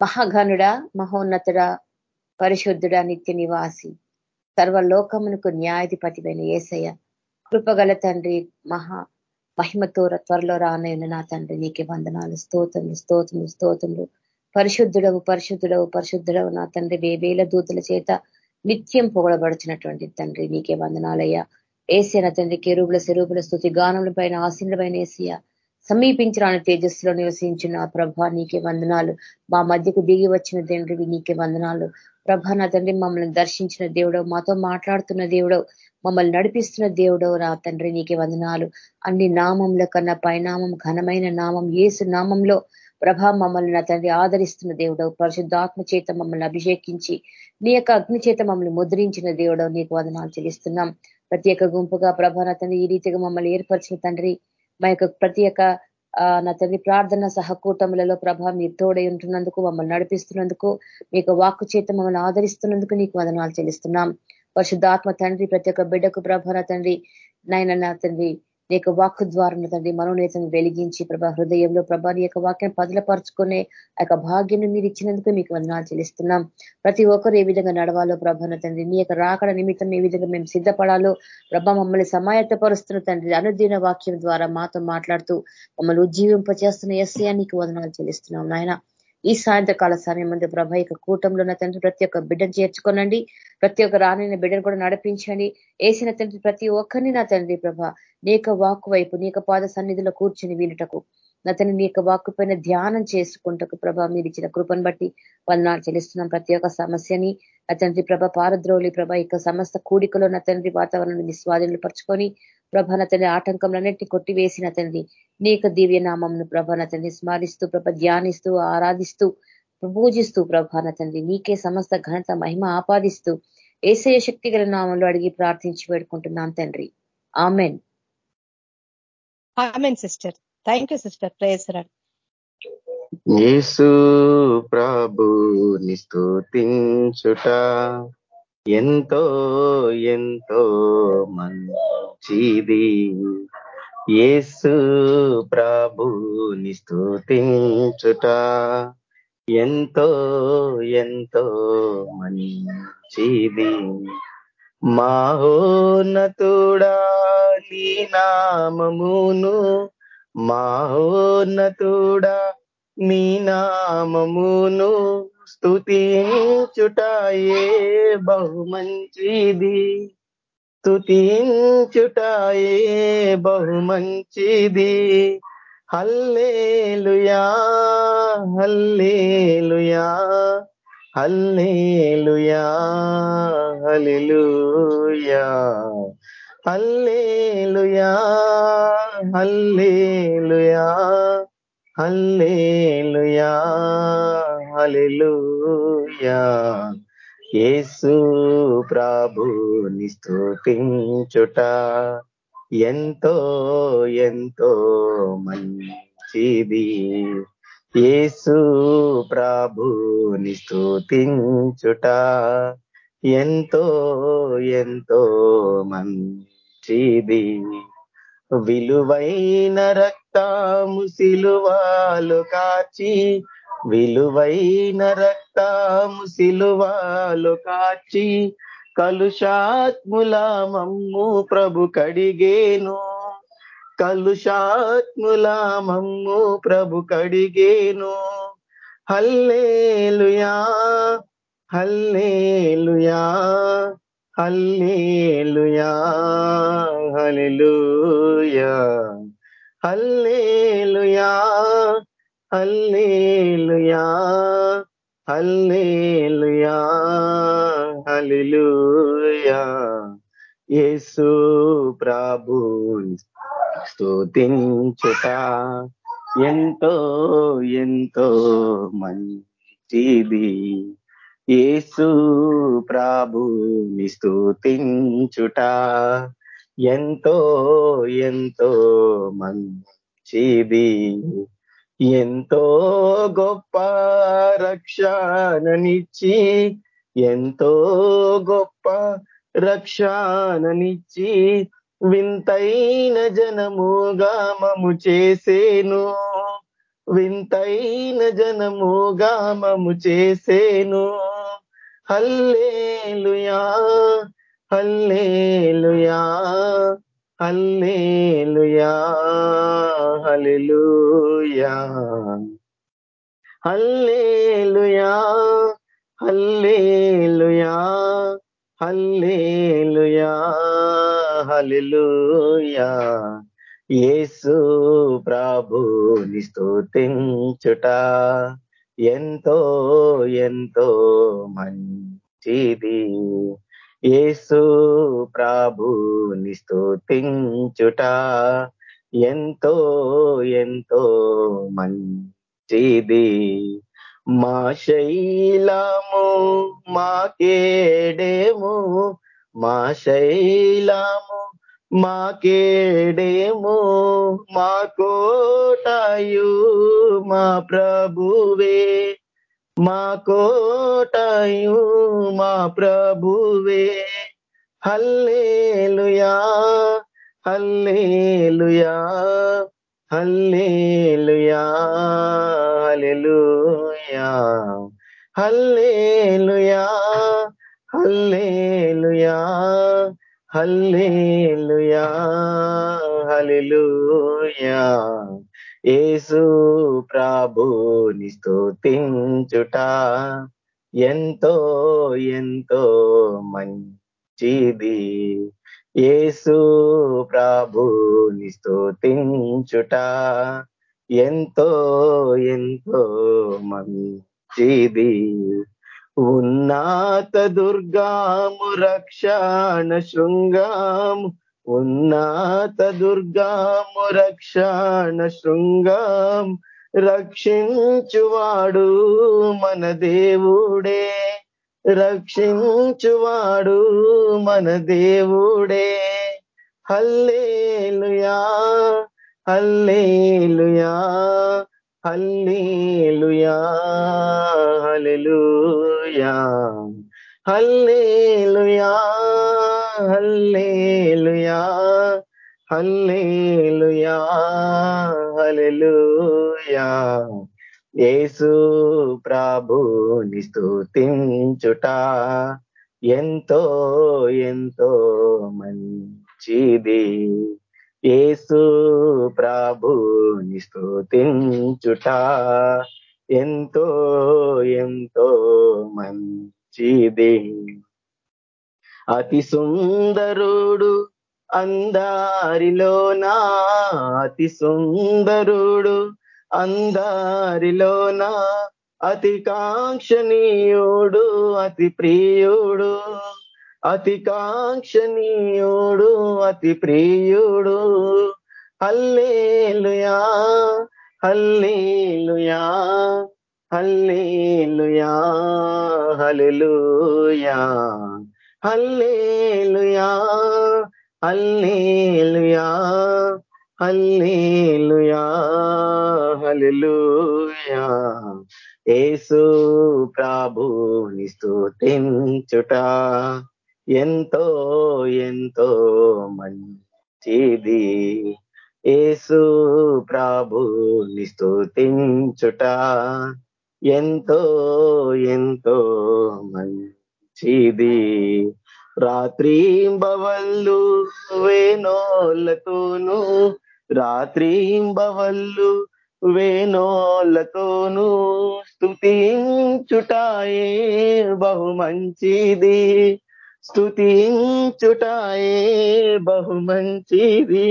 మహాఘనుడా మహోన్నతుడా పరిశుద్ధుడా నిత్య నివాసి సర్వలోకమునకు న్యాయాధిపతివైన ఏసయ్య. కృపగల తండ్రి మహా మహిమతో త్వరలో రానైన నా తండ్రి నీకే వందనాలు స్తోత్రములు స్తోత్రములు స్తోత్రములు. పరిశుద్ధుడవు పరిశుద్ధుడవు పరిశుద్ధుడవు నా తండ్రి వేవేల దూతుల చేత నిత్యం పొగడబడుచున్నటువంటి తండ్రి నీకే వందనాలయ్యా. నా తండ్రి కెరూబుల శరూపుల స్థుతి గానముల పైన ఆశీనులమైన ఏసియా సమీపించరాని తేజస్సులో నివసించిన ప్రభా నీకే వందనాలు. మా మధ్యకు దిగి వచ్చిన తండ్రివి నీకే వందనాలు. ప్రభా నా తండ్రి మమ్మల్ని దర్శించిన దేవుడవు మాతో మాట్లాడుతున్న దేవుడవు మమ్మల్ని నడిపిస్తున్న దేవుడవు రా తండ్రి నీకే వందనాలు. అన్ని నామంల కన్నా పైనామం ఘనమైన నామం ఏసు నామంలో ప్రభా మమ్మల్ని నా తండ్రి ఆదరిస్తున్న దేవుడవు పరిశుద్ధాత్మ చేత మమ్మల్ని అభిషేకించి నీ యొక్క అగ్ని చేత మమ్మల్ని ముద్రించిన దేవుడవు నీకు వందనాలు చెల్లిస్తున్నాం. ప్రత్యేక గుంపుగా ప్రభా నా తండ్రి ఈ రీతిగా మమ్మల్ని ఏర్పరిచిన తండ్రి మా యొక్క ప్రతి ఒక్క నా తండ్రి ప్రార్థన సహకూటములలో ప్రభ మీరు తోడై ఉంటున్నందుకు మమ్మల్ని నడిపిస్తున్నందుకు మీకు వాక్కు చేత మమ్మల్ని ఆదరిస్తున్నందుకు నీకు వదనాలు చెల్లిస్తున్నాం. పరిశుద్ధాత్మ తండ్రి ప్రతి ఒక్క బిడ్డకు ప్రభ నా తండ్రి నాయన నా తండ్రి నీ యొక్క వాక్ ద్వారా తండ్రి మనోనేతం వెలిగించి ప్రభా హృదయంలో ప్రభా నీ యొక్క వాక్యం పదిలపరుచుకునే ఆ యొక్క భాగ్యం మీరు ఇచ్చినందుకు మీకు వందనాలు చెల్లిస్తున్నాం. ప్రతి ఒక్కరు ఏ విధంగా నడవాలో ప్రభాన తండ్రి నీ యొక్క రాకడ నిమిత్తం ఏ విధంగా మేము సిద్ధపడాలో ప్రభా మమ్మల్ని సమాయత్తపరుస్తున్న తండ్రి అనుదిన వాక్యం ద్వారా మాతో మాట్లాడుతూ మమ్మల్ని ఉజ్జీవింపచేస్తున్న ఎస్ఏ నీకు వందనాలు చెల్లిస్తున్నాం నాయన. ఈ సాయంత్రకాల సమయం ముందు ప్రభ యొక్క కూటంలో ఉన్న తండ్రి ప్రతి ఒక్క బిడ్డను చేర్చుకోనండి. ప్రతి ఒక్క రానైన బిడ్డను కూడా నడిపించండి. వేసిన తండ్రి ప్రతి ఒక్కరిని నా తండ్రి ప్రభ నీక వాక్కు వైపు నీక పాద సన్నిధిలో కూర్చుని వీలుటకు నా తండ్రి నీ యొక్క వాక్కు పైన ధ్యానం చేసుకుంటకు ప్రభ మీరు ఇచ్చిన కృపను బట్టి వందనాలు చెల్లిస్తున్నాం. ప్రతి ఒక్క సమస్యని నా తండ్రి ప్రభ పారద్రోలి ప్రభ యొక్క సమస్త కూడికలో నా తండ్రి వాతావరణాన్ని స్వాధీనపరచుకొని పరుచుకొని ప్రభ నా తండ్రి ఆటంకంలన్నింటినీ కొట్టివేసిన తండ్రి నీ యొక్క దివ్యనామంను ప్రభాన తండ్రి స్మరిస్తూ ప్రభ ధ్యానిస్తూ ఆరాధిస్తూ పూజిస్తూ ప్రభాన తండ్రి నీకే సమస్త ఘనత మహిమ ఆపాదిస్తూ ఏసయ శక్తి గల నామంలో అడిగి ప్రార్థించి వేడుకుంటున్నాం తండ్రి. Amen. Amen sister. Thank you sister ప్రేయసరాడు Yesu ప్రభు నిస్తుతించుట ఎంతో ఎంతో మంచిది. యేసు ప్రభుని స్థుతించుట ఎంతో ఎంతో మంచిది. మాహోన్నతుడా నీ నామమును మాహోన్నతుడా నీ నామమును స్థుతించుటాయే బహుమంచిది. స్తుతించుటాయే బహు hallelujah hallelujah hallelujah hallelujah hallelujah hallelujah hallelujah. Hallelujah. Yesu ప్రభుని స్థుతించుట ఎంతో ఎంతో మంచిది. యేసు ప్రభుని స్థుతించుట ఎంతో ఎంతో మంచిది. విలువైన రక్తము సిలువాలు కాచి విలువైన రక్తము సిలువాలు కాచి కలుషాత్ముల మమ్ము ప్రభు కడిగేను. కలుషాత్ముల మమ్ము ప్రభు కడిగేను. హల్లేలుయా హల్లేలుయా హల్లేలుయా హల్లెలూయా హల్లే హల్లేలుయా హల్లేలుయా హల్లెలూయా. యేసు ప్రభు స్తుతించుట ఎంతో ఎంతో మంచిది. యేసు ప్రభుని స్తుతించుట ఎంతో ఎంతో మంచిది. ఎంతో గొప్ప రక్షణనిచ్చి ఎంతో గొప్ప రక్షణనిచ్చి వింతైన జనముగా మము చేసేను. వింతైన జనముగా మము చేసేను. Hallelujah hallelujah. Hallelujah hallelujah. Hallelujah hallelujah hallelujah hallelujah. Yesu ప్రభుని స్తుతించుట ఎంతో ఎంతో మంచిది. యేసు ప్రభుని స్తుతించుట ఎంతో ఎంతో మంచిది. మా శైలము మా కేడేము మా శైలము మా కేడేము మా కోటయు మా ప్రభువే. మా కోటయు మా ప్రభువే. Hallelujah hallelujah hallelujah hallelujah hallelujah hallelujah hallelujah hallelujah. Yesu ప్రభుని స్తుతించుట ఎంతో ఎంతో మంచిది. యేసు ప్రభుని స్తుతించుట ఎంతో ఎంతో మంచిది. ఉన్నాత దుర్గాము రక్షణ శృంగాము ఉన్నత దుర్గాము రక్షణ శృంగం రక్షించువాడు మన దేవుడే రక్షించువాడు మన దేవుడే hallelujah hallelujah hallelujah hallelujah hallelujah హల్లే hallelujah hallelujah హల్లెలూయా. యేసు ప్రభుని స్తుతించుట ఎంతో ఎంతో మంచిది. యేసు ప్రభుని స్తుతించుట ఎంతో ఎంతో మంచిది. అతి సుందరుడు అందారిలోనా అతి సుందరుడు అందారిలోనా అతి కాంక్షణీయుడు అతి ప్రియుడు అతి కాంక్షణీయుడు అతి ప్రియుడు. Hallelujah hallelujah hallelujah hallelujah. Hallelujah hallelujah hallelujah hallelujah. Yesu ప్రభుని స్తుతించుట ఎంతో ఎంతో మంచిది. యేసు ప్రభుని స్తుతించుట ఎంతో ఎంతో మంచిది రాత్రింబవల్లు వేనోళ్ళతోనూ రాత్రింబవల్లు వేనోళ్ళతోనూ స్తుతించుటాయే బహు మంచిది స్తుతించుటాయే బహు మంచిది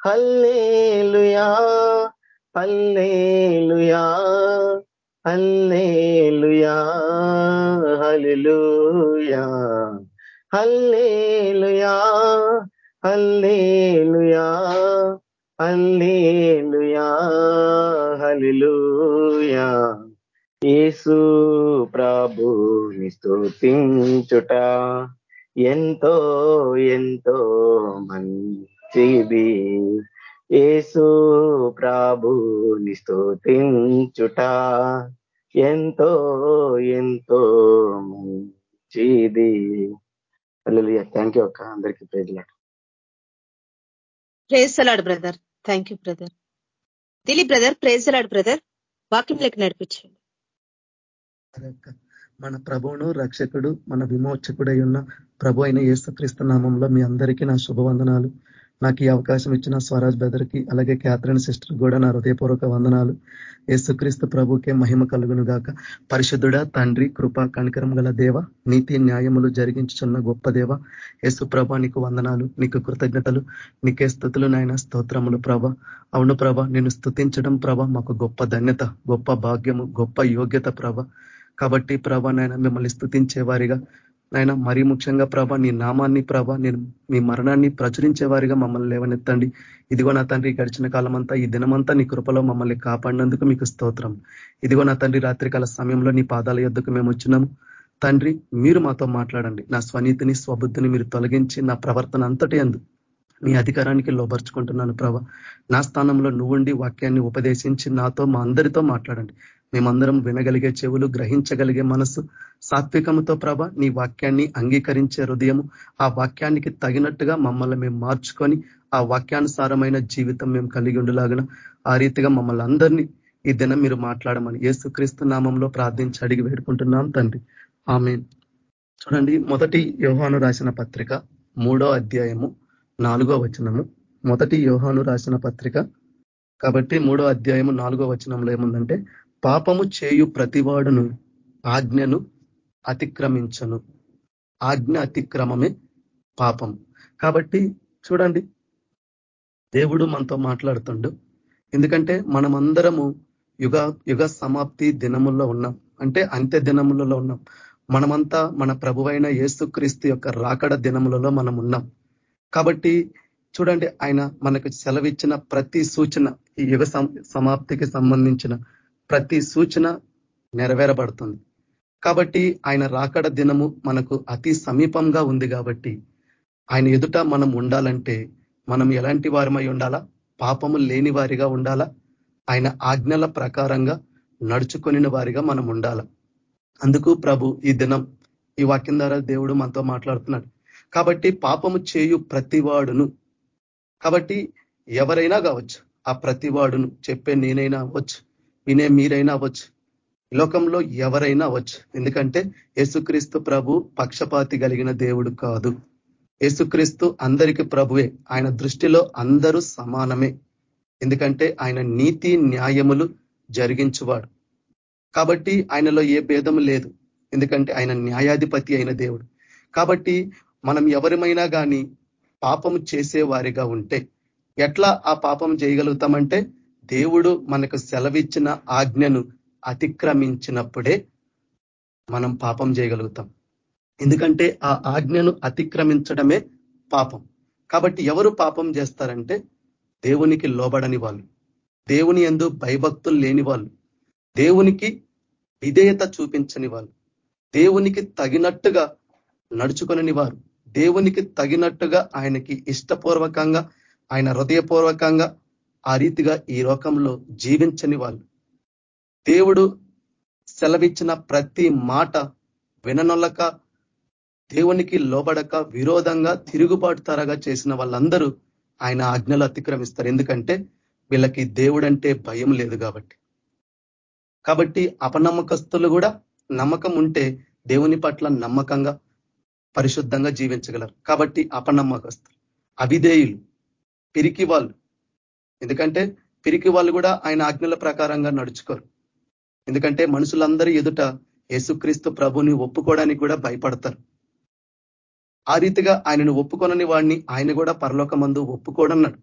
hallelujah hallelujah. Hallelujah hallelujah hallelujah hallelujah hallelujah hallelujah. Yesu ప్రభుని స్తుతించుట ఎంతో ఎంతో మంచిది. యేసు ప్రభుని స్తుతించుట ఎంతో ఎంతో మంచిది. థ్యాంక్ యూ అక్క. అందరికీ ప్రేజ్లాడు ప్రేసలాడు brother thank you brother Dilip brother ప్రేజలాడు brother వాక్యంలోకి నడిపించండి. మన ప్రభువును రక్షకుడు మన విమోచకుడై ఉన్న ప్రభు అయిన యేసుక్రీస్తు నామంలో మీ అందరికీ నా శుభవందనాలు. నాకు ఈ అవకాశం ఇచ్చిన స్వరాజ్ బ్రదర్కి అలాగే క్యాథరిన్ సిస్టర్ కూడా నా హృదయపూర్వక వందనాలు. యేసుక్రీస్తు ప్రభుకే మహిమ కలుగును గాక పరిశుద్ధుడ తండ్రి కృప కనికరం గల దేవ నీతి న్యాయములు జరిగించుచున్న గొప్ప దేవ యేసు ప్రభ నీకు వందనాలు నీకు కృతజ్ఞతలు నీకే స్థుతులు నాయన స్తోత్రములు ప్రభ. అవును ప్రభ నేను స్థుతించడం ప్రభ మాకు గొప్ప ధన్యత గొప్ప భాగ్యము గొప్ప యోగ్యత ప్రభ. కాబట్టి ప్రభ నాయన మిమ్మల్ని స్థుతించే వారిగా నాయన మరీ ముఖ్యంగా ప్రభ నీ నామాన్ని ప్రభ నేను మీ మరణాన్ని ప్రచురించే వారిగా మమ్మల్ని లేవనెత్తండి. ఇదిగో నా తండ్రి గడిచిన కాలం అంతా ఈ దినమంతా నీ కృపలో మమ్మల్ని కాపాడినందుకు మీకు స్తోత్రం. ఇదిగో నా తండ్రి రాత్రికాల సమయంలో నీ పాదాల యొద్దకు మేము వచ్చినాము. తండ్రి మీరు మాతో మాట్లాడండి. నా స్వనీతిని స్వబుద్ధిని మీరు తొలగించి నా ప్రవర్తన అంతటి అందు మీ అధికారానికి లోపరుచుకుంటున్నాను ప్రభ. నా స్థానంలో నువ్వుండి వాక్యాన్ని ఉపదేశించి నాతో మా అందరితో మాట్లాడండి. మేమందరం వినగలిగే చెవులు గ్రహించగలిగే మనసు సాత్వికముతో ప్రభ నీ వాక్యాన్ని అంగీకరించే హృదయము ఆ వాక్యానికి తగినట్టుగా మమ్మల్ని మేము మార్చుకొని ఆ వాక్యానుసారమైన జీవితం మేము కలిగి ఉండలాగిన ఆ రీతిగా మమ్మల్ని అందరినీ ఈ దినం మీరు మాట్లాడమని ఏసుక్రీస్తు నామంలో ప్రార్థించి అడిగి వేడుకుంటున్నాం తండ్రి. ఆమె చూడండి మొదటి యోహాను రాసిన పత్రిక మూడో అధ్యాయము నాలుగో వచనము. మొదటి యోహాను రాసిన పత్రిక కాబట్టి మూడో అధ్యాయము నాలుగో వచనంలో ఏముందంటే పాపము చేయు ప్రతివాడును ఆజ్ఞను అతిక్రమించను. ఆజ్ఞ అతిక్రమమే పాపం. కాబట్టి చూడండి దేవుడు మనతో మాట్లాడుతుండు. ఎందుకంటే మనమందరము యుగ యుగ సమాప్తి దినముల్లో ఉన్నాం. అంటే అంత్య దినములలో ఉన్నాం. మనమంతా మన ప్రభువైన యేసుక్రీస్తు యొక్క రాకడ దినములలో మనం ఉన్నాం. కాబట్టి చూడండి ఆయన మనకు సెలవిచ్చిన ప్రతి సూచన ఈ యుగ సమాప్తికి సంబంధించిన ప్రతి సూచన నెరవేరబడుతుంది. కాబట్టి ఆయన రాకడ దినము మనకు అతి సమీపంగా ఉంది కాబట్టి ఆయన ఎదుట మనం ఉండాలంటే మనం ఎలాంటి వారమై ఉండాలా? పాపము లేని వారిగా ఉండాలా? ఆయన ఆజ్ఞల ప్రకారంగా నడుచుకొని వారిగా మనం ఉండాల? అందుకు ప్రభు ఈ దినం ఈ వాక్యం ద్వారా దేవుడు మనతో మాట్లాడుతున్నాడు. కాబట్టి పాపము చేయు ప్రతివాడును కాబట్టి ఎవరైనా కావచ్చు ఆ ప్రతివాడును చెప్పే నేనైనా అవ్వచ్చు వినే మీరైనా అవ్వచ్చు. లోకంలో ఎవరైనా అవ్వచ్చు. ఎందుకంటే యేసుక్రీస్తు ప్రభు పక్షపాతి కలిగిన దేవుడు కాదు. యేసుక్రీస్తు అందరికి ప్రభువే. ఆయన దృష్టిలో అందరూ సమానమే. ఎందుకంటే ఆయన నీతి న్యాయములు జరిగించువాడు. కాబట్టి ఆయనలో ఏ భేదము లేదు. ఎందుకంటే ఆయన న్యాయాధిపతి అయిన దేవుడు. కాబట్టి మనం ఎవరిమైనా కానీ పాపము చేసేవారిగా ఉంటే ఎట్లా ఆ పాపం చేయగలుగుతామంటే దేవుడు మనకు సెలవిచ్చిన ఆజ్ఞను అతిక్రమించినప్పుడే మనం పాపం చేయగలుగుతాం. ఎందుకంటే ఆ ఆజ్ఞను అతిక్రమించడమే పాపం. కాబట్టి ఎవరు పాపం చేస్తారంటే దేవునికి లోబడని వాళ్ళు. దేవుని ఎందు భయభక్తులు లేని వాళ్ళు. దేవునికి విధేయత చూపించని వాళ్ళు. దేవునికి తగినట్టుగా నడుచుకొనని వారు. దేవునికి తగినట్టుగా ఆయనకి ఇష్టపూర్వకంగా ఆయన హృదయపూర్వకంగా ఆ రీతిగా ఈ లోకంలో జీవించని వాళ్ళు. దేవుడు సెలవిచ్చిన ప్రతి మాట విననొల్లక దేవునికి లోబడక విరోధంగా తిరుగుబాటు తరగా చేసిన వాళ్ళందరూ ఆయన ఆజ్ఞలు అతిక్రమిస్తారు. ఎందుకంటే వీళ్ళకి దేవుడంటే భయం లేదు కాబట్టి. కాబట్టి అపనమ్మకస్తులు కూడా నమ్మకం ఉంటే దేవుని పట్ల నమ్మకంగా పరిశుద్ధంగా జీవించగలరు. కాబట్టి అపనమ్మకస్తులు అవిధేయులు పిరికి వాళ్ళు ఎందుకంటే పిరికి వాళ్ళు కూడా ఆయన ఆజ్ఞల ప్రకారంగా నడుచుకోరు. ఎందుకంటే మనుషులందరూ ఎదుట యేసుక్రీస్తు ప్రభుని ఒప్పుకోవడానికి కూడా భయపడతారు. ఆ రీతిగా ఆయనను ఒప్పుకొనని వాడిని ఆయన కూడా పరలోకమందు ఒప్పుకోడన్నాడు.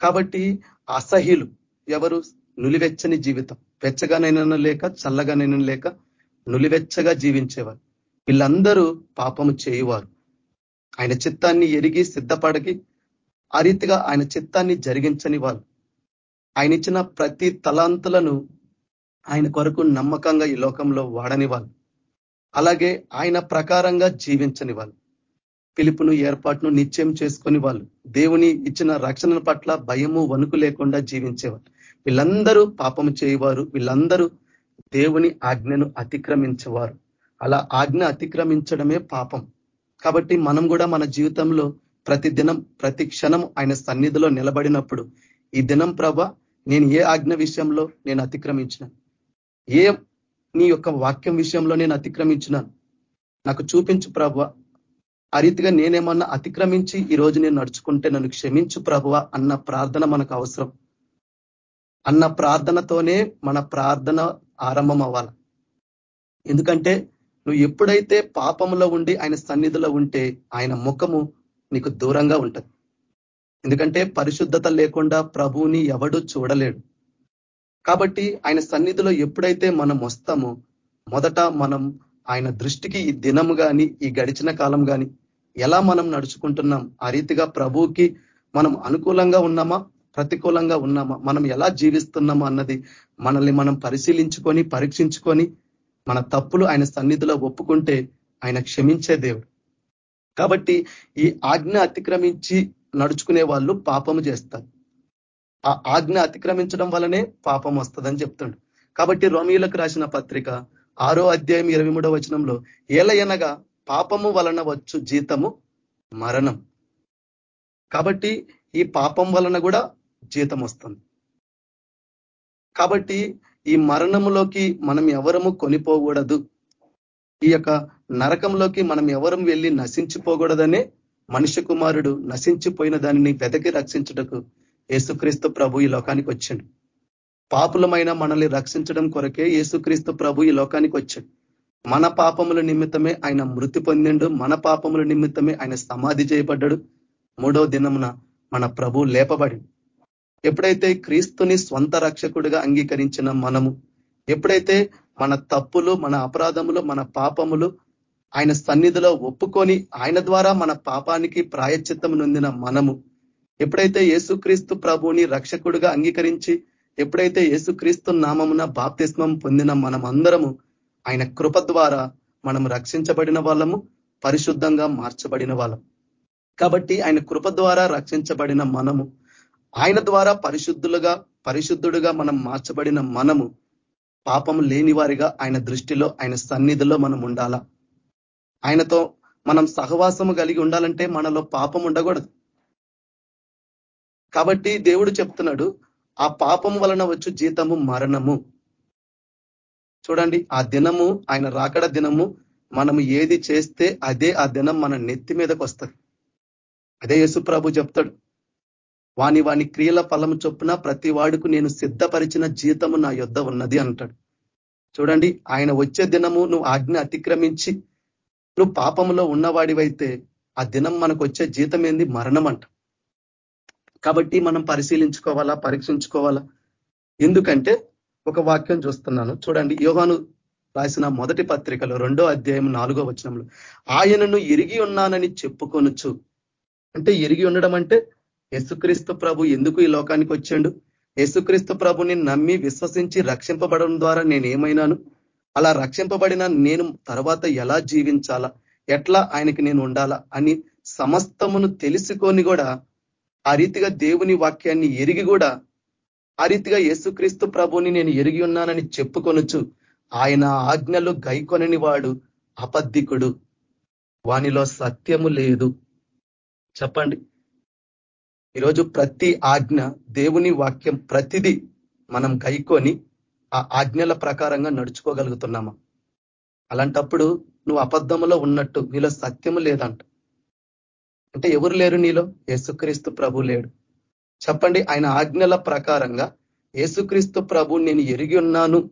కాబట్టి అసహ్యులు ఎవరు? నులివెచ్చని జీవితం. వెచ్చగానైనా లేక చల్లగానైనా లేక నులివెచ్చగా జీవించేవారు. వీళ్ళందరూ పాపము చేయువారు. ఆయన చిత్తాన్ని ఎరిగి సిద్ధపడకి ఆ రీతిగా ఆయన చిత్తాన్ని జరిగించని వాళ్ళు. ఆయన ఇచ్చిన ప్రతి తలాంతులను ఆయన కొరకు నమ్మకంగా ఈ లోకంలో వాడని వాళ్ళు. అలాగే ఆయన ప్రకారంగా జీవించని వాళ్ళు. పిలుపును ఏర్పాటును నిశ్చయం చేసుకొని వాళ్ళు. దేవుని ఇచ్చిన రక్షణ పట్ల భయము వణుకు లేకుండా జీవించేవాళ్ళు వీళ్ళందరూ పాపము చేయవారు. వీళ్ళందరూ దేవుని ఆజ్ఞను అతిక్రమించేవారు. అలా ఆజ్ఞ అతిక్రమించడమే పాపం. కాబట్టి మనం కూడా మన జీవితంలో ప్రతి దినం ప్రతి క్షణం ఆయన సన్నిధిలో నిలబడినప్పుడు ఈ దినం ప్రభ నేను ఏ ఆజ్ఞ విషయంలో నేను అతిక్రమించిన ఏ నీ యొక్క వాక్యం విషయంలో నేను అతిక్రమించినాను? నాకు చూపించు ప్రభ ఆ రీతిగా నేనేమన్నా అతిక్రమించి ఈ రోజు నేను నడుచుకుంటే నన్ను క్షమించు ప్రభువ అన్న ప్రార్థన మనకు అవసరం. అన్న ప్రార్థనతోనే మన ప్రార్థన ఆరంభం అవ్వాలి. ఎందుకంటే నువ్వు ఎప్పుడైతే పాపంలో ఉండి ఆయన సన్నిధిలో ఉంటే ఆయన ముఖము నీకు దూరంగా ఉంటుంది. ఎందుకంటే పరిశుద్ధత లేకుండా ప్రభువుని ఎవడు చూడలేడు. కాబట్టి ఆయన సన్నిధిలో ఎప్పుడైతే మనం వస్తామో మొదట మనం ఆయన దృష్టికి ఈ దినం కానీ ఈ గడిచిన కాలం కానీ ఎలా మనం నడుచుకుంటున్నాం ఆ రీతిగా ప్రభువుకి మనం అనుకూలంగా ఉన్నామా ప్రతికూలంగా ఉన్నామా మనం ఎలా జీవిస్తున్నామా అన్నది మనల్ని మనం పరిశీలించుకొని పరీక్షించుకొని మన తప్పులు ఆయన సన్నిధిలో ఒప్పుకుంటే ఆయన క్షమించే దేవుడు. కాబట్టి ఈ ఆజ్ఞ అతిక్రమించి నడుచుకునే వాళ్ళు పాపము చేస్తారు. ఆ ఆజ్ఞ అతిక్రమించడం వల్లనే పాపం వస్తుందని చెప్తుండు. కాబట్టి రోమిలకు రాసిన పత్రిక ఆరో అధ్యాయం ఇరవై మూడో వచనంలో ఏలయనగా పాపము వలన వచ్చు జీతము మరణం. కాబట్టి ఈ పాపం వలన కూడా జీతం వస్తుంది. కాబట్టి ఈ మరణములోకి మనం ఎవరము కొనిపోకూడదు. ఈ యొక్క నరకంలోకి మనం ఎవరం వెళ్ళి నశించిపోకూడదనే మనుష్య కుమారుడు నశించిపోయిన దానిని వెదకి రక్షించుటకు యేసుక్రీస్తు ప్రభు ఈ లోకానికి వచ్చాడు. పాపులమైన మనల్ని రక్షించడం కొరకే యేసుక్రీస్తు ప్రభు ఈ లోకానికి వచ్చాడు. మన పాపముల నిమిత్తమే ఆయన మృతి పొందిండు మన పాపముల నిమిత్తమే ఆయన సమాధి చేయబడ్డాడు. మూడో దినమున మన ప్రభు లేపబడి ఎప్పుడైతే క్రీస్తుని స్వంత రక్షకుడిగా అంగీకరించిన మనము ఎప్పుడైతే మన తప్పులు మన అపరాధములు మన పాపములు ఆయన సన్నిధిలో ఒప్పుకొని ఆయన ద్వారా మన పాపానికి ప్రాయచిత్తం నొందిన మనము. ఎప్పుడైతే యేసుక్రీస్తు ప్రభుని రక్షకుడుగా అంగీకరించి ఎప్పుడైతే యేసుక్రీస్తు నామమున బాప్తిస్మం పొందిన మనం అందరము ఆయన కృప ద్వారా మనం రక్షించబడిన వాళ్ళము పరిశుద్ధంగా మార్చబడిన వాళ్ళం కాబట్టి ఆయన కృప ద్వారా రక్షించబడిన మనము ఆయన ద్వారా పరిశుద్ధులుగా పరిశుద్ధుడుగా మనం మార్చబడిన మనము పాపము లేని వారిగా ఆయన దృష్టిలో ఆయన సన్నిధిలో మనం ఉండాలా? ఆయనతో మనం సహవాసము కలిగి ఉండాలంటే మనలో పాపం ఉండకూడదు. కాబట్టి దేవుడు చెప్తున్నాడు ఆ పాపం వలన వచ్చు జీతము మరణము. చూడండి ఆ దినము ఆయన రాకడ దినము మనము ఏది చేస్తే అదే ఆ దినం మన నెత్తి మీదకి వస్తుంది. అదే యేసుప్రభు చెప్తాడు వాని వాని క్రియల ఫలం చొప్పున ప్రతి వాడుకు నేను సిద్ధపరిచిన జీతము నా యుద్ధ ఉన్నది అంటాడు. చూడండి ఆయన వచ్చే దినము నువ్వు ఆజ్ఞ అతిక్రమించి నువ్వు పాపంలో ఉన్నవాడివైతే ఆ దినం మనకు వచ్చే జీతం ఏంది? మరణం అంట. కాబట్టి మనం పరిశీలించుకోవాలా పరీక్షించుకోవాలా? ఎందుకంటే ఒక వాక్యం చూస్తున్నాను. చూడండి యోగాను రాసిన మొదటి పత్రికలో రెండో అధ్యాయం నాలుగో వచనంలో ఆయనను ఎరిగి ఉన్నానని చెప్పుకొనొచ్చు అంటే ఎరిగి ఉండడం అంటే యేసుక్రీస్తు ప్రభు ఎందుకు ఈ లోకానికి వచ్చాడు? యేసుక్రీస్తు ప్రభుని నమ్మి విశ్వసించి రక్షింపబడడం ద్వారా నేను ఏమైనాను అలా రక్షింపబడిన నేను తర్వాత ఎలా జీవించాలా? ఎట్లా ఆయనకి నేను ఉండాలా? అని సమస్తమును తెలుసుకొని కూడా ఆ రీతిగా దేవుని వాక్యాన్ని ఎరిగి కూడా ఆ రీతిగా యేసుక్రీస్తు ప్రభుని నేను ఎరిగి ఉన్నానని చెప్పుకొనొచ్చు ఆయన ఆజ్ఞలు గైకొనని వాడు అబద్ధికుడు వానిలో సత్యము లేదు. చెప్పండి. ఈరోజు ప్రతి ఆజ్ఞ దేవుని వాక్యం ప్రతిదీ మనం గైకొని ఆ ఆజ్ఞల ప్రకారంగా నడుచుకోగలుగుతున్నామా? అలాంటప్పుడు నువ్వు అబద్ధములో ఉన్నట్టు నీలో సత్యము లేదంట. అంటే ఎవరు లేరు నీలో? యేసుక్రీస్తు ప్రభు లేడు. చెప్పండి ఆయన ఆజ్ఞల ప్రకారంగా యేసుక్రీస్తు ప్రభు నేను ఎరిగి ఉన్నాను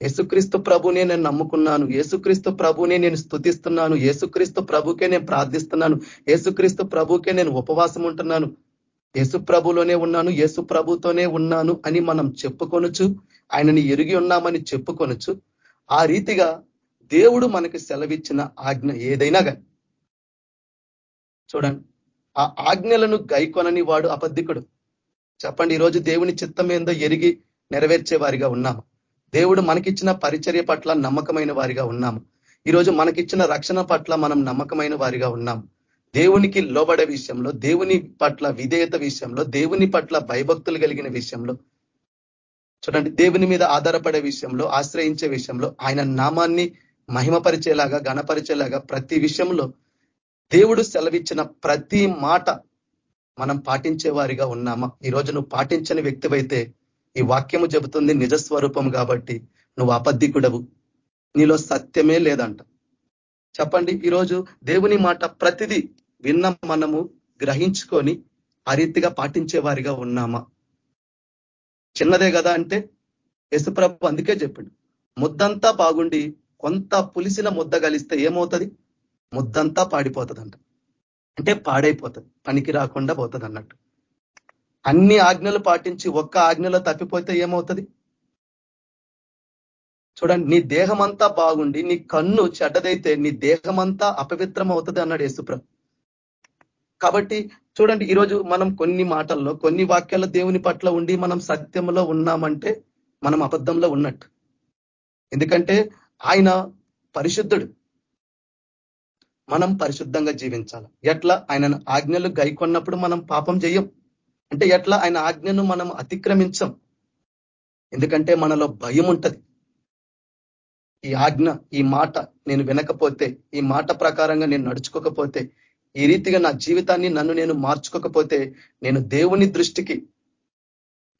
యేసుక్రీస్తు ప్రభునే నేను నమ్ముకున్నాను యేసుక్రీస్తు ప్రభునే నేను స్థుతిస్తున్నాను యేసుక్రీస్తు ప్రభుకే నేను ప్రార్థిస్తున్నాను యేసుక్రీస్తు ప్రభుకే నేను ఉపవాసం ఉంటున్నాను యేసు ప్రభులోనే ఉన్నాను యేసు ప్రభుతోనే ఉన్నాను అని మనం చెప్పుకొనొచ్చు ఆయనని ఎరిగి ఉన్నామని చెప్పుకొనొచ్చు ఆ రీతిగా దేవుడు మనకి సెలవిచ్చిన ఆజ్ఞ ఏదైనా కానీ చూడండి ఆ ఆజ్ఞలను గైకొనని వాడు అబద్ధికుడు. చెప్పండి ఈరోజు దేవుని చిత్తం ఏందో ఎరిగి నెరవేర్చే వారిగా ఉన్నాము. దేవుడు మనకిచ్చిన పరిచర్య పట్ల నమ్మకమైన వారిగా ఉన్నాము. ఈరోజు మనకిచ్చిన రక్షణ పట్ల మనం నమ్మకమైన వారిగా ఉన్నాము. దేవునికి లోబడే విషయంలో దేవుని పట్ల విధేయత విషయంలో దేవుని పట్ల భయభక్తులు కలిగిన విషయంలో చూడండి దేవుని మీద ఆధారపడే విషయంలో ఆశ్రయించే విషయంలో ఆయన నామాన్ని మహిమపరిచేలాగా గణపరిచేలాగా ప్రతి విషయంలో దేవుడు సెలవిచ్చిన ప్రతి మాట మనం పాటించే వారిగా ఉన్నామా ఈరోజు నువ్వు పాటించని వ్యక్తివైతే ఈ వాక్యము చెబుతుంది నిజస్వరూపం కాబట్టి నువ్వు అబద్ధికుడవు. నీలో సత్యమే లేదంట. చెప్పండి ఈరోజు దేవుని మాట ప్రతిదీ విన్న మనము గ్రహించుకొని ఆ రీతిగా పాటించే వారిగా ఉన్నామా? చిన్నదే కదా అంటే యశుప్రభు అందుకే చెప్పండి ముద్దంతా బాగుండి కొంత పులిసిన ముద్ద కలిస్తే ఏమవుతుంది? ముద్దంతా పాడిపోతుందంట. అంటే పాడైపోతుంది పనికి రాకుండా పోతుంది అన్నట్టు అన్ని ఆజ్ఞలు పాటించి ఒక్క ఆజ్ఞలో తప్పిపోతే ఏమవుతుంది? చూడండి నీ దేహమంతా బాగుండి నీ కన్ను చెడ్డదైతే నీ దేహమంతా అపవిత్రం అవుతుంది అన్నాడు యేసుప్ర కాబట్టి చూడండి ఈరోజు మనం కొన్ని మాటల్లో కొన్ని వాక్యాల దేవుని పట్ల ఉండి మనం సత్యంలో ఉన్నామంటే మనం అబద్ధంలో ఉన్నట్టు. ఎందుకంటే ఆయన పరిశుద్ధుడు. మనం పరిశుద్ధంగా జీవించాలి. ఎట్లా? ఆయన ఆజ్ఞలు గైకొన్నప్పుడు మనం పాపం చేయం అంటే ఎట్లా? ఆయన ఆజ్ఞను మనం అతిక్రమించం. ఎందుకంటే మనలో భయం ఉంటది. ఈ ఆజ్ఞ ఈ మాట నేను వినకపోతే ఈ మాట ప్రకారంగా నేను నడుచుకోకపోతే ఈ రీతిగా నా జీవితాన్ని నన్ను నేను మార్చుకోకపోతే నేను దేవుని దృష్టికి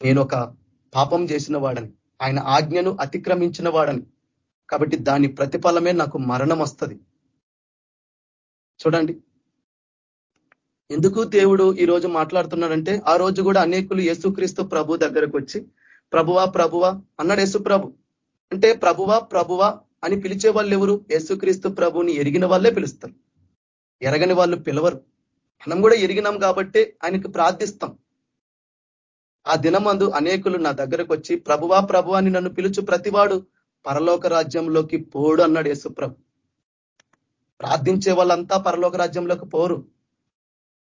నేను ఒక పాపం చేసిన వాడని ఆయన ఆజ్ఞను అతిక్రమించిన వాడని. కాబట్టి దాని ప్రతిఫలమే నాకు మరణం వస్తుంది. చూడండి. ఎందుకు దేవుడు ఈ రోజు మాట్లాడుతున్నాడంటే ఆ రోజు కూడా అనేకులు యేసుక్రీస్తు ప్రభు దగ్గరకు వచ్చి ప్రభువా ప్రభువా అన్నాడు యేసు ప్రభు అంటే ప్రభువా ప్రభువా అని పిలిచే వాళ్ళు ఎవరు యేసుక్రీస్తు ప్రభుని ఎరిగిన వాళ్ళే పిలుస్తారు. ఎరగని వాళ్ళు పిలవరు. మనం కూడా ఎరిగినాం కాబట్టి ఆయనకు ప్రార్థిస్తాం. ఆ దినమందు అనేకులు నా దగ్గరకు వచ్చి ప్రభువా ప్రభు అని నన్ను పిలుచు ప్రతివాడు పరలోక రాజ్యంలోకి పోడు అన్నాడు యేసుప్రభు. ప్రార్థించే వాళ్ళంతా పరలోక రాజ్యంలోకి పోరు.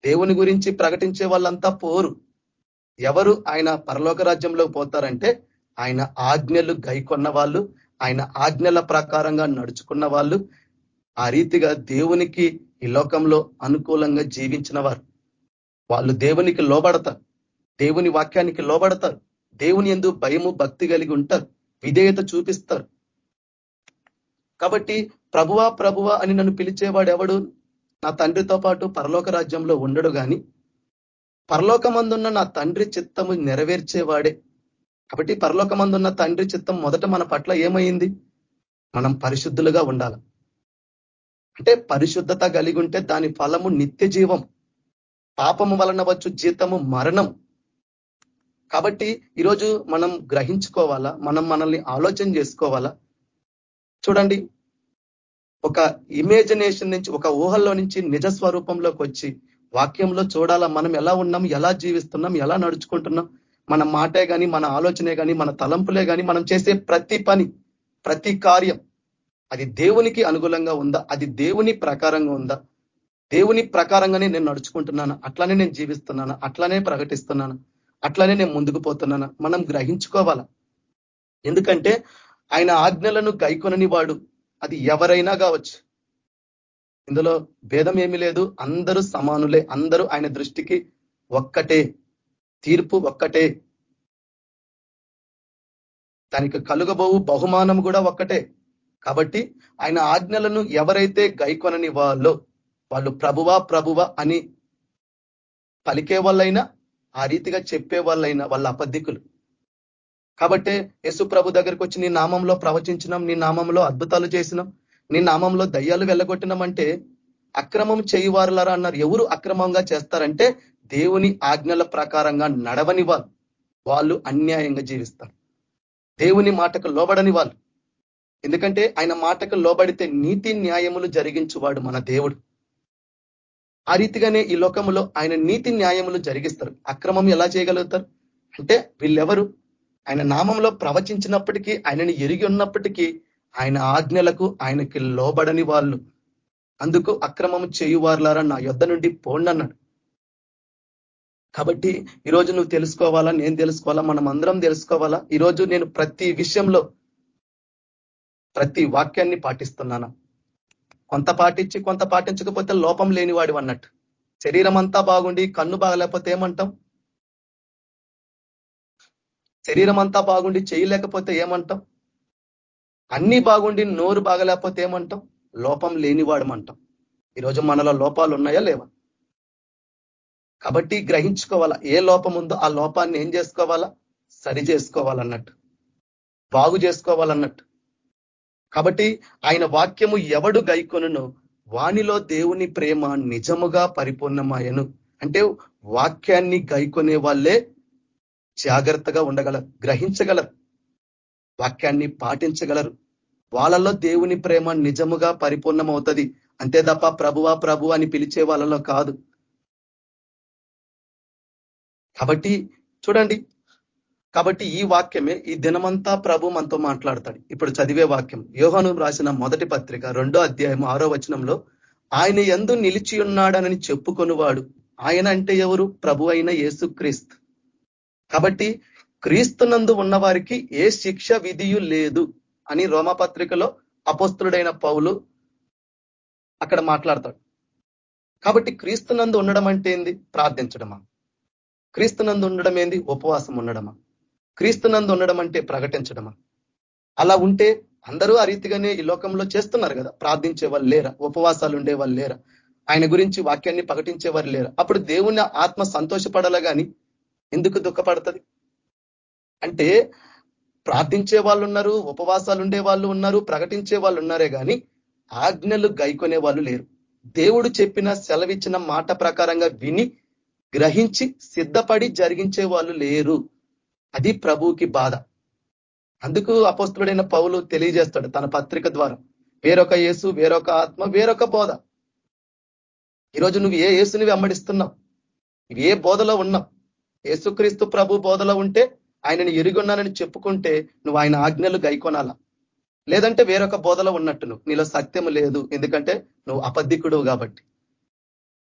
దేవుని గురించి ప్రకటించే వాళ్ళంతా పోరు. ఎవరు ఆయన పరలోక రాజ్యంలోకి పోతారంటే ఆయన ఆజ్ఞలు గైకొన్న వాళ్ళు ఆయన ఆజ్ఞల ప్రకారంగా నడుచుకున్న వాళ్ళు. ఆ రీతిగా దేవునికి ఈ లోకంలో అనుకూలంగా జీవించిన వారు వాళ్ళు దేవునికి లోబడతారు. దేవుని వాక్యానికి లోబడతారు. దేవుని ఎందు భయము భక్తి కలిగి ఉంటారు. విధేయత చూపిస్తారు. కాబట్టి ప్రభువా ప్రభువా అని నన్ను పిలిచేవాడు ఎవడు? నా తండ్రితో పాటు పరలోక రాజ్యంలో ఉండడు కానీ పరలోకమందున్న నా తండ్రి చిత్తము నెరవేర్చేవాడే. కాబట్టి పరలోకమందున్న తండ్రి చిత్తం మొదట మన పట్ల ఏమైంది మనం పరిశుద్ధులుగా ఉండాలి. అంటే పరిశుద్ధత కలిగి ఉంటే దాని ఫలము నిత్య జీవం. పాపము వలన వచ్చు జీతము మరణం. కాబట్టి ఈరోజు మనం గ్రహించుకోవాలా? మనం మనల్ని ఆలోచన చేసుకోవాలా? చూడండి ఒక ఇమేజినేషన్ నుంచి ఒక ఊహల్లో నుంచి నిజ స్వరూపంలోకి వచ్చి వాక్యంలో చూడాలా? మనం ఎలా ఉన్నాం? ఎలా జీవిస్తున్నాం? ఎలా నడుచుకుంటున్నాం? మన మాటే కానీ మన ఆలోచనే కానీ మన తలంపులే కానీ మనం చేసే ప్రతి పని ప్రతి కార్యం అది దేవునికి అనుకూలంగా ఉందా? అది దేవుని ప్రకారంగా ఉందా? దేవుని ప్రకారంగానే నేను నడుచుకుంటున్నాను? అట్లానే నేను జీవిస్తున్నాను? అట్లానే ప్రకటిస్తున్నాను? అట్లానే నేను ముందుకు పోతున్నాను? మనం గ్రహించుకోవాలా? ఎందుకంటే ఆయన ఆజ్ఞలను గైకొనని వాడు అది ఎవరైనా కావచ్చు. ఇందులో భేదం ఏమీ లేదు. అందరూ సమానులే. అందరూ ఆయన దృష్టికి ఒక్కటే. తీర్పు ఒక్కటే. దానికి కలుగబోవు బహుమానం కూడా ఒక్కటే. కాబట్టి ఆయన ఆజ్ఞలను ఎవరైతే గైకొనని వాళ్ళో వాళ్ళు ప్రభువా ప్రభువ అని పలికే వాళ్ళైనా ఆ రీతిగా చెప్పే వాళ్ళైనా వాళ్ళ అబద్ధికులు కాబట్టి యశు ప్రభు దగ్గరికి వచ్చి నీ నామంలో ప్రవచించినాం నీ నామంలో అద్భుతాలు చేసినాం నీ నామంలో దయ్యాలు వెళ్ళగొట్టినామంటే అక్రమం చేయువారులారా అన్నారు. ఎవరు అక్రమంగా చేస్తారంటే దేవుని ఆజ్ఞల ప్రకారంగా నడవని వాళ్ళు. వాళ్ళు అన్యాయంగా జీవిస్తారు. దేవుని మాటకు లోబడని వాళ్ళు. ఎందుకంటే ఆయన మాటకు లోబడితే నీతి న్యాయములు జరిగించువాడు మన దేవుడు. ఆ రీతిగానే ఈ లోకంలో ఆయన నీతి న్యాయములు జరిగిస్తారు. అక్రమం ఎలా చేయగలుగుతారు? అంటే వీళ్ళెవరు? ఆయన నామంలో ప్రవచించినప్పటికీ ఆయనని ఎరిగి ఉన్నప్పటికీ ఆయన ఆజ్ఞలకు ఆయనకి లోబడని వాళ్ళు. అందుకు అక్రమం చేయువారులారా నా యొద్ధ నుండి పోండి కాబట్టి ఈరోజు నువ్వు తెలుసుకోవాలా? నేను తెలుసుకోవాలా? మనం అందరం తెలుసుకోవాలా? ఈరోజు నేను ప్రతి విషయంలో ప్రతి వాక్యాన్ని పాటిస్తున్నాను. కొంత పాటించి కొంత పాటించకపోతే లోపం లేనివాడు అన్నట్టు. శరీరం అంతా బాగుండి కన్ను బాగలేకపోతే ఏమంటాం? శరీరం అంతా బాగుండి చేయలేకపోతే ఏమంటాం? అన్ని బాగుండి నోరు బాగలేకపోతే ఏమంటాం? లోపం లేనివాడు అంటాం. ఈరోజు మనలో లోపాలు ఉన్నాయా లేవా? కాబట్టి గ్రహించుకోవాలా ఏ లోపం ఉందో ఆ లోపాన్ని ఏం చేసుకోవాలా? సరి చేసుకోవాలన్నట్టు. బాగు చేసుకోవాలన్నట్టు. కాబట్టి ఆయన వాక్యము ఎవడు గైకొనును? వానిలో దేవుని ప్రేమ నిజముగా పరిపూర్ణమాయను. అంటే వాక్యాన్ని గైకొనే వాళ్ళే జాగ్రత్తగా ఉండగలరు గ్రహించగలరు వాక్యాన్ని పాటించగలరు. వాళ్ళలో దేవుని ప్రేమ నిజముగా పరిపూర్ణమవుతుంది. అంతే తప్ప ప్రభువా ప్రభు అని పిలిచే వాళ్ళలో కాదు. కాబట్టి చూడండి కాబట్టి ఈ వాక్యమే ఈ దినమంతా ప్రభు మనతో మాట్లాడతాడు. ఇప్పుడు చదివే వాక్యం. యోహను రాసిన మొదటి పత్రిక రెండో అధ్యాయం ఆరో వచనంలో ఆయన ఎందు నిలిచి ఉన్నాడనని చెప్పుకొనివాడు. ఆయన అంటే ఎవరు? ప్రభు అయిన యేసుక్రీస్తు కాబట్టి క్రీస్తునందు ఉన్నవారికి ఏ శిక్ష విధియు లేదు అని రోమపత్రికలో అపస్తుడైన పౌలు అక్కడ మాట్లాడతాడు. కాబట్టి క్రీస్తునందు ఉండడం అంటే ఏంది? ప్రార్థించడమా? క్రీస్తునందు ఉండడం ఏంది? ఉపవాసం ఉండడమా? క్రీస్తునందు ఉండడం అంటే ప్రకటించడమా? అలా ఉంటే అందరూ ఆ రీతిగానే ఈ లోకంలో చేస్తున్నారు కదా. ప్రార్థించే వాళ్ళు లేరా? ఉపవాసాలు ఉండే వాళ్ళు లేరా? ఆయన గురించి వాక్యాన్ని ప్రకటించేవారు లేరా? అప్పుడు దేవుని ఆత్మ సంతోషపడాల కానీ ఎందుకు దుఃఖపడుతుంది? అంటే ప్రార్థించే వాళ్ళు ఉన్నారు ఉపవాసాలు ఉండే వాళ్ళు ఉన్నారు ప్రకటించే వాళ్ళు ఉన్నారే కానీ ఆజ్ఞలు గైకొనే వాళ్ళు లేరు. దేవుడు చెప్పిన సెలవిచ్చిన మాట ప్రకారంగా విని గ్రహించి సిద్ధపడి జరిగించే వాళ్ళు లేరు. అది ప్రభువుకి బాధ. అందుకు అపోస్తుడైన పౌలు తెలియజేస్తాడు తన పత్రిక ద్వారా. వేరొక యేసు వేరొక ఆత్మ వేరొక బోధ. ఈరోజు నువ్వు ఏ యేసుని వెంబడిస్తున్నావు? ఏ బోధలో ఉన్నావు? యేసుక్రీస్తు ప్రభు బోధలో ఉంటే ఆయనని ఎరిగొన్నానని చెప్పుకుంటే నువ్వు ఆయన ఆజ్ఞలు గైకొనాలా. లేదంటే వేరొక బోధలో ఉన్నట్టు నువ్వు. నీలో సత్యం లేదు. ఎందుకంటే నువ్వు అబద్ధికుడు కాబట్టి.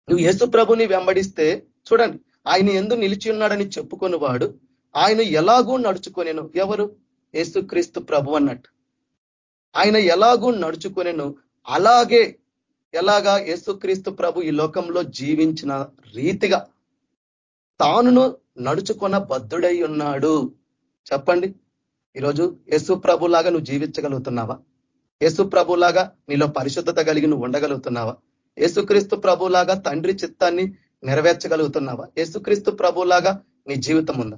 నువ్వు యేసు ప్రభుని వెంబడిస్తే చూడండి ఆయన ఎందు నిలిచి ఉన్నాడని చెప్పుకొని వాడు ఆయన ఎలాగూ నడుచుకొనేను. ఎవరు? యేసుక్రీస్తు ప్రభు అన్నట్టు. ఆయన ఎలాగూ నడుచుకొనేను. అలాగే ఎలాగా యేసుక్రీస్తు ప్రభు ఈ లోకంలో జీవించిన రీతిగా తానును నడుచుకొన బద్ధుడై ఉన్నాడు. చెప్పండి. ఈరోజు యేసు ప్రభులాగా నువ్వు జీవించగలుగుతున్నావా? యేసు ప్రభులాగా నీలో పరిశుద్ధత కలిగి నువ్వు ఉండగలుగుతున్నావా? యేసుక్రీస్తు ప్రభులాగా తండ్రి చిత్తాన్ని నెరవేర్చగలుగుతున్నావా? యేసుక్రీస్తు ప్రభులాగా నీ జీవితం ఉందా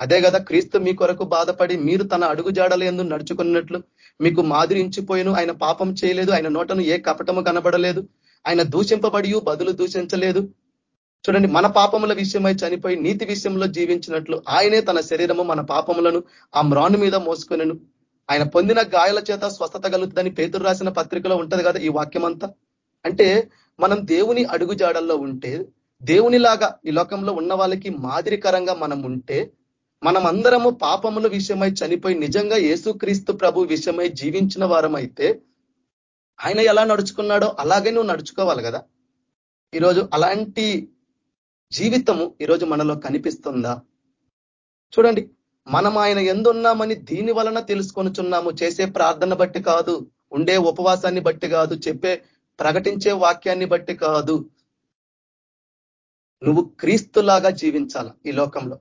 అదే కదా క్రీస్తు మీ కొరకు బాధపడి మీరు తన అడుగు జాడలేందు నడుచుకున్నట్లు మీకు మాదిరించిపోయిను. ఆయన పాపం చేయలేదు. ఆయన నోటను ఏ కపటము కనబడలేదు. ఆయన దూషింపబడి బదులు దూషించలేదు. చూడండి మన పాపముల విషయమై చనిపోయి నీతి విషయంలో జీవించినట్లు ఆయనే తన శరీరము మన పాపములను ఆ మ్రాను మీద మోసుకొనను. ఆయన పొందిన గాయాల చేత స్వస్థత కలుగుతుందని పేతురు రాసిన పత్రికలో ఉంటది కదా ఈ వాక్యం అంతా అంటే మనం దేవుని అడుగుజాడల్లో ఉంటే దేవునిలాగా ఈ లోకంలో ఉన్న వాళ్ళకి మాదిరికరంగా మనం ఉంటే మనం అందరము పాపముల విషయమై చనిపోయి నిజంగా యేసుక్రీస్తు ప్రభు విషయమై జీవించిన వారమైతే ఆయన ఎలా నడుచుకున్నాడో అలాగే నువ్వు నడుచుకోవాలి కదా. ఈరోజు అలాంటి జీవితము ఈరోజు మనలో కనిపిస్తుందా? చూడండి మనం ఆయన ఎందున్నామని దీని వలన తెలుసుకొనిచున్నాము చేసే ప్రార్థన బట్టి కాదు ఉండే ఉపవాసాన్ని బట్టి కాదు చెప్పే ప్రకటించే వాక్యాన్ని బట్టి కాదు. నువ్వు క్రీస్తులాగా జీవించాల ఈ లోకంలో?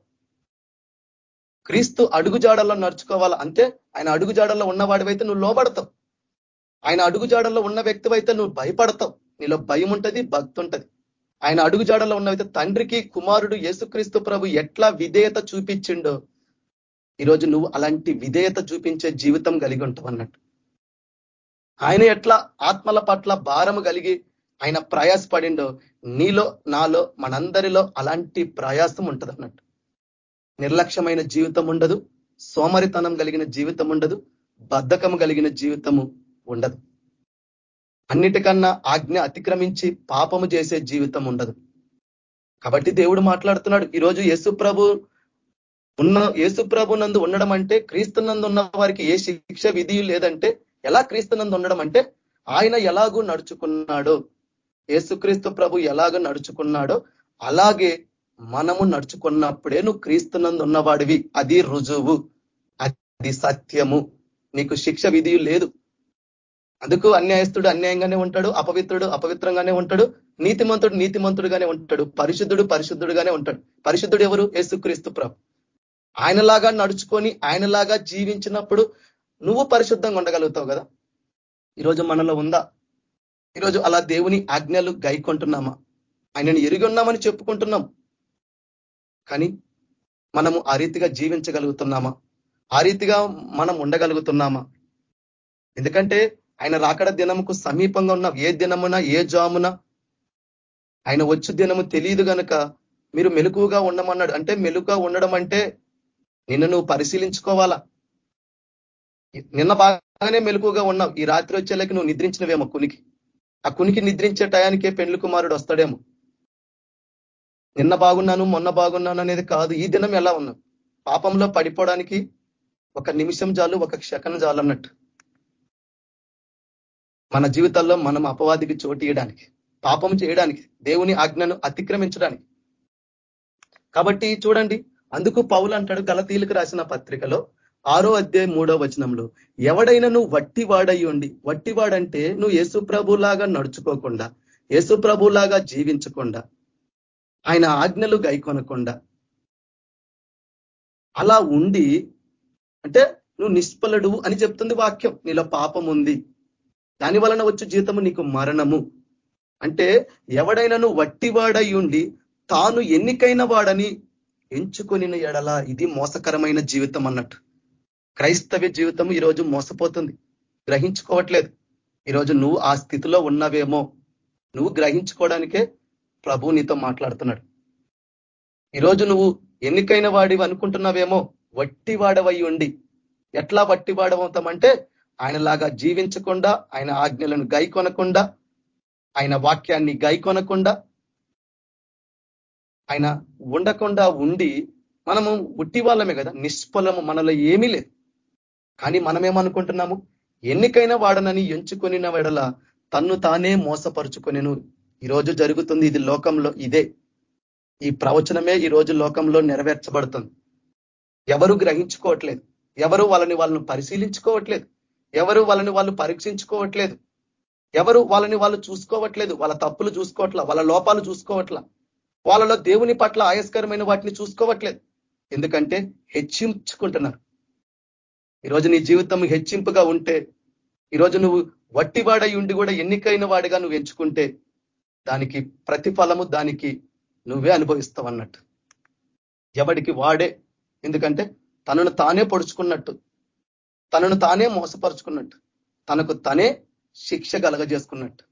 క్రీస్తు అడుగుజాడల్లో నడుచుకోవాలి? అంతే. ఆయన అడుగుజాడల్లో ఉన్నవాడివైతే నువ్వు లోబడతావు. ఆయన అడుగుజాడల్లో ఉన్న వ్యక్తివైతే నువ్వు భయపడతావు. నీలో భయం ఉంటుంది భక్తి ఉంటుంది ఆయన అడుగుజాడలో ఉన్నవైతే తండ్రికి కుమారుడు యేసుక్రీస్తు ప్రభు ఎట్లా విధేయత చూపించిండో ఈరోజు నువ్వు అలాంటి విధేయత చూపించే జీవితం కలిగి ఉంటావు అన్నట్టు. ఆయన ఎట్లా ఆత్మల పట్ల భారము కలిగి ఆయన ప్రయాసపడిండో నీలో నాలో మనందరిలో అలాంటి ప్రయాసం ఉంటుంది అన్నట్టు నిర్లక్ష్యమైన జీవితం ఉండదు సోమరితనం కలిగిన జీవితం ఉండదు బద్ధకం కలిగిన జీవితము ఉండదు. అన్నిటికన్నా ఆజ్ఞ అతిక్రమించి పాపము చేసే జీవితం ఉండదు కాబట్టి దేవుడు మాట్లాడుతున్నాడు ఈరోజు యేసు ప్రభు ఉన్న యేసు ప్రభు నందు ఉండడం అంటే క్రీస్తునందు ఉన్న వారికి ఏ శిక్ష విధి లేదంటే ఎలా క్రీస్తునందు ఉండడం అంటే ఆయన ఎలాగూ నడుచుకున్నాడో యేసుక్రీస్తు ప్రభు ఎలాగ నడుచుకున్నాడో అలాగే మనము నడుచుకున్నప్పుడే నువ్వు క్రీస్తునందు ఉన్నవాడివి అది రుజువు. అది సత్యము. నీకు శిక్ష విధి లేదు. అందుకు అన్యాయస్తుడు అన్యాయంగానే ఉంటాడు అపవిత్రుడు అపవిత్రంగానే ఉంటాడు నీతిమంతుడు నీతిమంతుడుగానే ఉంటాడు పరిశుద్ధుడు పరిశుద్ధుడుగానే ఉంటాడు. పరిశుద్ధుడు ఎవరు? యేసుక్రీస్తు ప్రభు. ఆయనలాగా నడుచుకొని ఆయనలాగా జీవించినప్పుడు నువ్వు పరిశుద్ధంగా ఉండగలుగుతావు కదా? ఈరోజు మనలో ఉందా? ఈరోజు అలా దేవుని ఆజ్ఞలు గైకొంటున్నామా? ఆయనను ఎరిగి ఉన్నామని చెప్పుకుంటున్నాం. కానీ మనము ఆ రీతిగా జీవించగలుగుతున్నామా? ఆ రీతిగా మనం ఉండగలుగుతున్నామా? ఎందుకంటే ఆయన రాకడ దినముకు సమీపంగా ఉన్న ఏ దినమున ఏ జామున ఆయన వచ్చు దినము తెలియదు గనక మీరు మెలుకుగా ఉండమన్నాడు. అంటే మెలుగా ఉండడం అంటే నిన్ను నువ్వు పరిశీలించుకోవాలా? నిన్న బాగానే మెలుకుగా ఉన్నావు. ఈ రాత్రి వచ్చేలాకి నువ్వు నిద్రించినవేమో కునికి. ఆ కునికి నిద్రించే టయానికే పెండ్లు కుమారుడు వస్తాడేమో. నిన్న బాగున్నాను మొన్న బాగున్నాను అనేది కాదు. ఈ దినం ఎలా ఉన్నాం? పాపంలో పడిపోవడానికి ఒక నిమిషం చాలు ఒక క్షకం చాలు అన్నట్టు. మన జీవితాల్లో మనం అపవాదికి చోటు ఇయడానికి పాపం చేయడానికి దేవుని ఆజ్ఞను అతిక్రమించడానికి. కాబట్టి చూడండి అందుకు పౌలు అంటాడు గలతీలకు రాసిన పత్రికలో ఆరో అధ్యాయం మూడో వచనంలో ఎవడైనా నువ్వు వట్టివాడై ఉండి వట్టివాడంటే నువ్వు యేసుప్రభులాగా నడుచుకోకుండా యేసుప్రభులాగా జీవించకుండా ఆయన ఆజ్ఞలు గైకొనకుండా. అలా ఉండి అంటే నువ్వు నిష్ఫలడు అని చెప్తుంది వాక్యం. నీలో పాపం ఉంది దాని వలన వచ్చే జీతము నీకు మరణము. అంటే ఎవడైనాను వట్టివాడై ఉండి తాను ఎన్నికైన వాడని ఎంచుకొని ఎడల ఇది మోసకరమైన జీవితం అన్నట్టు. క్రైస్తవ్య జీవితం ఈరోజు మోసపోతుంది. గ్రహించుకోవట్లేదు. ఈరోజు నువ్వు ఆ స్థితిలో ఉన్నవేమో. నువ్వు గ్రహించుకోవడానికే ప్రభు నీతో మాట్లాడుతున్నాడు. ఈరోజు నువ్వు ఎన్నికైన వాడివి అనుకుంటున్నావేమో వట్టి వాడవై ఉండి. ఎట్లా వట్టి వాడవుతామంటే ఆయనలాగా జీవించకుండా ఆయన ఆజ్ఞలను గైకొనకుండా ఆయన వాక్యాన్ని గైకొనకుండా ఆయన ఉండకుండా ఉండి మనము ఉట్టి వాళ్ళమే కదా నిష్ఫలము మనలో ఏమీ లేదు. కానీ మనమేమనుకుంటున్నాము? ఎన్నికైనా వాడనని ఎంచుకొనిన వెడల తన్ను తానే మోసపరుచుకొనిను ఈరోజు జరుగుతుంది ఇది లోకంలో ఇదే. ఈ ప్రవచనమే ఈ రోజు లోకంలో నెరవేర్చబడుతుంది. ఎవరు గ్రహించుకోవట్లేదు. ఎవరు వాళ్ళని వాళ్ళను పరిశీలించుకోవట్లేదు. ఎవరు వాళ్ళని వాళ్ళు పరీక్షించుకోవట్లేదు. ఎవరు వాళ్ళని వాళ్ళు చూసుకోవట్లేదు. వాళ్ళ తప్పులు చూసుకోవట్లా వాళ్ళ లోపాలు చూసుకోవట్లా. వాళ్ళలో దేవుని పట్ల ఆయస్కరమైన వాటిని చూసుకోవట్లేదు. ఎందుకంటే హెచ్చించుకుంటున్నారు. ఈరోజు నీ జీవితం హెచ్చింపుగా ఉంటే ఈరోజు నువ్వు వట్టివాడై ఉండి కూడా ఎన్నికైన వాడిగా నువ్వు ఎంచుకుంటే దానికి ప్రతిఫలము దానికి నువ్వే అనుభవిస్తావు అన్నట్టు ఎవడికి వాడే ఎందుకంటే తనను తానే పొడుచుకున్నట్టు తనను తానే మోసపరుచుకున్నట్టు తనకు తనే శిక్ష కలగజేసుకున్నట్టు.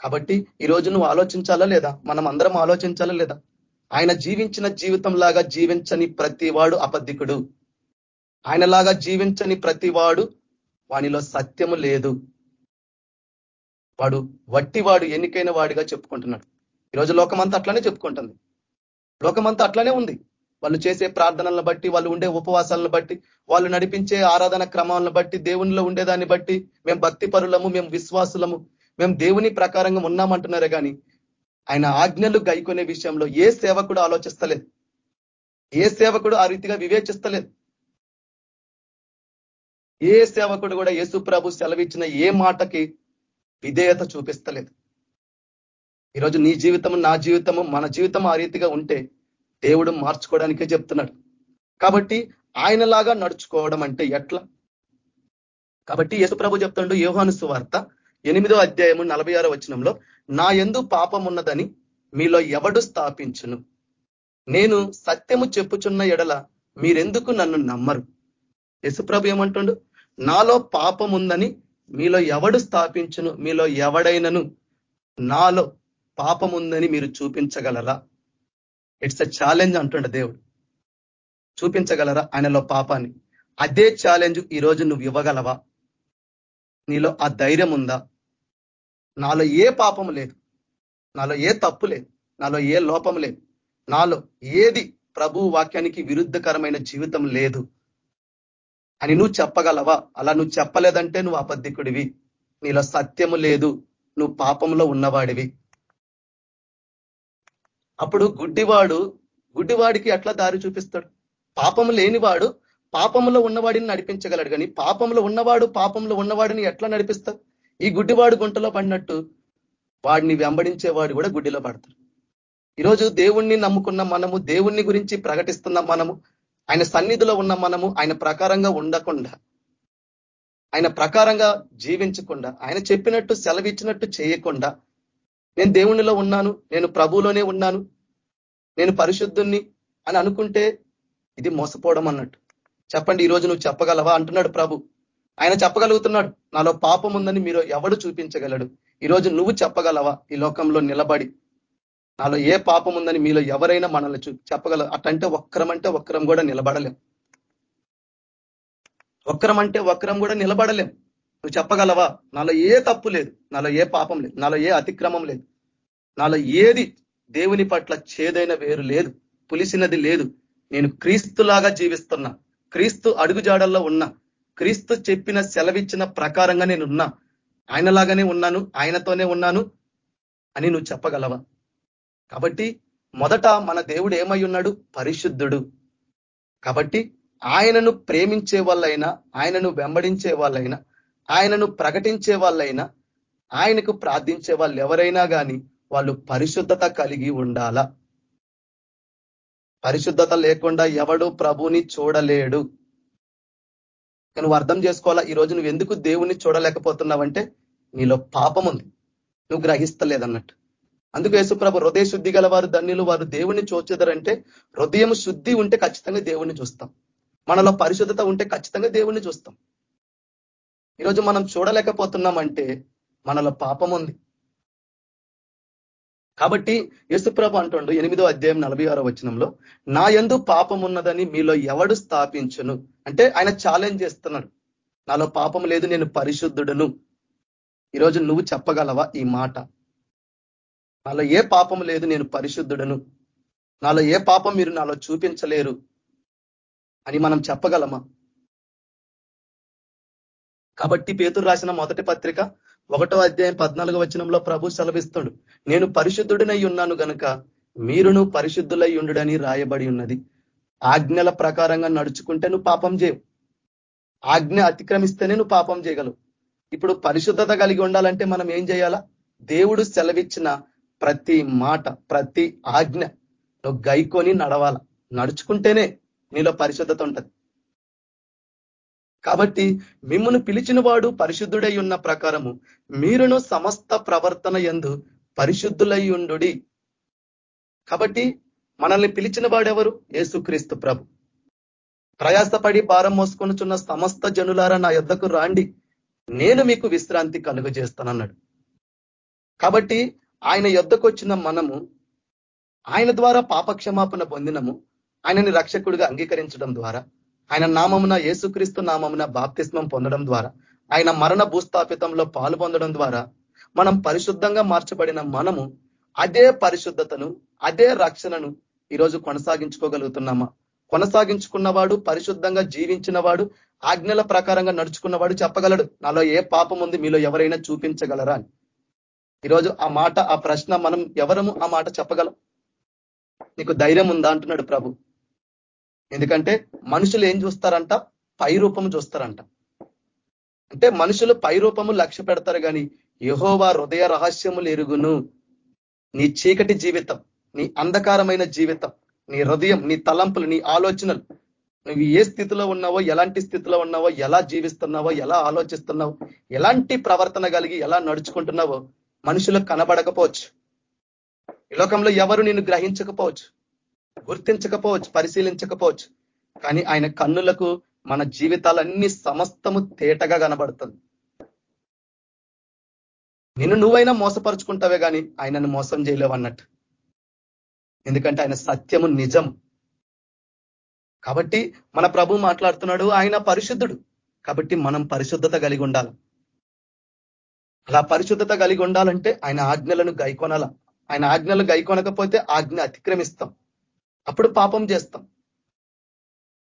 కాబట్టి ఈరోజు నువ్వు ఆలోచించాలా లేదా? మనం అందరం ఆలోచించాలా లేదా? ఆయన జీవించిన జీవితం లాగా జీవించని ప్రతివాడు అబద్ధికుడు. ఆయనలాగా జీవించని ప్రతివాడు వానిలో సత్యము లేదు. వాడు వట్టివాడు ఎన్నికైన వాడిగా చెప్పుకుంటున్నాడు. ఈరోజు లోకమంతా అట్లానే చెప్పుకుంటుంది. లోకమంతా అట్లానే ఉంది. వాళ్ళు చేసే ప్రార్థనలను బట్టి వాళ్ళు ఉండే ఉపవాసాలను బట్టి వాళ్ళు నడిపించే ఆరాధన క్రమాలను బట్టి దేవునిలో ఉండేదాన్ని బట్టి మేము భక్తి పరులము మేము విశ్వాసులము మేము దేవుని ప్రకారంగా ఉన్నామంటున్నారే కానీ ఆయన ఆజ్ఞలు గైకొనే విషయంలో ఏ సేవకుడు ఆలోచిస్తలేదు. ఏ సేవకుడు ఆ రీతిగా వివేచిస్తలేదు. ఏ సేవకుడు కూడా యేసు ప్రభు సెలవిచ్చిన ఏ మాటకి విధేయత చూపిస్తలేదు. ఈరోజు నీ జీవితము నా జీవితము మన జీవితం ఆ రీతిగా ఉంటే దేవుడు మార్చుకోవడానికే చెప్తున్నాడు. కాబట్టి ఆయనలాగా నడుచుకోవడం అంటే ఎట్లా? కాబట్టి ప్రభు చెప్తుండడు యోహాను సువార్త ఎనిమిదో అధ్యాయము నలభై ఆరో వచనంలో నా ఎందు పాపం ఉన్నదని మీలో ఎవడు స్థాపించును? నేను సత్యము చెప్పుచున్న ఎడల మీరెందుకు నన్ను నమ్మరు? యశుప్రభు ఏమంటుండు? నాలో పాపం ఉందని మీలో ఎవడు స్థాపించును మీలో ఎవడైనను నాలో పాపం ఉందని మీరు చూపించగలరా? ఇట్స్ అ ఛాలెంజ్ అంటుండ దేవుడు. చూపించగలరా ఆయనలో పాపాన్ని? అదే ఛాలెంజ్ ఈరోజు నువ్వు ఇవ్వగలవా? నీలో ఆ ధైర్యం ఉందా? నాలో ఏ పాపం లేదు. నాలో ఏ తప్పు లేదు. నాలో ఏ లోపం లేదు. నాలో ఏది ప్రభు వాక్యానికి విరుద్ధకరమైన జీవితం లేదు. అని నువ్వు చెప్పగలవా? అలా నువ్వు చెప్పలేదంటే నువ్వు అబద్ధికుడివి. నీలో సత్యము లేదు. నువ్వు పాపంలో ఉన్నవాడివి. అప్పుడు గుడ్డివాడు గుడ్డివాడికి ఎట్లా దారి చూపిస్తాడు? పాపము లేనివాడు పాపంలో ఉన్నవాడిని నడిపించగలడు. కానీ పాపంలో ఉన్నవాడు పాపంలో ఉన్నవాడిని ఎట్లా నడిపిస్తాడు? ఈ గుడ్డివాడు గుంటలో పడినట్టు వాడిని వెంబడించేవాడు కూడా గుడ్డిలో పడతాడు. ఈరోజు దేవుణ్ణి నమ్ముకున్న మనము దేవుణ్ణి గురించి ప్రకటిస్తున్న మనము ఆయన సన్నిధిలో ఉన్న మనము ఆయన ప్రకారంగా ఉండకుండా ఆయన ప్రకారంగా జీవించకుండా ఆయన చెప్పినట్టు సెలవిచ్చినట్టు చేయకుండా నేను దేవునిలో ఉన్నాను నేను ప్రభువులోనే ఉన్నాను నేను పరిశుద్ధుణ్ణి అని అనుకుంటే ఇది మోసపోవడం అన్నట్టు. చెప్పండి ఈ రోజు నువ్వు చెప్పగలవా? అంటున్నాడు ప్రభు. ఆయన చెప్పగలుగుతున్నాడు. నాలో పాపం ఉందని మీరు ఎవడు చూపించగలడు? ఈరోజు నువ్వు చెప్పగలవా? ఈ లోకంలో నిలబడి నాలో ఏ పాపం ఉందని మీలో ఎవరైనా మనల్ని చూ అటంటే వక్రం అంటే వక్రం కూడా నిలబడలేం. వక్రం అంటే వక్రం కూడా నిలబడలేం. నువ్వు చెప్పగలవా? నాలో ఏ తప్పు లేదు. నాలో ఏ పాపం లేదు. నాలో ఏ అతిక్రమం లేదు. నాలో ఏది దేవుని పట్ల చేదైన వేరు లేదు. పులిసినది లేదు. నేను క్రీస్తులాగా జీవిస్తున్నా. క్రీస్తు అడుగుజాడల్లో ఉన్నా. క్రీస్తు చెప్పిన సెలవిచ్చిన ప్రకారంగా నేనున్నా. ఆయనలాగానే ఉన్నాను. ఆయనతోనే ఉన్నాను అని నువ్వు చెప్పగలవా? కాబట్టి మొదట మన దేవుడు ఏమై ఉన్నాడు? పరిశుద్ధుడు. కాబట్టి ఆయనను ప్రేమించే వాళ్ళైనా ఆయనను వెంబడించే వాళ్ళైనా ఆయనను ప్రకటించే వాళ్ళైనా ఆయనకు ప్రార్థించే వాళ్ళు ఎవరైనా కానీ వాళ్ళు పరిశుద్ధత కలిగి ఉండాలా? పరిశుద్ధత లేకుండా ఎవడు ప్రభుని చూడలేడు. నువ్వు అర్థం చేసుకోవాలా? ఈ రోజు నువ్వు ఎందుకు దేవుణ్ణి చూడలేకపోతున్నావంటే నీలో పాపం ఉంది నువ్వు గ్రహిస్తలేదన్నట్టు. అందుకు యేసుప్రభ హృదయ శుద్ధి గల వారు ధన్యులు వారు దేవుణ్ణి చూచెదరంటే హృదయం శుద్ధి ఉంటే ఖచ్చితంగా దేవుణ్ణి చూస్తాం. మనలో పరిశుద్ధత ఉంటే ఖచ్చితంగా దేవుణ్ణి చూస్తాం. ఈరోజు మనం చూడలేకపోతున్నామంటే మనలో పాపం ఉంది. కాబట్టి యేసుప్రభ అంటుండు ఎనిమిదో అధ్యాయం నలభై ఆరో వచనంలో నా ఎందు పాపం ఉన్నదని మీలో ఎవడు స్థాపించును? అంటే ఆయన ఛాలెంజ్ చేస్తున్నాడు. నాలో పాపం లేదు నేను పరిశుద్ధుడును. ఈరోజు నువ్వు చెప్పగలవా ఈ మాట? నాలో ఏ పాపం లేదు నేను పరిశుద్ధుడను. నాలో ఏ పాపం మీరు నాలో చూపించలేరు అని మనం చెప్పగలమా? కాబట్టి పేతురు రాసిన మొదటి పత్రిక ఒకటో అధ్యాయం పద్నాలుగో వచనంలో ప్రభు సెలవిస్తుడు నేను పరిశుద్ధుడినై ఉన్నాను గనుక మీరును పరిశుద్ధులై ఉండుడని రాయబడి ఉన్నది. ఆజ్ఞల ప్రకారంగా నడుచుకుంటే నువ్వు పాపం చేయవు. ఆజ్ఞ అతిక్రమిస్తేనే నువ్వు పాపం చేయగలవు. ఇప్పుడు పరిశుద్ధత కలిగి ఉండాలంటే మనం ఏం చేయాలా? దేవుడు సెలవిచ్చిన ప్రతి మాట ప్రతి ఆజ్ఞ నువ్వు గైకొని నడవాల. నడుచుకుంటేనే నీలో పరిశుద్ధత ఉంటది. కాబట్టి మిమ్మల్ని పిలిచిన వాడు పరిశుద్ధుడై ఉన్న ప్రకారము మీరును సమస్త ప్రవర్తన ఎందు పరిశుద్ధులై ఉండు కాబట్టి మనల్ని పిలిచిన వాడెవరు ఏసుక్రీస్తు ప్రభు. ప్రయాసపడి భారం మోసుకొనుచున్న సమస్త జనులారా నా యుద్ధకు రాండి. నేను మీకు విశ్రాంతి కలుగజేస్తానన్నాడు. కాబట్టి ఆయన యొద్దకు వచ్చిన మనము ఆయన ద్వారా పాపక్షమాపణ పొందినము ఆయనని రక్షకుడిగా అంగీకరించడం ద్వారా ఆయన నామమున యేసుక్రీస్తు నామమున బాప్తిస్మం పొందడం ద్వారా ఆయన మరణ భూస్థాపితంలో పాలు పొందడం ద్వారా మనం పరిశుద్ధంగా మార్చబడిన మనము అదే పరిశుద్ధతను అదే రక్షణను ఈరోజు కొనసాగించుకోగలుగుతున్నామా? కొనసాగించుకున్నవాడు పరిశుద్ధంగా జీవించిన వాడు ఆజ్ఞల ప్రకారంగా నడుచుకున్నవాడు చెప్పగలడు నాలో ఏ పాపం ఉంది మీలో ఎవరైనా చూపించగలరా అని. ఈరోజు ఆ మాట ఆ ప్రశ్న మనం ఎవరము ఆ మాట చెప్పగలం? నీకు ధైర్యం ఉందా అంటున్నాడు ప్రభు. ఎందుకంటే మనుషులు ఏం చూస్తారంట? పై రూపము చూస్తారంట. అంటే మనుషులు పై రూపము లక్ష్య పెడతారు కానీ యహోవా హృదయ రహస్యములు ఎరుగును. నీ చీకటి జీవితం నీ అంధకారమైన జీవితం నీ హృదయం నీ తలంపులు నీ ఆలోచనలు నువ్వు ఏ స్థితిలో ఉన్నావో ఎలాంటి స్థితిలో ఉన్నావో ఎలా జీవిస్తున్నావో ఎలా ఆలోచిస్తున్నావో ఎలాంటి ప్రవర్తన కలిగి ఎలా నడుచుకుంటున్నావో మనుషులకు కనబడకపోవచ్చు. ఈ లోకంలో ఎవరు నిన్ను గ్రహించకపోవచ్చు? గుర్తించకపోవచ్చు పరిశీలించకపోవచ్చు. కానీ ఆయన కన్నులకు మన జీవితాలన్నీ సమస్తము తేటగా కనబడుతుంది. నిన్ను నువ్వైనా మోసపరుచుకుంటావే కానీ ఆయనను మోసం చేయలేవు అన్నట్టు. ఎందుకంటే ఆయన సత్యము నిజం. కాబట్టి మన ప్రభు మాట్లాడుతున్నాడు ఆయన పరిశుద్ధుడు. కాబట్టి మనం పరిశుద్ధత కలిగి ఉండాలి. అలా పరిశుద్ధత కలిగి ఉండాలంటే ఆయన ఆజ్ఞలను గైకొనాల. ఆయన ఆజ్ఞలు గైకొనకపోతే ఆజ్ఞ అతిక్రమిస్తాం. అప్పుడు పాపం చేస్తాం.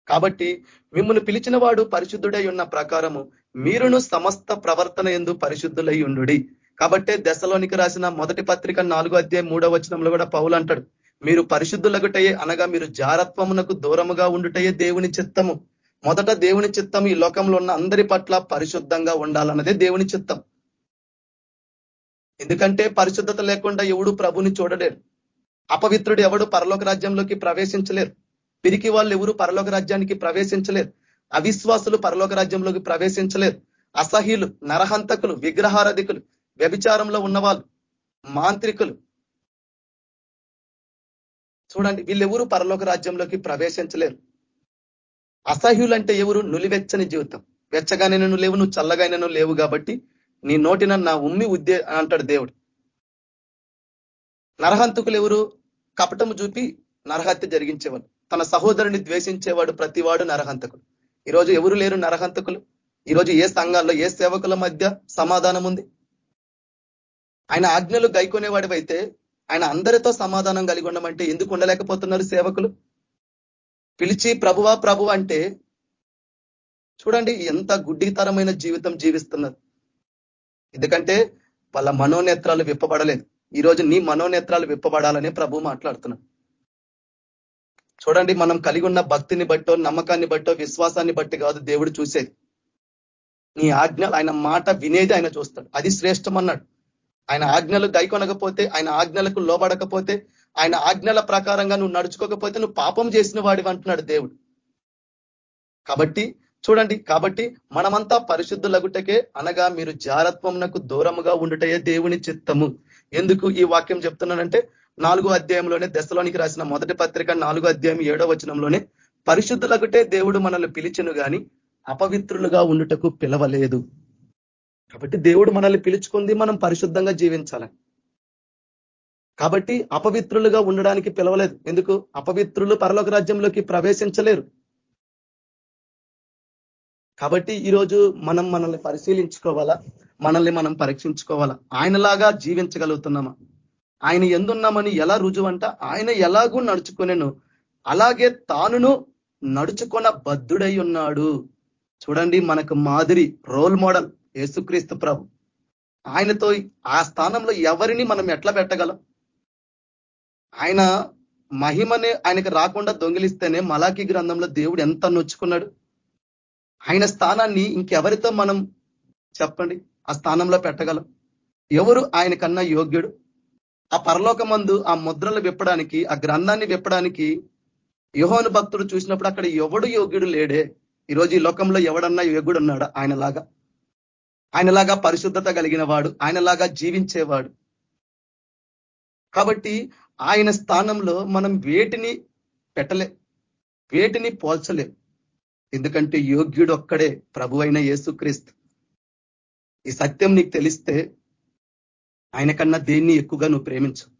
కాబట్టి మిమ్మల్ని పిలిచిన వాడు పరిశుద్ధుడై ఉన్న ప్రకారము మీరును సమస్త ప్రవర్తన ఎందు పరిశుద్ధులై ఉండు కాబట్టే దశలోనికి రాసిన మొదటి పత్రిక నాలుగో అధ్యాయం మూడో వచనంలో కూడా పౌలు అంటాడు మీరు పరిశుద్ధులగుటయే అనగా మీరు జారత్వమునకు దూరముగా ఉండుటయే దేవుని చిత్తము. మొదట దేవుని చిత్తం ఈ లోకంలో ఉన్న అందరి పట్ల పరిశుద్ధంగా ఉండాలన్నదే దేవుని చిత్తం. ఎందుకంటే పరిశుద్ధత లేకుండా ఎవడు ప్రభుని చూడలేరు అపవిత్రుడు ఎవడు పరలోక రాజ్యంలోకి ప్రవేశించలేరు. పిరికి వాళ్ళు ఎవరు పరలోక రాజ్యానికి ప్రవేశించలేరు. అవిశ్వాసులు పరలోక రాజ్యంలోకి ప్రవేశించలేరు. అసహ్యులు నరహంతకులు విగ్రహారధికులు వ్యభిచారంలో ఉన్నవాళ్ళు మాంత్రికులు. చూడండి వీళ్ళెవరు పరలోక రాజ్యంలోకి ప్రవేశించలేరు. అసహ్యులంటే ఎవరు? నులివెచ్చని జీవితం. వెచ్చగానైనా లేవు నువ్వు చల్లగానైనా లేవు కాబట్టి నీ నోటిన నా ఉమ్మి ఉద్దే అంటాడు దేవుడు. నరహంతకులు ఎవరు? కపటము చూపి నరహత్య జరిగించేవాడు. తన సహోదరుని ద్వేషించేవాడు ప్రతివాడు నరహంతకుడు. ఈరోజు ఎవరు లేరు నరహంతకులు? ఈరోజు ఏ సంఘాల్లో ఏ సేవకుల మధ్య సమాధానం ఉంది? ఆయన ఆజ్ఞలు గైకొనేవాడివైతే ఆయన అందరితో సమాధానం కలిగి ఉండమంటే ఎందుకు ఉండలేకపోతున్నారు సేవకులు? పిలిచి ప్రభువా ప్రభు అంటే చూడండి ఎంత గుడ్డితరమైన జీవితం జీవిస్తున్నారు. ఎందుకంటే వాళ్ళ మనోనేత్రాలు విప్పబడలేదు. ఈరోజు నీ మనోనేత్రాలు విప్పబడాలని ప్రభు మాట్లాడుతున్నాడు. చూడండి మనం కలిగి ఉన్న భక్తిని బట్టో నమ్మకాన్ని బట్టో విశ్వాసాన్ని బట్టి కాదు దేవుడు చూసేది. నీ ఆజ్ఞలు ఆయన మాట వినేది ఆయన చూస్తాడు. అది శ్రేష్టం అన్నాడు. ఆయన ఆజ్ఞలు గైకొనకపోతే ఆయన ఆజ్ఞలకు లోబడకపోతే ఆయన ఆజ్ఞల ప్రకారంగా నువ్వు నడుచుకోకపోతే నువ్వు పాపం చేసిన వాడివి అంటున్నాడు దేవుడు. కాబట్టి చూడండి కాబట్టి మనమంతా పరిశుద్ధులగుటకే అనగా మీరు జారత్వంనకు దూరముగా ఉండుటయే దేవుని చిత్తము. ఎందుకు ఈ వాక్యం చెప్తున్నానంటే నాలుగో అధ్యాయంలోనే దశలోనికి రాసిన మొదటి పత్రిక నాలుగో అధ్యాయం ఏడో వచనంలోనే పరిశుద్ధులగుటే దేవుడు మనల్ని పిలిచను గాని అపవిత్రులుగా ఉండుటకు పిలవలేదు. కాబట్టి దేవుడు మనల్ని పిలుచుకుంది మనం పరిశుద్ధంగా జీవించాలి. కాబట్టి అపవిత్రులుగా ఉండడానికి పిలవలేదు. ఎందుకు? అపవిత్రులు పరలోక రాజ్యంలోకి ప్రవేశించలేరు. కాబట్టి ఈరోజు మనం మనల్ని పరిశీలించుకోవాలా? మనల్ని మనం పరీక్షించుకోవాలా? ఆయనలాగా జీవించగలుగుతున్నామా? ఆయన ఎందున్నామని ఎలా రుజువంట? ఆయన ఎలాగూ నడుచుకునేను. అలాగే తానును నడుచుకున్న బద్ధుడై ఉన్నాడు. చూడండి మనకు మాదిరి రోల్ మోడల్ యేసుక్రీస్తు ప్రభు. ఆయనతో ఆ స్థానంలో ఎవరిని మనం ఎట్లా పెట్టగలం? ఆయన మహిమనే ఆయనకు రాకుండా దొంగిలిస్తేనే మలాకి గ్రంథంలో దేవుడు ఎంత నొచ్చుకున్నాడు? ఆయన స్థానాన్ని ఇంకెవరితో మనం చెప్పండి? ఆ స్థానంలో పెట్టగలం. ఎవరు ఆయన కన్నా యోగ్యుడు? ఆ పరలోకమందు ఆ ముద్రలు విప్పడానికి ఆ గ్రంథాన్ని విప్పడానికి యుహోను భక్తుడు చూసినప్పుడు అక్కడ ఎవడు యోగ్యుడు లేడే? ఈరోజు ఈ లోకంలో ఎవడన్నా యోగ్యుడు ఉన్నాడా ఆయనలాగా. ఆయనలాగా పరిశుద్ధత కలిగిన వాడు ఆయనలాగా జీవించేవాడు. కాబట్టి ఆయన స్థానంలో మనం వేటిని పెట్టలే వేటిని పోల్చలేం. ఎందుకంటే యోగ్యుడు ఒక్కడే ప్రభు అయిన యేసుక్రీస్తు. ఈ సత్యం నీకు తెలిస్తే ఆయన కన్నా దేన్ని ఎక్కువగా నువ్వు ప్రేమించవు?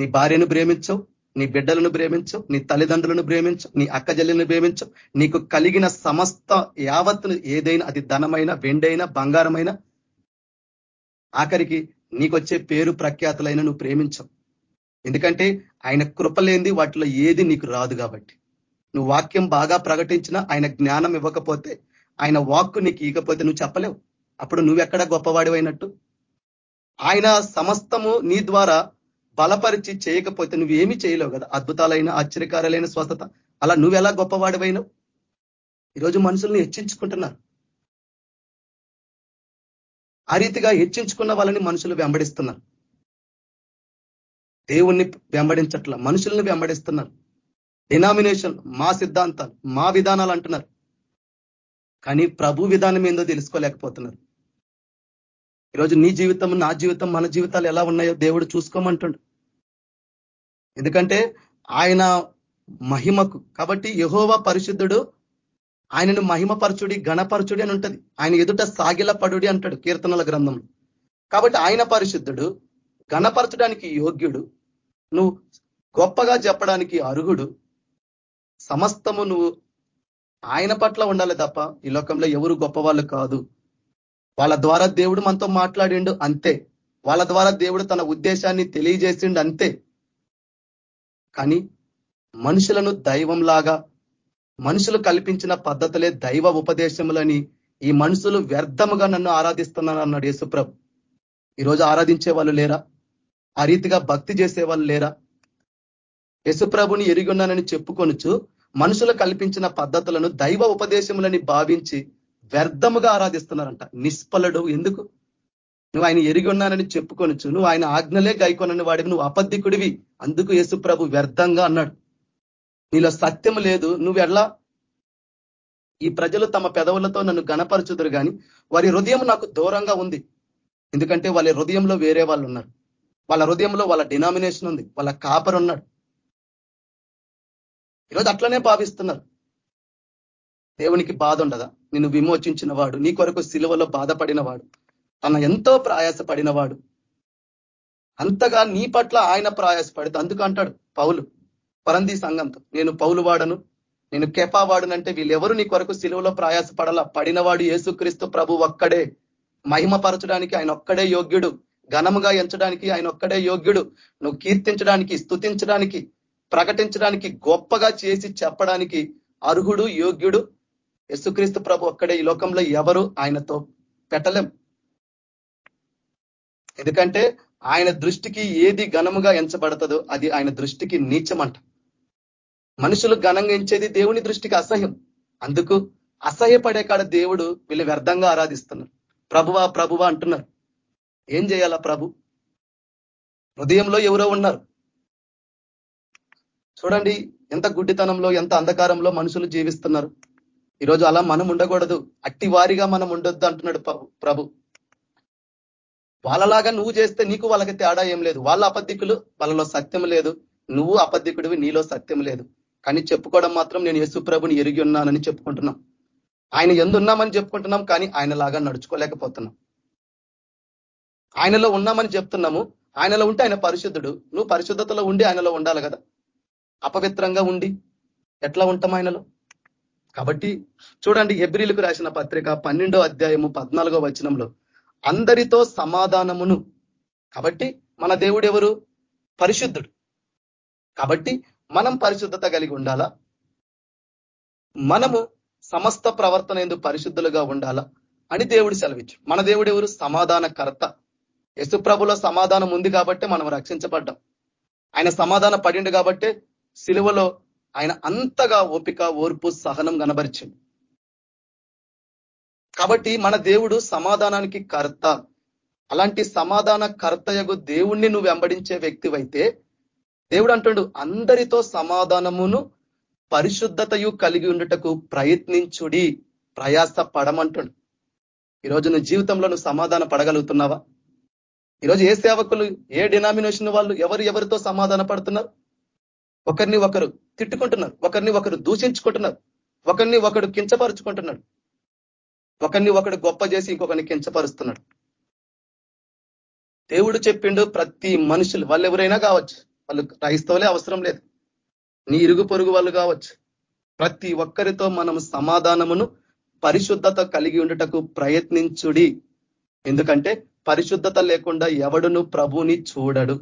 నీ భార్యను ప్రేమించవు నీ బిడ్డలను ప్రేమించవు నీ తల్లిదండ్రులను ప్రేమించవు నీ అక్కజల్లిని ప్రేమించవు. నీకు కలిగిన సమస్త యావత్తును ఏదైనా అది ధనమైన వెండైన బంగారమైన ఆఖరికి నీకొచ్చే పేరు ప్రఖ్యాతులైన నువ్వు ప్రేమించవు. ఎందుకంటే ఆయన కృపలేంది వాటిలో ఏది నీకు రాదు కాబట్టి. నువ్వు వాక్యం బాగా ప్రకటించినా ఆయన జ్ఞానం ఇవ్వకపోతే ఆయన వాక్కు నీకు ఇవ్వకపోతే నువ్వు చెప్పలేవు. అప్పుడు నువ్వెక్కడ గొప్పవాడివైనట్టు? ఆయన సమస్తము నీ ద్వారా బలపరిచి చేయకపోతే నువ్వేమి చేయలేవు కదా? అద్భుతాలైన ఆశ్చర్యకారాలైన స్వస్థత. అలా నువ్వెలా గొప్పవాడివైనవు? ఈరోజు మనుషుల్ని హెచ్చించుకుంటున్నారు. ఆ రీతిగా హెచ్చించుకున్న వాళ్ళని మనుషులు వెంబడిస్తున్నారు. దేవుణ్ణి వెంబడించట్ల మనుషుల్ని వెంబడిస్తున్నారు. డినామినేషన్ మా సిద్ధాంతాలు మా విధానాలు అంటున్నారు. కానీ ప్రభు విధానం ఏందో తెలుసుకోలేకపోతున్నారు. ఈరోజు నీ జీవితం నా జీవితం మన జీవితాలు ఎలా ఉన్నాయో దేవుడు చూసుకోమంటుండు. ఎందుకంటే ఆయన మహిమకు కాబట్టి యహోవా పరిశుద్ధుడు ఆయనను మహిమపరచుడి గణపరచుడి అని ఉంటది. ఆయన ఎదుట సాగిల పడుడి అంటాడు కీర్తనల గ్రంథంలో. కాబట్టి ఆయన పరిశుద్ధుడు గణపరచడానికి యోగ్యుడు నువ్వు గొప్పగా చెప్పడానికి అర్హుడు సమస్తము నువ్వు ఆయన పట్ల ఉండాలి తప్ప ఈ లోకంలో ఎవరు గొప్పవాళ్ళు కాదు. వాళ్ళ ద్వారా దేవుడు మనతో మాట్లాడిండు అంతే. వాళ్ళ ద్వారా దేవుడు తన ఉద్దేశాన్ని తెలియజేసిండు అంతే. కానీ మనుషులను దైవంలాగా మనుషులు కల్పించిన పద్ధతులే దైవ ఉపదేశములని ఈ మనుషులు వ్యర్థముగా నన్ను ఆరాధిస్తున్నారు అన్నాడు యేసుప్రభు. ఈరోజు ఆరాధించే వాళ్ళు లేరా? ఆ రీతిగా భక్తి చేసే వాళ్ళు లేరా? యశుప్రభుని ఎరిగొన్నానని చెప్పుకొనుచు మనుషులు కల్పించిన పద్ధతులను దైవ ఉపదేశములని భావించి వ్యర్థముగా ఆరాధిస్తున్నారంట. నిష్ఫలడు. ఎందుకు? నువ్వు ఆయన ఎరిగి ఉన్నానని చెప్పుకొనొచ్చు నువ్వు ఆయన ఆజ్ఞలే గైకొనని వాడివి. నువ్వు అబద్ధికుడివి. అందుకు యేసుప్రభు వ్యర్థంగా అన్నాడు. నీలో సత్యం లేదు. నువ్వు ఎలా ఈ ప్రజలు తమ పెదవులతో నన్ను గణపరచుదురు కానీ వారి హృదయం నాకు దూరంగా ఉంది. ఎందుకంటే వాళ్ళ హృదయంలో వేరే వాళ్ళు ఉన్నారు వాళ్ళ హృదయంలో వాళ్ళ డినామినేషన్ ఉంది. వాళ్ళ కాపర్ ఉన్నాడు ఈరోజు అట్లనే భావిస్తున్నారు. దేవునికి బాధ ఉండదా? నిన్ను విమోచించిన వాడు నీ కొరకు సిలువలో బాధపడిన వాడు తన ఎంతో ప్రయాసపడిన వాడు అంతగా నీ పట్ల ఆయన ప్రయాసపడితే అందుకు అంటాడు పౌలు పరంది సంఘంతో నేను పౌలు వాడను నేను కెపా వాడునంటే వీళ్ళెవరు నీ కొరకు సిలువలో ప్రయాసపడాల? పడినవాడు యేసుక్రీస్తు ప్రభు ఒక్కడే. మహిమపరచడానికి ఆయన ఒక్కడే యోగ్యుడు. ఘనముగా ఎంచడానికి ఆయన ఒక్కడే యోగ్యుడు. నువ్వు కీర్తించడానికి స్థుతించడానికి ప్రకటించడానికి గొప్పగా చేసి చెప్పడానికి అర్హుడు యోగ్యుడు యశుక్రీస్తు ప్రభు ఒక్కడే ఈ లోకంలో ఎవరు ఆయనతో పెట్టలేం. ఎందుకంటే ఆయన దృష్టికి ఏది ఘనముగా ఎంచబడతదో అది ఆయన దృష్టికి నీచమంట. మనుషులు ఘనంగా ఎంచేది దేవుని దృష్టికి అసహ్యం. అందుకు అసహ్యపడే కాడ దేవుడు వీళ్ళు వ్యర్థంగా ఆరాధిస్తున్నారు. ప్రభువా ప్రభువా అంటున్నారు. ఏం చేయాలా ప్రభు? హృదయంలో ఎవరో ఉన్నారు. చూడండి ఎంత గుడ్డితనంలో ఎంత అంధకారంలో మనుషులు జీవిస్తున్నారు. ఈరోజు అలా మనం ఉండకూడదు. అట్టి వారిగా మనం ఉండొద్దు అంటున్నాడు ప్రభు. వాళ్ళలాగా నువ్వు చేస్తే నీకు వాళ్ళకి తేడా ఏం లేదు. వాళ్ళ అబద్ధికులు వాళ్ళలో సత్యం లేదు. నువ్వు అబద్ధికుడివి నీలో సత్యం లేదు. కానీ చెప్పుకోవడం మాత్రం నేను యేసు ప్రభుని ఎరిగి ఉన్నానని చెప్పుకుంటున్నాం. ఆయన ఎందున్నామని చెప్పుకుంటున్నాం కానీ ఆయనలాగా నడుచుకోలేకపోతున్నాం. ఆయనలో ఉన్నామని చెప్తున్నాము. ఆయనలో ఉంటే ఆయన పరిశుద్ధుడు. నువ్వు పరిశుద్ధతలో ఉండి ఆయనలో ఉండాలి కదా. అపవిత్రంగా ఉండి ఎట్లా ఉంటాం ఆయనలో? కాబట్టి చూడండి ఎబ్రిలకు రాసిన పత్రిక పన్నెండో అధ్యాయము పద్నాలుగో వచనంలో అందరితో సమాధానమును. కాబట్టి మన దేవుడు ఎవరు? పరిశుద్ధుడు. కాబట్టి మనం పరిశుద్ధత కలిగి ఉండాలా? మనము సమస్త ప్రవర్తన ఎందు పరిశుద్ధులుగా ఉండాలా? అని దేవుడు సెలవిచ్చు మన దేవుడు ఎవరు? సమాధానకర్త. యశుప్రభులో సమాధానం ఉంది కాబట్టి మనం రక్షించబడ్డాం. ఆయన సమాధాన పడిండు కాబట్టి సిలువలో ఆయన అంతగా ఓపిక ఓర్పు సహనం కనబరిచింది. కాబట్టి మన దేవుడు సమాధానానికి కర్త. అలాంటి సమాధాన కర్తయగు దేవుణ్ణి నువ్వు వెంబడించే వ్యక్తివైతే దేవుడు అంటుండు అందరితో సమాధానమును పరిశుద్ధతయు కలిగి ఉండటకు ప్రయత్నించుడి ప్రయాస పడమంటుండు ఈరోజు నువ్వు జీవితంలో నువ్వు సమాధాన పడగలుగుతున్నావా? ఈరోజు ఏ సేవకులు ఏ డినామినేషన్ వాళ్ళు ఎవరు ఎవరితో సమాధాన పడుతున్నారు? ఒకరిని ఒకరు తిట్టుకుంటున్నారు ఒకరిని ఒకరు దూషించుకుంటున్నారు ఒకరిని ఒకడు కించపరుచుకుంటున్నాడు ఒకరిని ఒకడు గొప్ప చేసి ఇంకొకరిని కించపరుస్తున్నాడు. దేవుడు చెప్పిండు ప్రతి మనుషులు వాళ్ళు ఎవరైనా కావచ్చు వాళ్ళు క్రైస్తవులే అవసరం లేదు. నీ ఇరుగు పొరుగు వాళ్ళు కావచ్చు. ప్రతి ఒక్కరితో మనం సమాధానమును పరిశుద్ధత కలిగి ఉండటకు ప్రయత్నించుడి. ఎందుకంటే పరిశుద్ధత లేకుండా ఎవడును ప్రభుని చూడడు.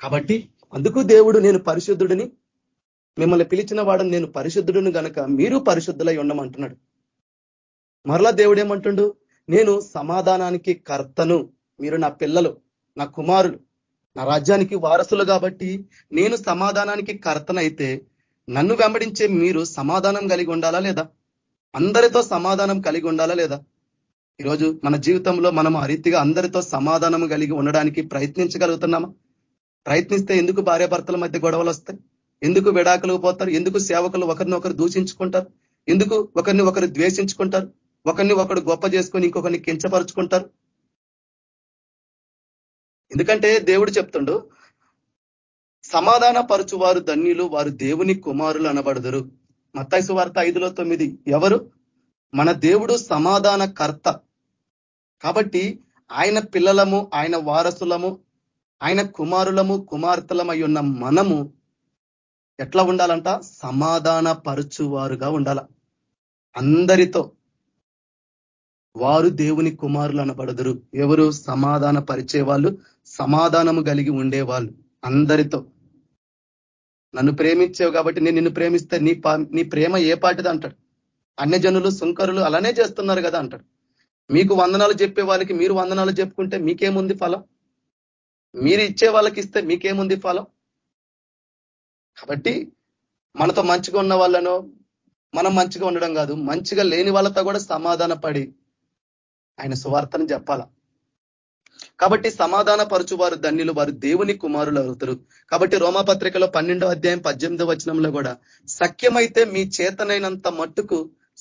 కాబట్టి అందుకు దేవుడు నేను పరిశుద్ధుడిని మిమ్మల్ని పిలిచిన వాడు నేను పరిశుద్ధుడిని గనక మీరు పరిశుద్ధులై ఉండమంటున్నాడు. మరలా దేవుడు ఏమంటుండు? నేను సమాధానానికి కర్తను మీరు నా పిల్లలు నా కుమారులు నా రాజ్యానికి వారసులు కాబట్టి నేను సమాధానానికి కర్తనైతే నన్ను వెంబడించే మీరు సమాధానం కలిగి ఉండాలా లేదా? అందరితో సమాధానం కలిగి ఉండాలా లేదా? ఈరోజు మన జీవితంలో మనం ఆ రీతిగా అందరితో సమాధానం కలిగి ఉండడానికి ప్రయత్నించగలుగుతున్నామా? ప్రయత్నిస్తే ఎందుకు భార్యాభర్తల మధ్య గొడవలు వస్తాయి? ఎందుకు విడాకులు పోతారు? ఎందుకు సేవకులు ఒకరిని ఒకరు దూషించుకుంటారు? ఎందుకు ఒకరిని ఒకరు ద్వేషించుకుంటారు? ఒకరిని ఒకడు గొప్ప చేసుకొని ఇంకొకరిని కించపరుచుకుంటారు? ఎందుకంటే దేవుడు చెప్తుండు సమాధాన పరుచు వారు ధన్యులు వారు దేవుని కుమారులు అనబడదురు. మత్తైసు వార్త ఐదులో తొమ్మిది ఎవరు? మన దేవుడు సమాధాన కర్త కాబట్టి ఆయన పిల్లలము ఆయన వారసులము ఆయన కుమారులము కుమార్తెలమై ఉన్న మనము ఎట్లా ఉండాలంట? సమాధాన పరుచువారుగా ఉండాల. అందరితో వారు దేవుని కుమారులు అనబడదురు ఎవరు సమాధాన పరిచే వాళ్ళు సమాధానము కలిగి ఉండేవాళ్ళు అందరితో నన్ను ప్రేమించావు కాబట్టి నేను నిన్ను ప్రేమిస్తే నీ నీ ప్రేమ ఏ పాటిది అంటాడు. అన్యజనులు సుంకరులు అలానే చేస్తున్నారు కదా అంటాడు. మీకు వందనాలు చెప్పే వాళ్ళకి మీరు వందనాలు చెప్పుకుంటే మీకేముంది ఫలం? మీరు ఇచ్చే వాళ్ళకి ఇస్తే మీకేముంది ఫలం? కాబట్టి మనతో మంచిగా ఉన్న వాళ్ళనో మనం మంచిగా ఉండడం కాదు మంచిగా లేని వాళ్ళతో కూడా సమాధాన పడి ఆయన సువార్తను చెప్పాల? కాబట్టి సమాధాన పరుచు వారు ధన్యులు వారు దేవుని కుమారులు అవుతారు. కాబట్టి రోమాపత్రికలో పన్నెండో అధ్యాయం పద్దెనిమిదో వచనంలో కూడా సఖ్యమైతే మీ చేతనైనంత మట్టుకు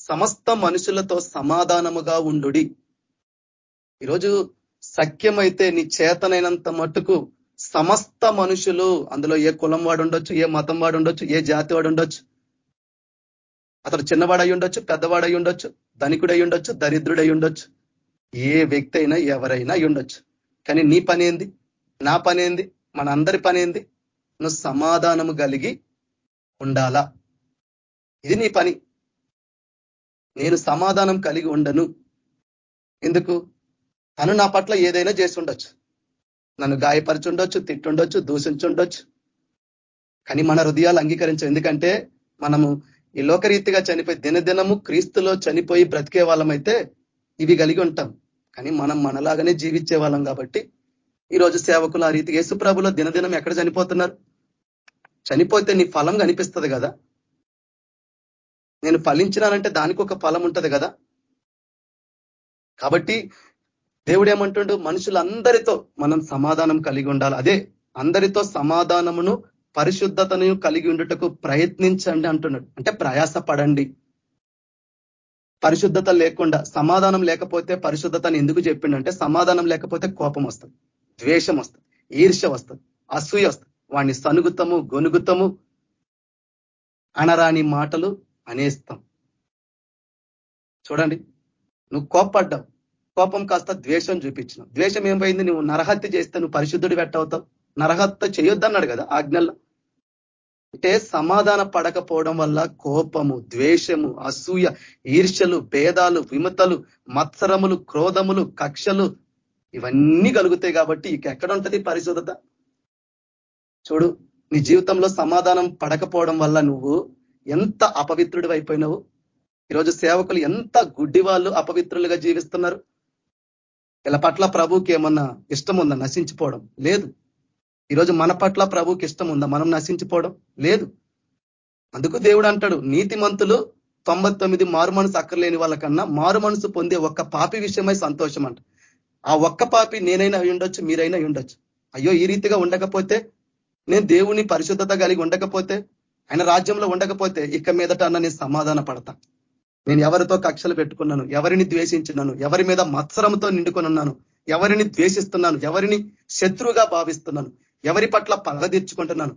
సమస్త మనుషులతో సమాధానముగా ఉండు ఈరోజు సఖ్యమైతే నీ చేతనైనంత మట్టుకు సమస్త మనుషులు అందులో ఏ కులం వాడు ఉండొచ్చు ఏ మతం వాడు ఉండొచ్చు ఏ జాతి వాడు ఉండొచ్చు అతడు చిన్నవాడై ఉండొచ్చు పెద్దవాడై ఉండొచ్చు ధనికుడై ఉండొచ్చు దరిద్రుడై ఉండొచ్చు ఏ వ్యక్తి అయినా ఎవరైనా ఉండొచ్చు కానీ నీ పని ఏంది? నా పని ఏంది? మన అందరి పని ఏంది? నువ్వు సమాధానము కలిగి ఉండాలా? ఇది నీ పని. నేను సమాధానం కలిగి ఉండను. ఎందుకు? తను నా పట్ల ఏదైనా చేసి ఉండొచ్చు నన్ను గాయపరచుండొచ్చు తిట్టుండొచ్చు దూషించుండొచ్చు. కానీ మన హృదయాలు అంగీకరించం ఎందుకంటే మనము ఈ లోకరీతిగా చనిపోయి దినదినము క్రీస్తులో చనిపోయి బ్రతికే వాళ్ళమైతే ఇవి కలిగి ఉంటాం. కానీ మనం మనలాగానే జీవించే వాళ్ళం కాబట్టి ఈరోజు సేవకులు ఆ రీతి యేసుప్రభులో దినదినం ఎక్కడ చనిపోతున్నారు? చనిపోతే నీ ఫలం కనిపిస్తుంది కదా. నేను ఫలించినానంటే దానికి ఒక ఫలం ఉంటుంది కదా. కాబట్టి దేవుడు ఏమంటుండు మనుషులందరితో మనం సమాధానం కలిగి ఉండాలి. అదే అందరితో సమాధానమును పరిశుద్ధతను కలిగి ఉండుటకు ప్రయత్నించండి అంటున్నాడు. అంటే ప్రయాస పడండి పరిశుద్ధత లేకుండా సమాధానం లేకపోతే పరిశుద్ధతను ఎందుకు చెప్పిండంటే సమాధానం లేకపోతే కోపం వస్తుంది ద్వేషం వస్తుంది ఈర్ష వస్తుంది అసూయ వస్తుంది. వాడిని సనుగుతము గొనుగుతము అనరాని మాటలు అనేస్తాం. చూడండి నువ్వు కోప్పడ్డావు. కోపం కాస్త ద్వేషం చూపించిన ద్వేషం ఏమైంది? నువ్వు నరహత్య చేస్తే నువ్వు పరిశుద్ధుడు పెట్టవుతావు నరహత్య చేయొద్దన్నాడు కదా ఆజ్ఞల్లో. అంటే సమాధాన పడకపోవడం వల్ల కోపము ద్వేషము అసూయ ఈర్ష్యలు భేదాలు విమతలు మత్సరములు క్రోధములు కక్షలు ఇవన్నీ కలుగుతాయి కాబట్టి ఇక ఎక్కడ ఉంటది పరిశుద్ధత? చూడు నీ జీవితంలో సమాధానం పడకపోవడం వల్ల నువ్వు ఎంత అపవిత్రుడు అయిపోయినావు ఈరోజు సేవకులు ఎంత గుడ్డి వాళ్ళు అపవిత్రులుగా జీవిస్తున్నారు? వీళ్ళ పట్ల ప్రభుకి ఏమన్నా ఇష్టం ఉందా నశించిపోవడం? లేదు. ఈరోజు మన పట్ల ప్రభుకి ఇష్టం ఉందా? మనం నశించిపోవడం? లేదు. అందుకు దేవుడు అంటాడు నీతిమంతులు తొంభై తొమ్మిది మారు మనసు అక్కర్లేని వాళ్ళకన్నా మారు మనసు పొందే ఒక్క పాపి విషయమై సంతోషం అంట ఆ ఒక్క పాపి నేనైనా ఉండొచ్చు మీరైనా ఉండొచ్చు. అయ్యో ఈ రీతిగా ఉండకపోతే నేను దేవుని పరిశుద్ధత కలిగి ఉండకపోతే ఆయన రాజ్యంలో ఉండకపోతే ఇక మీదట అన్న నేను సమాధాన పడతా. నేను ఎవరితో కక్షలు పెట్టుకున్నాను ఎవరిని ద్వేషించినాను ఎవరి మీద మత్సరంతో నిండుకొనున్నాను ఎవరిని ద్వేషిస్తున్నాను ఎవరిని శత్రువుగా భావిస్తున్నాను ఎవరి పట్ల పగ తీర్చుకుంటున్నాను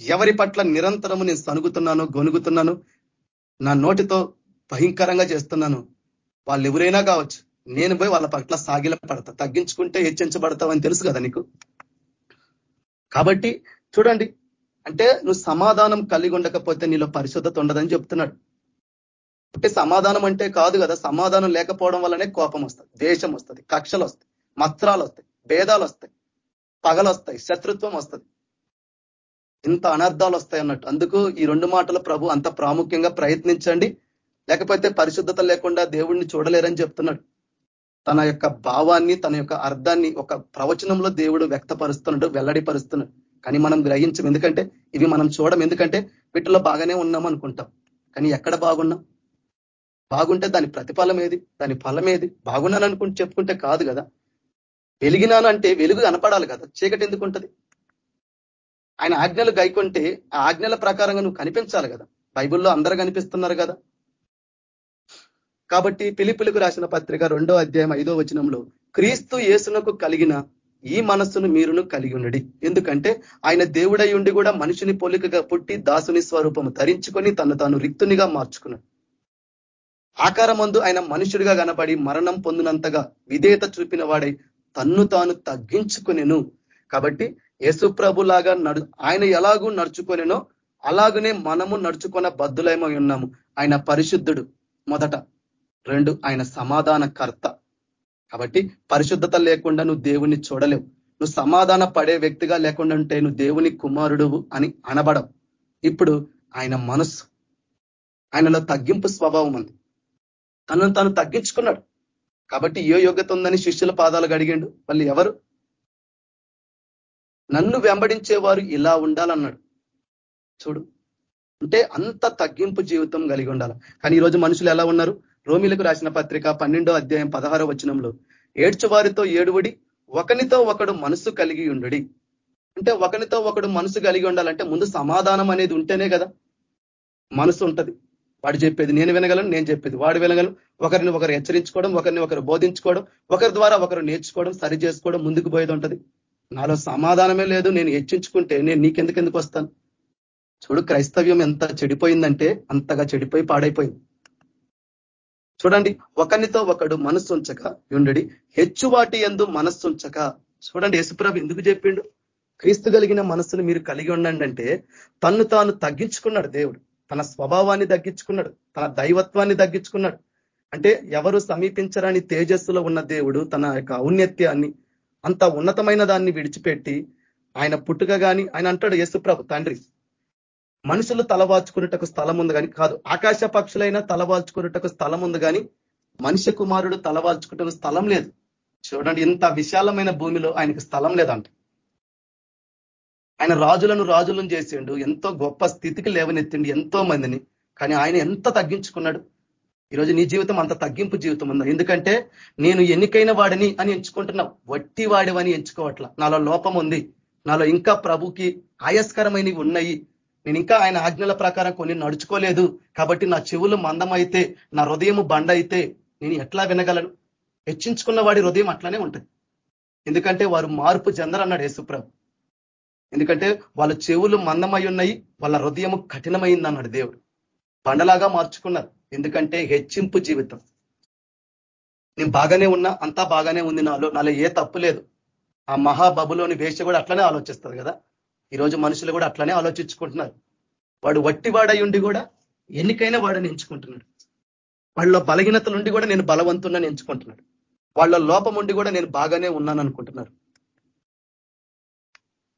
ఎవరి పట్ల నిరంతరము నేను సనుగుతున్నాను గొనుగుతున్నాను నా నోటితో భయంకరంగా చేస్తున్నాను. వాళ్ళు ఎవరైనా కావచ్చు నేను పోయి వాళ్ళ పట్ల సాగిల పడతా తగ్గించుకుంటే హెచ్చించబడతావని తెలుసు కదా నీకు? కాబట్టి చూడండి అంటే నువ్వు సమాధానం కలిగి ఉండకపోతే నీలో పరిశుద్ధత ఉండదని చెప్తున్నాడు. అంటే సమాధానం అంటే కాదు కదా. సమాధానం లేకపోవడం వల్లనే కోపం వస్తుంది దేశం వస్తుంది కక్షలు వస్తాయి మత్రాలు వస్తాయి భేదాలు వస్తాయి పగలు వస్తాయి శత్రుత్వం వస్తుంది. ఇంత అనర్థాలు వస్తాయి అన్నట్టు. అందుకు ఈ రెండు మాటలు ప్రభు అంత ప్రాముఖ్యంగా ప్రయత్నించండి. లేకపోతే పరిశుద్ధత లేకుండా దేవుణ్ణి చూడలేరని చెప్తున్నాడు. తన యొక్క భావాన్ని తన యొక్క అర్థాన్ని ఒక ప్రవచనంలో దేవుడు వ్యక్తపరుస్తున్నాడు వెల్లడిపరుస్తున్నాడు. కానీ మనం గ్రహించం ఎందుకంటే ఇవి మనం చూడం ఎందుకంటే వీటిలో బాగానే ఉన్నాం అనుకుంటాం. కానీ ఎక్కడ బాగున్నాం? బాగుంటే దాని ప్రతిఫలం ఏది? దాని ఫలం ఏది? బాగున్నాను అనుకుంటే చెప్పుకుంటే కాదు కదా. వెలిగినానంటే వెలుగు కనపడాలి కదా. చీకటి ఎందుకు ఉంటుంది? ఆయన ఆజ్ఞలు గైకుంటే ఆ ఆజ్ఞల ప్రకారంగా నువ్వు కనిపించాలి కదా. బైబుల్లో అందరూ కనిపిస్తున్నారు కదా. కాబట్టి పిలిపిలుకు రాసిన పత్రిక రెండో అధ్యాయం ఐదో వచనంలో క్రీస్తు యేసునకు కలిగిన ఈ మనస్సును మీరును కలిగి ఉండడి. ఎందుకంటే ఆయన దేవుడై ఉండి కూడా మనిషిని పోలికగా పుట్టి దాసుని స్వరూపము ధరించుకొని తను తాను రిక్తునిగా మార్చుకున్నాడు. ఆకారమందు ఆయన మనుషుడిగా కనబడి మరణం పొందినంతగా విధేయత చూపిన వాడై తన్ను తాను తగ్గించుకునేను. కాబట్టి యేసుప్రభులాగా నడు ఆయన ఎలాగూ నడుచుకొనేనో అలాగనే మనము నడుచుకున్న బద్దులేమో ఉన్నాము. ఆయన పరిశుద్ధుడు. మొదట రెండు ఆయన సమాధాన కర్త కాబట్టి పరిశుద్ధత లేకుండా నువ్వు దేవుణ్ణి చూడలేవు. నువ్వు సమాధాన పడే వ్యక్తిగా లేకుండా ఉంటే నువ్వు దేవుని కుమారుడు అని అనబడవు. ఇప్పుడు ఆయన మనస్సు. ఆయనలో తగ్గింపు స్వభావం ఉంది. తనను తను తగ్గించుకున్నాడు. కాబట్టి ఏ యోగ్యత ఉందని శిష్యుల పాదాలు గడిగిండు మళ్ళీ ఎవరు? నన్ను వెంబడించేవారు ఇలా ఉండాలన్నాడు. చూడు అంటే అంత తగ్గింపు జీవితం కలిగి ఉండాలి. కానీ ఈరోజు మనుషులు ఎలా ఉన్నారు? రోమిలకు రాసిన పత్రిక పన్నెండో అధ్యాయం పదహారో వచనంలో ఏడ్చువారితో ఏడువడి ఒకనితో ఒకడు మనసు కలిగి ఉండడి. అంటే ఒకనితో ఒకడు మనసు కలిగి ఉండాలంటే ముందు సమాధానం అనేది ఉంటేనే కదా మనసు ఉంటది. వాడు చెప్పేది నేను వినగలను నేను చెప్పేది వాడు వినగలను. ఒకరిని ఒకరు హెచ్చరించుకోవడం ఒకరిని ఒకరు బోధించుకోవడం ఒకరి ద్వారా ఒకరు నేర్చుకోవడం సరి చేసుకోవడం ముందుకు పోయేది ఉంటుంది. నాలో సమాధానమే లేదు నేను హెచ్చించుకుంటే నేను నీకెందుకెందుకు వస్తాను? చూడు క్రైస్తవ్యం ఎంత చెడిపోయిందంటే అంతగా చెడిపోయి పాడైపోయింది. చూడండి ఒకరినితో ఒకడు మనస్సుంచక ఉండి హెచ్చువాటి ఎందు మనస్సుంచక చూడండి యశుప్రభు ఎందుకు చెప్పిండు? క్రీస్తు కలిగిన మనస్సును మీరు కలిగి ఉండండి అంటే తన్ను తాను తగ్గించుకున్నాడు దేవుడు. తన స్వభావాన్ని తగ్గించుకున్నాడు తన దైవత్వాన్ని తగ్గించుకున్నాడు. అంటే ఎవరు సమీపించరాని తేజస్సులో ఉన్న దేవుడు తన యొక్క ఔన్నత్యాన్ని అంత ఉన్నతమైన దాన్ని విడిచిపెట్టి ఆయన పుట్టుక గాని ఆయన అంటాడు యేసుప్రభు తండ్రి. మనుషులు తలవాల్చుకున్నటకు స్థలం ఉంది కానీ కాదు ఆకాశ పక్షులైనా తలవాల్చుకున్నటకు స్థలం ఉంది కానీ మనిషి కుమారుడు తలవాల్చుకున్నటకు స్థలం లేదు. చూడండి ఇంత విశాలమైన భూమిలో ఆయనకు స్థలం లేదంట. ఆయన రాజులను రాజులను చేసిండు ఎంతో గొప్ప స్థితికి లేవనెత్తిండు ఎంతో మందిని. కానీ ఆయన ఎంత తగ్గించుకున్నాడు? ఈరోజు నీ జీవితం అంత తగ్గింపు జీవితం ఉందా. ఎందుకంటే నేను ఎన్నికైన వాడిని అని ఎంచుకుంటున్నా వట్టి వాడివని ఎంచుకోవట్ల. నాలో లోపం ఉంది. నాలో ఇంకా ప్రభుకి ఆయస్కరమైనవి ఉన్నాయి. నేను ఇంకా ఆయన ఆజ్ఞల ప్రకారం కొన్ని నడుచుకోలేదు. కాబట్టి నా చెవులు మందమైతే నా హృదయం బండ అయితే నేను ఎట్లా వినగలను? హెచ్చించుకున్న వాడి హృదయం అట్లానే ఉంటుంది. ఎందుకంటే వారు మార్పు చెందరన్నాడు యేసుప్రభు. ఎందుకంటే వాళ్ళ చెవులు మందమై ఉన్నాయి వాళ్ళ హృదయం కఠినమైంది అన్నాడు దేవుడు. బండలాగా మార్చుకున్నారు. ఎందుకంటే హెచ్చింపు జీవితం. నేను బాగానే ఉన్నా అంతా బాగానే ఉంది నాలో నాలో ఏ తప్పు లేదు. ఆ మహాబబులోని వేష కూడా అట్లనే ఆలోచిస్తారు కదా. ఈరోజు మనుషులు కూడా అట్లనే ఆలోచించుకుంటున్నారు. వాడు వట్టివాడై ఉండి కూడా ఎన్నికైనా వాడని ఎంచుకుంటున్నాడు. వాళ్ళ బలహీనతలుండి కూడా నేను బలవంతున్నాను ఎంచుకుంటున్నాడు. వాళ్ళ లోపం ఉండి కూడా నేను బాగానే ఉన్నాను అనుకుంటున్నారు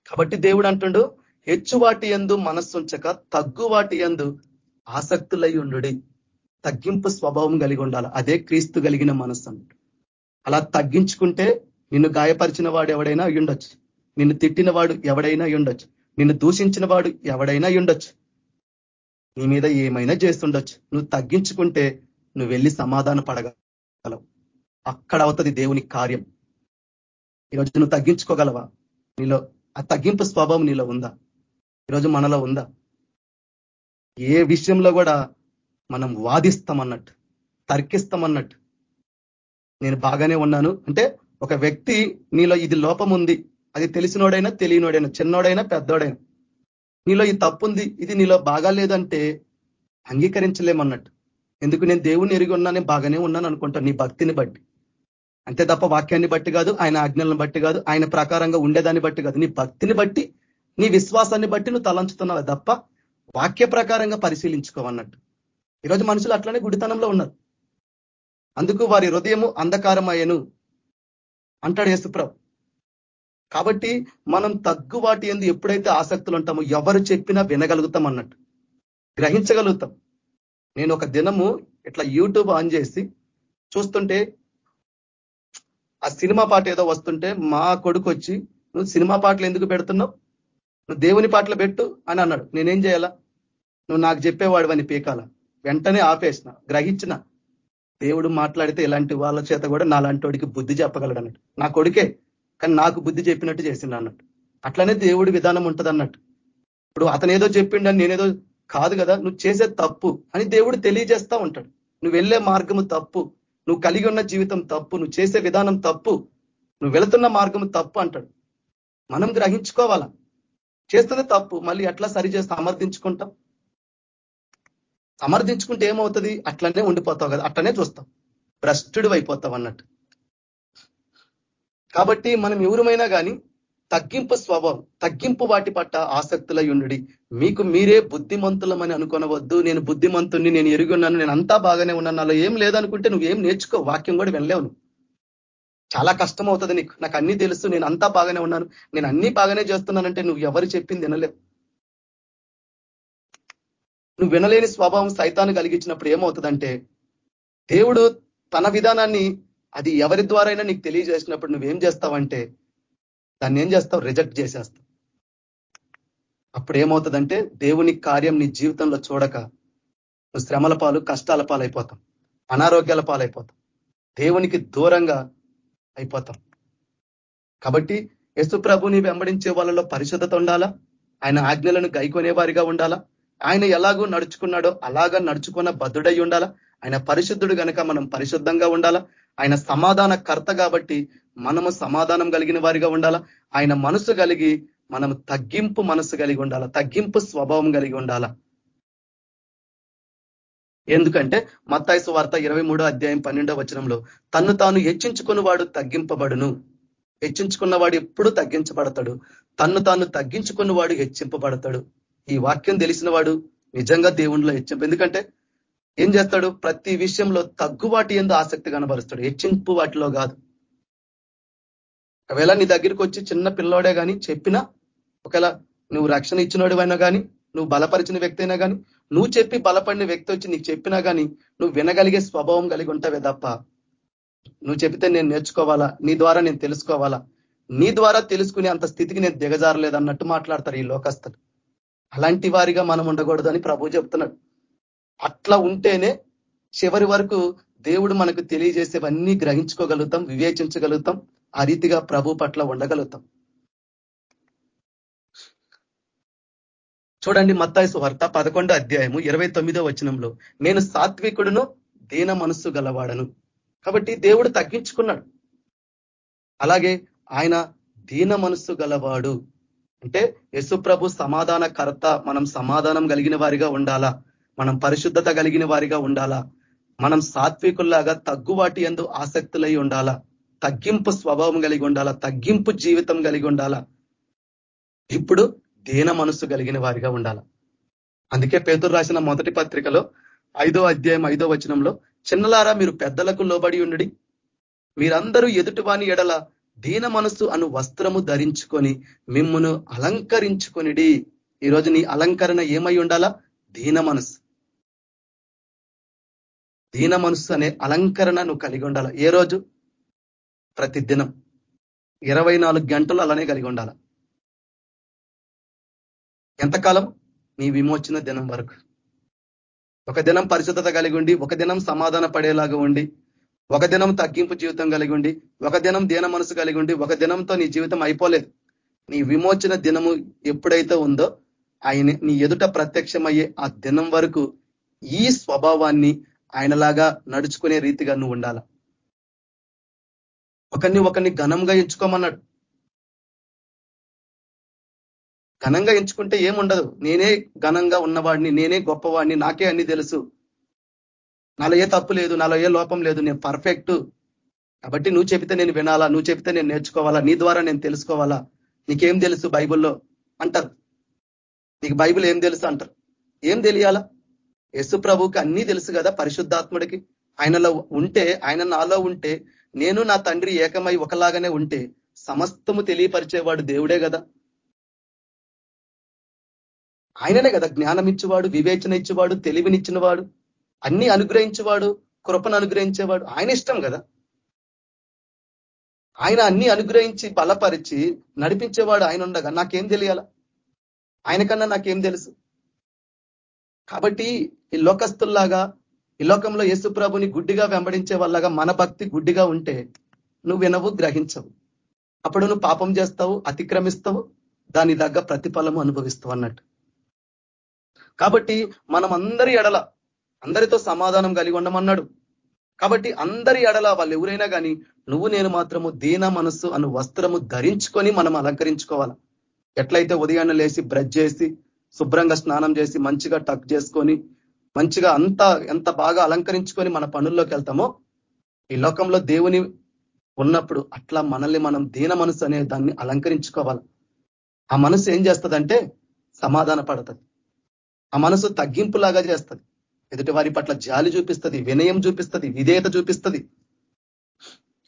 కాబట్టి దేవుడు అంటుండు హెచ్చు వాటి ఎందు మనస్సుంచక తగ్గు వాటి ఎందు ఆసక్తులై ఉండు తగ్గింపు స్వభావం కలిగి ఉండాలి. అదే క్రీస్తు కలిగిన మనస్సు అలా తగ్గించుకుంటే నిన్ను గాయపరిచిన వాడు ఎవడైనా అయ్యుండొచ్చు. నిన్ను తిట్టిన వాడు ఎవడైనా అయ్యుండొచ్చు. నిన్ను దూషించిన వాడు ఎవడైనా అయ్యుండొచ్చు. నీ మీద ఏమైనా చేస్తుండొచ్చు. నువ్వు తగ్గించుకుంటే నువ్వు వెళ్ళి సమాధాన పడగలవు. అక్కడ అవుతుంది దేవుని కార్యం. ఈరోజు నువ్వు తగ్గించుకోగలవా? నీలో ఆ తగ్గింపు స్వభావం నీలో ఉందా? ఈరోజు మనలో ఉందా? ఏ విషయంలో కూడా మనం వాదిస్తామన్నట్టు తర్కిస్తామన్నట్టు నేను బాగానే ఉన్నాను. అంటే ఒక వ్యక్తి నీలో ఇది లోపం ఉంది అది తెలిసినోడైనా తెలియనోడైనా చిన్నోడైనా పెద్దోడైనా నీలో ఈ తప్పు ఉంది ఇది నీలో బాగా లేదంటే అంగీకరించలేమన్నట్టు. ఎందుకు నేను దేవుని ఎరిగి ఉన్నా నేను బాగానే ఉన్నాను అనుకుంటాను నీ భక్తిని బట్టి. అంతే తప్ప వాక్యాన్ని బట్టి కాదు ఆయన ఆజ్ఞలను బట్టి కాదు ఆయన ప్రకారంగా ఉండేదాన్ని బట్టి కాదు. నీ భక్తిని బట్టి నీ విశ్వాసాన్ని బట్టి నువ్వు తలంచుతున్నావు తప్ప వాక్య ప్రకారంగా పరిశీలించుకోవన్నట్టు. ఈరోజు మనుషులు అట్లనే గుడితనంలో ఉన్నారు. అందుకు వారి హృదయము అంధకారమయ్యను అంటాడు యేసుప్రభు. కాబట్టి మనం తగ్గు వాటి ఎందు ఎప్పుడైతే ఆసక్తులు ఉంటామో ఎవరు చెప్పినా వినగలుగుతాం అన్నట్టు. గ్రహించగలుగుతాం. నేను ఒక దినము ఇట్లా యూట్యూబ్ ఆన్ చేసి చూస్తుంటే ఆ సినిమా పాట ఏదో వస్తుంటే మా కొడుకు వచ్చి నువ్వు సినిమా పాటలు ఎందుకు పెడుతున్నావు? నువ్వు దేవుని పాటలు పెట్టు అని అన్నాడు. నేనేం చేయాలా? నువ్వు నాకు చెప్పేవాడు అని పీకాల. వెంటనే ఆపేసిన గ్రహించిన. దేవుడు మాట్లాడితే ఇలాంటి వాళ్ళ చేత కూడా నాలాంటి వాడికి బుద్ధి చెప్పగలడు అన్నట్టు నా కొడుకే కానీ నాకు బుద్ధి చెప్పినట్టు చేసిండు అన్నట్టు అట్లనే దేవుడి విధానం ఉంటుంది అన్నట్టు. ఇప్పుడు అతను ఏదో చెప్పిండని నేనేదో కాదు కదా నువ్వు చేసే తప్పు అని దేవుడు తెలియజేస్తా ఉంటాడు. నువ్వు వెళ్ళే మార్గము తప్పు. నువ్వు కలిగి ఉన్న జీవితం తప్పు నువ్వు చేసే విధానం తప్పు నువ్వు వెళుతున్న మార్గము తప్పు అంటాడు. మనం గ్రహించుకోవాలా? చేస్తుంది తప్పు మళ్ళీ ఎట్లా సరి చేసి సమర్థించుకుంటాం. సమర్థించుకుంటే ఏమవుతుంది? అట్లనే ఉండిపోతావు కదా అట్లనే చూస్తాం. భ్రష్టుడు అయిపోతావు అన్నట్టు. కాబట్టి మనం ఎవరమైనా కానీ తగ్గింపు స్వభావం తగ్గింపు వాటి పట్ల ఆసక్తులై ఉండి మీకు మీరే బుద్ధిమంతులమని అనుకోనవద్దు. నేను బుద్ధిమంతుని నేను ఎరిగి ఉన్నాను నేను అంతా బాగానే ఉన్నాను. నాలో ఏం లేదనుకుంటే నువ్వు ఏం నేర్చుకో వాక్యం కూడా వెళ్ళావు చాలా కష్టం అవుతుంది నీకు. నాకు అన్ని తెలుసు నేను అంతా బాగానే ఉన్నాను. నేను అన్ని బాగానే చేస్తున్నానంటే నువ్వు ఎవరు చెప్పింది వినలేవు. నువ్వు వినలేని స్వభావం సైతాన్ని కలిగించినప్పుడు ఏమవుతుందంటే దేవుడు తన విధానాన్ని అది ఎవరి ద్వారైనా నీకు తెలియజేసినప్పుడు నువ్వేం చేస్తావంటే దాన్ని ఏం చేస్తావు? రిజెక్ట్ చేసేస్తావు. అప్పుడు ఏమవుతుందంటే దేవుని కార్యం నీ జీవితంలో చూడక నువ్వు శ్రమల పాలు కష్టాల పాలైపోతాం. అనారోగ్యాల పాలైపోతాం. దేవునికి దూరంగా అయిపోతాం. కాబట్టి యశు ప్రభుని వెంబడించే వాళ్ళలో పరిశుద్ధత ఉండాలా? ఆయన ఆజ్ఞలను గైకొనే వారిగా ఉండాలా? ఆయన ఎలాగో నడుచుకున్నాడో అలాగా నడుచుకున్న బద్ధుడై ఉండాలా? ఆయన పరిశుద్ధుడు కనుక మనం పరిశుద్ధంగా ఉండాలా? ఆయన సమాధాన కర్త కాబట్టి మనము సమాధానం కలిగిన వారిగా ఉండాలా? ఆయన మనసు కలిగి మనం తగ్గింపు మనసు కలిగి ఉండాల? తగ్గింపు స్వభావం కలిగి ఉండాల? ఎందుకంటే మత్తాయిసు వార్త ఇరవై అధ్యాయం పన్నెండో వచనంలో తన్ను తాను హెచ్చించుకుని వాడు తగ్గింపబడును. హెచ్చించుకున్న వాడు ఎప్పుడు తగ్గించబడతాడు. తన్ను తాను తగ్గించుకున్న వాడు హెచ్చింపబడతాడు. ఈ వాక్యం తెలిసిన వాడు నిజంగా దేవుణ్ణిలో హెచ్చింపు. ఎందుకంటే ఏం చేస్తాడు? ప్రతి విషయంలో తగ్గువాటి ఎందు ఆసక్తి కనబరుస్తాడు. హెచ్చింపు వాటిలో కాదు. ఒకవేళ నీ దగ్గరికి వచ్చి చిన్న పిల్లోడే కానీ చెప్పినా ఒకవేళ నువ్వు రక్షణ ఇచ్చినోడు అయినా కానీ నువ్వు బలపరిచిన వ్యక్తి అయినా కానీ నువ్వు చెప్పి బలపడిన వ్యక్తి వచ్చి నీకు చెప్పినా కానీ నువ్వు వినగలిగే స్వభావం కలిగి ఉంటావే తప్ప నువ్వు చెప్తే నేను నేర్చుకోవాలా? నీ ద్వారా నేను తెలుసుకోవాలా? నీ ద్వారా తెలుసుకునే అంత స్థితికి నేను దిగజారలేదు అన్నట్టు మాట్లాడతారు ఈ లోకస్తులు. అలాంటి వారిగా మనం ఉండకూడదు అని ప్రభు చెప్తున్నాడు. అట్లా ఉంటేనే చివరి వరకు దేవుడు మనకు తెలియజేసేవన్నీ గ్రహించుకోగలుగుతాం వివేచించగలుగుతాం. ఆ రీతిగా ప్రభు పట్ల ఉండగలుగుతాం. చూడండి మత్తాయసు వార్త పదకొండో అధ్యాయము ఇరవై తొమ్మిదో వచనంలో నేను సాత్వికుడును దీన మనస్సు గలవాడను. కాబట్టి దేవుడు తగ్గించుకున్నాడు. అలాగే ఆయన దీన మనస్సు గలవాడు. అంటే యశుప్రభు సమాధాన కర్త మనం సమాధానం కలిగిన వారిగా ఉండాలా? మనం పరిశుద్ధత కలిగిన వారిగా ఉండాలా? మనం సాత్వికుల్లాగా తగ్గువాటి ఎందు ఆసక్తులై ఉండాలా? తగ్గింపు స్వభావం కలిగి ఉండాలా? తగ్గింపు జీవితం కలిగి ఉండాలా? ఇప్పుడు దీన మనస్సు కలిగిన వారిగా ఉండాల? అందుకే పేదలు రాసిన మొదటి పత్రికలో ఐదో అధ్యాయం ఐదో వచనంలో చిన్నలారా మీరు పెద్దలకు లోబడి ఉండి మీరందరూ ఎదుటివాని ఎడల దీన మనస్సు అను వస్త్రము ధరించుకొని మిమ్మును అలంకరించుకొనిడి. ఈరోజు నీ అలంకరణ ఏమై ఉండాలా? దీన మనసు దీన మనస్సు అనే అలంకరణ నువ్వు కలిగి ఉండాల? ఏ రోజు? ప్రతి దినం ఇరవై గంటలు అలానే కలిగి ఉండాల. ఎంతకాలం? నీ విమోచన దినం వరకు. ఒక దినం పరిశుద్ధత కలిగి ఉండి ఒక దినం సమాధాన పడేలాగా ఉండి ఒక దినం తగ్గింపు జీవితం కలిగి ఉండి ఒక దినం దీన మనసు కలిగి ఉండి ఒక దినంతో నీ జీవితం అయిపోలేదు. నీ విమోచన దినము ఎప్పుడైతే ఉందో ఆయన నీ ఎదుట ప్రత్యక్షమయ్యే ఆ దినం వరకు ఈ స్వభావాన్ని ఆయనలాగా నడుచుకునే రీతిగా నువ్వు ఉండాలా. ఒకరిని ఒకరిని ఘనంగా ఎంచుకోమన్నాడు. ఘనంగా ఎంచుకుంటే ఏముండదు. నేనే ఘనంగా ఉన్నవాడిని నేనే గొప్పవాడిని నాకే అన్ని తెలుసు. నాలో ఏ తప్పు లేదు నాలో ఏ లోపం లేదు నేను పర్ఫెక్ట్ కాబట్టి నువ్వు చెబితే నేను వినాలా నువ్వు చెబితే నేను నేర్చుకోవాలా నీ ద్వారా నేను తెలుసుకోవాలా? నీకేం తెలుసు బైబుల్లో? అంటారు. నీకు బైబుల్ ఏం తెలుసు అంటారు. ఏం తెలియాలా? యశు ప్రభుకి అన్నీ తెలుసు కదా పరిశుద్ధాత్ముడికి. ఆయనలో ఉంటే ఆయన నాలో ఉంటే నేను నా తండ్రి ఏకమై ఒకలాగానే ఉంటే సమస్తము తెలియపరిచేవాడు దేవుడే కదా ఆయననే కదా జ్ఞానం ఇచ్చేవాడు వివేచన ఇచ్చేవాడు తెలివినిచ్చినవాడు అన్ని అనుగ్రహించేవాడు కృపను అనుగ్రహించేవాడు. ఆయన ఇష్టం కదా ఆయన అన్ని అనుగ్రహించి బలపరిచి నడిపించేవాడు ఆయన ఉండగా నాకేం తెలియాల? ఆయన కన్నా నాకేం తెలుసు? కాబట్టి ఈ లోకస్తుల్లాగా ఈ లోకంలో యేసు ప్రభుని గుడ్డిగా వెంబడించే వాళ్ళగా మన భక్తి గుడ్డిగా ఉంటే నువ్వు వినవు గ్రహించవు. అప్పుడు నువ్వు పాపం చేస్తావు అతిక్రమిస్తావు దాని దగ్గ ప్రతిఫలము అనుభవిస్తావు అన్నట్టు. కాబట్టి మనం అందరి ఎడల అందరితో సమాధానం కలిగి ఉండమన్నాడు. కాబట్టి అందరి ఎడల వాళ్ళు ఎవరైనా కానీ నువ్వు నేను మాత్రము దీన మనస్సు అను వస్త్రము ధరించుకొని మనం అలంకరించుకోవాలి? ఎట్లయితే ఉదయాన్నే లేచి బ్రష్ చేసి శుభ్రంగా స్నానం చేసి మంచిగా టక్ చేసుకొని మంచిగా అంత ఎంత బాగా అలంకరించుకొని మన పనుల్లోకి వెళ్తామో ఈ లోకంలో దేవుని ఉన్నప్పుడు అట్లా మనల్ని మనం దీన మనసు అనే దాన్ని అలంకరించుకోవాలి. ఆ మనసు ఏం చేస్తుందంటే సమాధాన పడుతుంది. ఆ మనసు తగ్గింపులాగా చేస్తుంది. ఎదుటి వారి పట్ల జాలి చూపిస్తుంది వినయం చూపిస్తుంది విధేయత చూపిస్తుంది.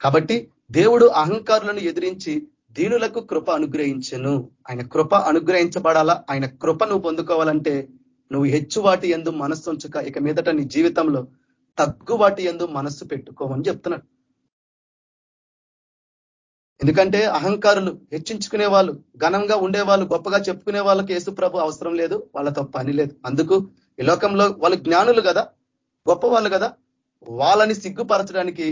కాబట్టి దేవుడు అహంకారులను ఎదిరించి దీనులకు కృప అనుగ్రహించను. ఆయన కృప అనుగ్రహించబడాలా? ఆయన కృప నువ్వు పొందుకోవాలంటే నువ్వు హెచ్చు వాటి ఎందు మనస్సు ఉంచుక ఇక మీదట నీ జీవితంలో తగ్గు వాటి ఎందు మనస్సు పెట్టుకోమని చెప్తున్నాడు. ఎందుకంటే అహంకారులు హెచ్చించుకునే వాళ్ళు ఘనంగా ఉండేవాళ్ళు గొప్పగా చెప్పుకునే వాళ్ళకి యేసు ప్రభు అవసరం లేదు వాళ్ళతో పని లేదు. అందుకు ఈ లోకంలో వాళ్ళు జ్ఞానులు కదా గొప్ప వాళ్ళు కదా వాళ్ళని సిగ్గుపరచడానికి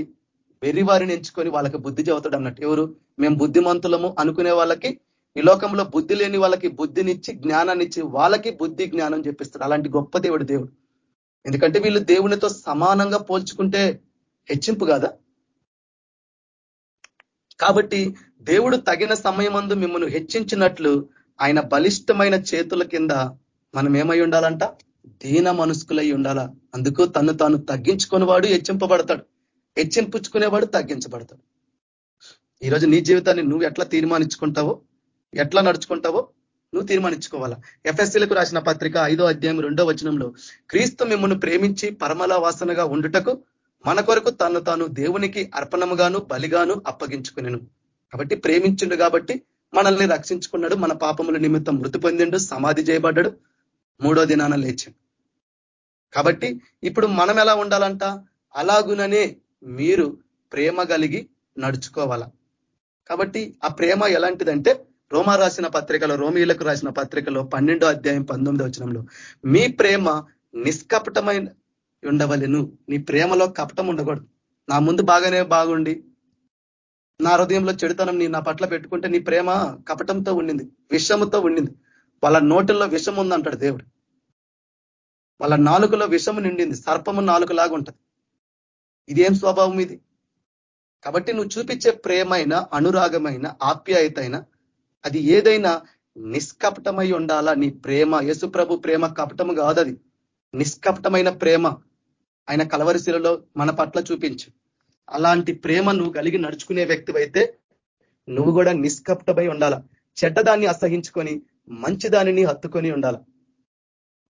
వెర్రివారిని ఎంచుకొని వాళ్ళకి బుద్ధి చెబుతాడు అన్నట్టు. ఎవరు? మేము బుద్ధిమంతులము అనుకునే వాళ్ళకి ఈ లోకంలో బుద్ధి లేని వాళ్ళకి బుద్ధినిచ్చి జ్ఞానాన్ని ఇచ్చి వాళ్ళకి బుద్ధి జ్ఞానం చెప్పిస్తాడు. అలాంటి గొప్ప దేవుడు దేవుడు. ఎందుకంటే వీళ్ళు దేవునితో సమానంగా పోల్చుకుంటే హెచ్చింపు కాదా? కాబట్టి దేవుడు తగిన సమయమందు మిమ్మల్ని హెచ్చించినట్లు ఆయన బలిష్టమైన చేతుల కింద మనం ఏమై ఉండాలంట? దీన మనస్కులై ఉండాలా. అందుకు తను తాను తగ్గించుకుని వాడు హెచ్చింపబడతాడు. హెచ్చింపుచ్చుకునేవాడు తగ్గించబడతాడు. ఈరోజు నీ జీవితాన్ని నువ్వు ఎట్లా తీర్మానించుకుంటావో ఎట్లా నడుచుకుంటావో నువ్వు తీర్మానించుకోవాలా? ఎఫ్ఎస్సీలకు రాసిన పత్రిక ఐదో అధ్యాయం రెండో వచనంలో క్రీస్తు మిమ్మల్ని ప్రేమించి పరమల వాసనగా ఉండుటకు మన కొరకు తను తాను దేవునికి అర్పణముగాను బలిగాను అప్పగించుకునేను. కాబట్టి ప్రేమించిండు కాబట్టి మనల్ని రక్షించుకున్నాడు మన పాపముల నిమిత్తం మృతి పొందిండు సమాధి చేయబడ్డాడు మూడో దినాన లేచాడు. కాబట్టి ఇప్పుడు మనం ఎలా ఉండాలంట? అలాగుననే మీరు ప్రేమ కలిగి నడుచుకోవాలా? కాబట్టి ఆ ప్రేమ ఎలాంటిదంటే రోమా రాసిన పత్రికలో రోమీలకు రాసిన పత్రికలో పన్నెండో అధ్యాయం పంతొమ్మిదో వచనంలో మీ ప్రేమ నిష్కపటమైన ఉండవలెను. నీ ప్రేమలో కపటం ఉండకూడదు. నా ముందు బాగానే బాగుండి. నా హృదయంలో చెడుతనం నీ నా పట్ల పెట్టుకుంటే నీ ప్రేమ కపటంతో ఉండింది విషముతో ఉండింది. వాళ్ళ నోటిల్లో విషం ఉందంటాడు దేవుడు. వాళ్ళ నాలుకలో విషము నిండింది సర్పము నాలుకలాగా ఉంటుంది. ఇదేం స్వభావం ఇది? కాబట్టి నువ్వు చూపించే ప్రేమైన అనురాగమైన ఆప్యాయత అయినా అది ఏదైనా నిష్కపటమై ఉండాలా? నీ ప్రేమ యేసుప్రభు ప్రేమ కపటము కాదది. నిష్కపటమైన ప్రేమ ఆయన కలవరిశిలలో మన పట్ల చూపించు. అలాంటి ప్రేమ నువ్వు కలిగి నడుచుకునే వ్యక్తివైతే నువ్వు కూడా నిష్కపటమై ఉండాల? చెడ్డదాన్ని అసహించుకొని మంచి దానిని హత్తుకొని ఉండాల?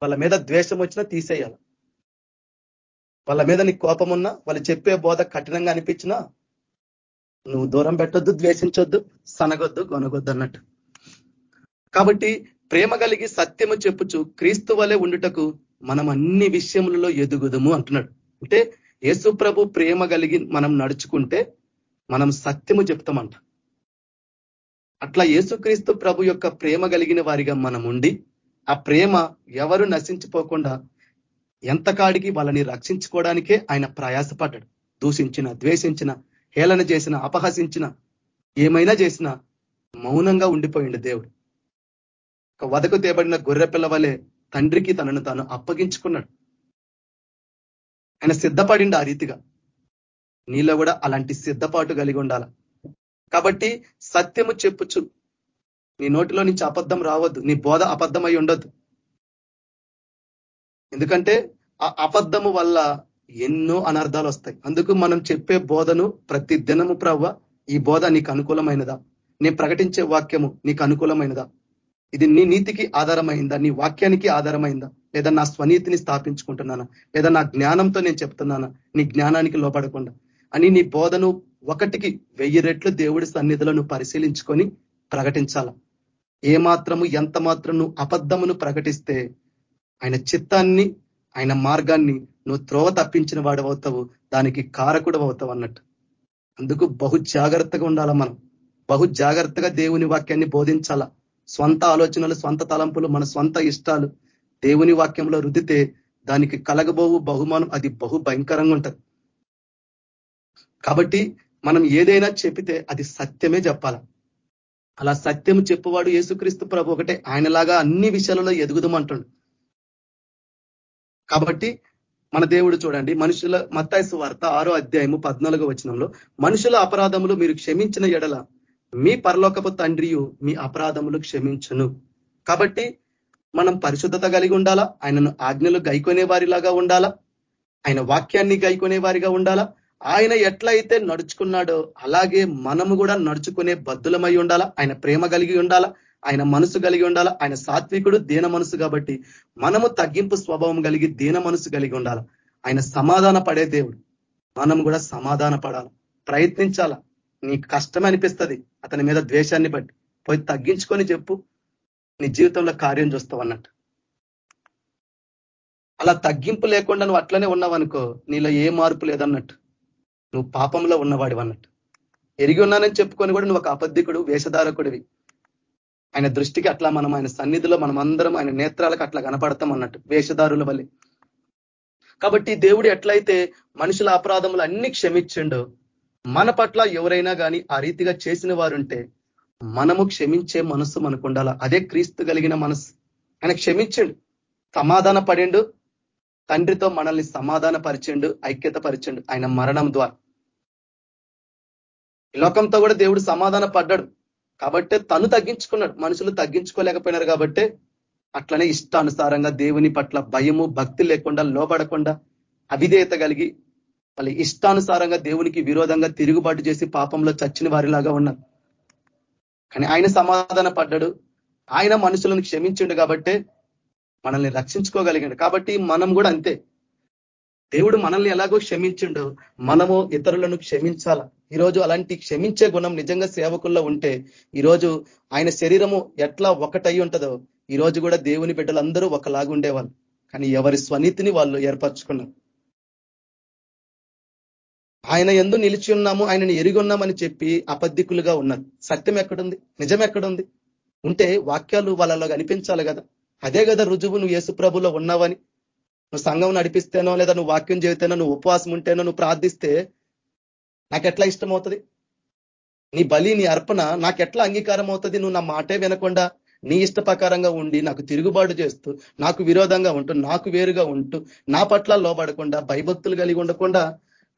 వాళ్ళ మీద ద్వేషం వచ్చినా తీసేయాల? వాళ్ళ మీద నీ కోపం ఉన్నా వాళ్ళు చెప్పే బోధ కఠినంగా అనిపించినా నువ్వు దూరం పెట్టొద్దు ద్వేషించొద్దు సనగొద్దు గొనగొద్దు అన్నట్టు. కాబట్టి ప్రేమ కలిగి సత్యము చెప్పుచు క్రీస్తు వలె ఉండుటకు మనం అన్ని విషయములలో ఎదుగుదము అంటున్నాడు. అంటే యేసు ప్రభు ప్రేమ కలిగి మనం నడుచుకుంటే మనం సత్యము చెప్తామంట. అట్లా యేసుక్రీస్తు ప్రభు యొక్క ప్రేమ కలిగిన వారిగా మనం ఉండి ఆ ప్రేమ ఎవరు నశించిపోకుండా ఎంతకాడికి వాళ్ళని రక్షించుకోవడానికే ఆయన ప్రయాసపడ్డాడు. దూషించిన ద్వేషించిన హేళన చేసిన అపహసించిన ఏమైనా చేసినా మౌనంగా ఉండిపోయిండు దేవుడు. ఒక వదకు తేబడిన గొర్రె పిల్లవలే తండ్రికి తనను తాను అప్పగించుకున్నాడు. ఆయన సిద్ధపడిండు ఆ రీతిగా. నీలో కూడా అలాంటి సిద్ధపాటు కలిగి ఉండాల? కాబట్టి సత్యము చెప్పుచు నీ నోటిలో నుంచి అబద్ధం రావద్దు నీ బోధ అబద్ధమై ఉండొద్దు. ఎందుకంటే ఆ అబద్ధము వల్ల ఎన్నో అనర్థాలు వస్తాయి. అందుకు మనం చెప్పే బోధను ప్రతి దినము ప్రవ్వ ఈ బోధ నీకు అనుకూలమైనదా? నేను ప్రకటించే వాక్యము నీకు అనుకూలమైనదా? ఇది నీ నీతికి ఆధారమైందా? నీ వాక్యానికి ఆధారమైందా? లేదా నా స్వనీతిని స్థాపించుకుంటున్నానా? లేదా నా జ్ఞానంతో నేను చెప్తున్నానా? నీ జ్ఞానానికి లోపడకుండా అని నీ బోధను ఒకటికి వెయ్యి రెట్లు దేవుడి సన్నిధులను పరిశీలించుకొని ప్రకటించాల. ఏ మాత్రము ఎంత మాత్రం నువ్వు అబద్ధమును ప్రకటిస్తే ఆయన చిత్తాన్ని ఆయన మార్గాన్ని నువ్వు త్రోవ తప్పించిన వాడు అవుతావు దానికి కారకుడు అవుతావు అన్నట్టు. అందుకు బహు జాగ్రత్తగా ఉండాల మనం. బహు జాగ్రత్తగా దేవుని వాక్యాన్ని బోధించాలా. స్వంత ఆలోచనలు స్వంత తలంపులు మన స్వంత ఇష్టాలు దేవుని వాక్యంలో రుదితే దానికి కలగబోవు బహుమానం అది బహు భయంకరంగా ఉంటుంది. కాబట్టి మనం ఏదైనా చెప్పితే అది సత్యమే చెప్పాల. అలా సత్యం చెప్పువాడు యేసుక్రీస్తు ప్రభు ఒకటే. ఆయనలాగా అన్ని విషయాలలో ఎదుగుదమంటుండు. కాబట్టి మన దేవుడు చూడండి మనుషుల మత్తాయసు వార్త ఆరో అధ్యాయము పద్నాలుగో వచనంలో మనుషుల అపరాధములు మీరు క్షమించిన ఎడల మీ పరలోకపు తండ్రియు మీ అపరాధములు క్షమించును. కాబట్టి మనం పరిశుద్ధత కలిగి ఉండాలా? ఆయనను ఆజ్ఞలు గైకొనే వారిలాగా ఉండాలా? ఆయన వాక్యాన్ని గైకొనే వారిగా ఉండాలా? ఆయన ఎట్లయితే నడుచుకున్నాడో అలాగే మనము కూడా నడుచుకునే బద్దులమై ఉండాలా? ఆయన ప్రేమ కలిగి ఉండాలా? ఆయన మనసు కలిగి ఉండాల? ఆయన సాత్వికుడు దీన మనసు కాబట్టి మనము తగ్గింపు స్వభావం కలిగి దీన మనసు కలిగి ఉండాల? ఆయన సమాధాన పడే దేవుడు. మనం కూడా సమాధాన పడాలి? ప్రయత్నించాలా? నీకు కష్టం అనిపిస్తుంది అతని మీద ద్వేషాన్ని బట్టి. పోయి తగ్గించుకొని చెప్పు నీ జీవితంలో కార్యం చూస్తావు అన్నట్టు. అలా తగ్గింపు లేకుండా నువ్వు అట్లనే ఉన్నావనుకో నీలో ఏ మార్పు లేదన్నట్టు. నువ్వు పాపంలో ఉన్నవాడివన్నట్టు. ఎరిగి ఉన్నానని చెప్పుకొని కూడా నువ్వు ఒక అబద్ధికుడు వేషధారకుడివి. ఆయన దృష్టికి అట్లా మనం ఆయన సన్నిధిలో మనం అందరం ఆయన నేత్రాలకు అట్లా కనపడతాం అన్నట్టు వేషధారుల వల్లే కాబట్టి దేవుడు ఎట్లయితే మనుషుల అపరాధములు అన్ని క్షమించిండో మన పట్ల ఎవరైనా కానీ ఆ రీతిగా చేసిన వారుంటే మనము క్షమించే మనసు మనకు ఉండాల? అదే క్రీస్తు కలిగిన మనసు. ఆయన క్షమించండు. సమాధాన పడిండు తండ్రితో మనల్ని సమాధాన పరిచండు ఐక్యత పరిచండు ఆయన మరణం ద్వారా. లోకంతో కూడా దేవుడు సమాధాన పడ్డాడు కాబట్టే తను తగ్గించుకున్నాడు. మనుషులు తగ్గించుకోలేకపోయినారు కాబట్టే అట్లనే ఇష్టానుసారంగా దేవుని పట్ల భయము భక్తి లేకుండా లోపడకుండా అవిధేయత కలిగి వాళ్ళ ఇష్టానుసారంగా దేవునికి విరోధంగా తిరుగుబాటు చేసి పాపంలో చచ్చిన వారిలాగా ఉన్నారు కానీ ఆయన సమాధాన పడ్డాడు. ఆయన మనుషులను క్షమించిండు కాబట్టే మనల్ని రక్షించుకోగలిగాడు. కాబట్టి మనం కూడా అంతే. దేవుడు మనల్ని ఎలాగో క్షమించిండు. మనము ఇతరులను క్షమించాల. ఈరోజు అలాంటి క్షమించే గుణం నిజంగా సేవకుల్లో ఉంటే ఈరోజు ఆయన శరీరము ఎట్లా ఒకటై ఉంటుందో ఈ రోజు కూడా దేవుని బిడ్డలందరూ ఒకలాగా ఉండేవాళ్ళు. కానీ ఎవరి స్వనీతిని వాళ్ళు ఏర్పరచుకున్నారు. ఆయన ఎందు నిలిచి ఉన్నాము ఆయనని ఎరిగి ఉన్నామని చెప్పి అపద్ధికులుగా ఉన్నారు. సత్యం ఎక్కడుంది? నిజం ఎక్కడుంది? ఉంటే వాక్యాలు వాళ్ళలో కనిపించాలి కదా. అదే కదా రుజువు నువ్వు యేసుప్రభులో ఉన్నావని. నువ్వు సంఘం నడిపిస్తేనో లేదా నువ్వు వాక్యం చెబితేనో నువ్వు ఉపవాసం ఉంటేనో నువ్వు ప్రార్థిస్తే నాకు ఎట్లా ఇష్టం అవుతుంది నీ బలి నీ అర్పణ నాకు ఎట్లా అంగీకారం అవుతుంది నువ్వు నా మాటే వినకుండా నీ ఇష్ట ప్రకారంగా ఉండి నాకు తిరుగుబాటు చేస్తూ నాకు విరోధంగా ఉంటూ నాకు వేరుగా ఉంటూ నా పట్ల లోబడకుండా భయభక్తులు కలిగి ఉండకుండా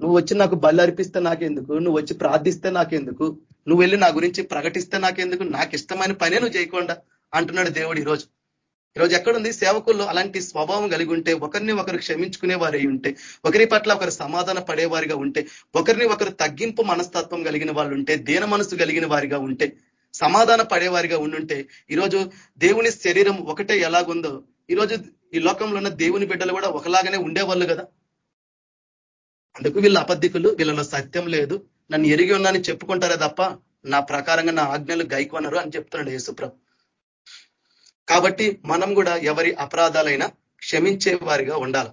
నువ్వు వచ్చి నాకు బలి అర్పిస్తే నాకెందుకు? నువ్వు వచ్చి ప్రార్థిస్తే నాకెందుకు? నువ్వు వెళ్ళి నా గురించి ప్రకటిస్తే నాకెందుకు? నాకు ఇష్టమైన పనే నువ్వు చేయకుండా అంటున్నాడు దేవుడు ఈరోజు. ఈరోజు ఎక్కడుంది? సేవకుల్లో అలాంటి స్వభావం కలిగి ఉంటే ఒకరిని ఒకరు క్షమించుకునే వారై ఉంటే ఒకరి పట్ల ఒకరు సమాధాన పడేవారిగా ఉంటే ఒకరిని ఒకరు తగ్గింపు మనస్తత్వం కలిగిన వాళ్ళు ఉంటే దీన మనసు కలిగిన వారిగా ఉంటే సమాధాన పడేవారిగా ఉండుంటే ఈరోజు దేవుని శరీరం ఒకటే ఎలాగుందో ఈరోజు ఈ లోకంలో ఉన్న దేవుని బిడ్డలు కూడా ఒకలాగానే ఉండేవాళ్ళు కదా. అందుకు వీళ్ళ అబద్ధికులు వీళ్ళలో సత్యం లేదు. నన్ను ఎరిగి ఉన్నానని చెప్పుకుంటారే తప్ప నా ప్రకారంగా నా ఆజ్ఞలు గైకొనరు అని చెప్తున్నాడు యేసుప్రభు. కాబట్టి మనం కూడా ఎవరి అపరాధాలైనా క్షమించే వారిగా ఉండాలి.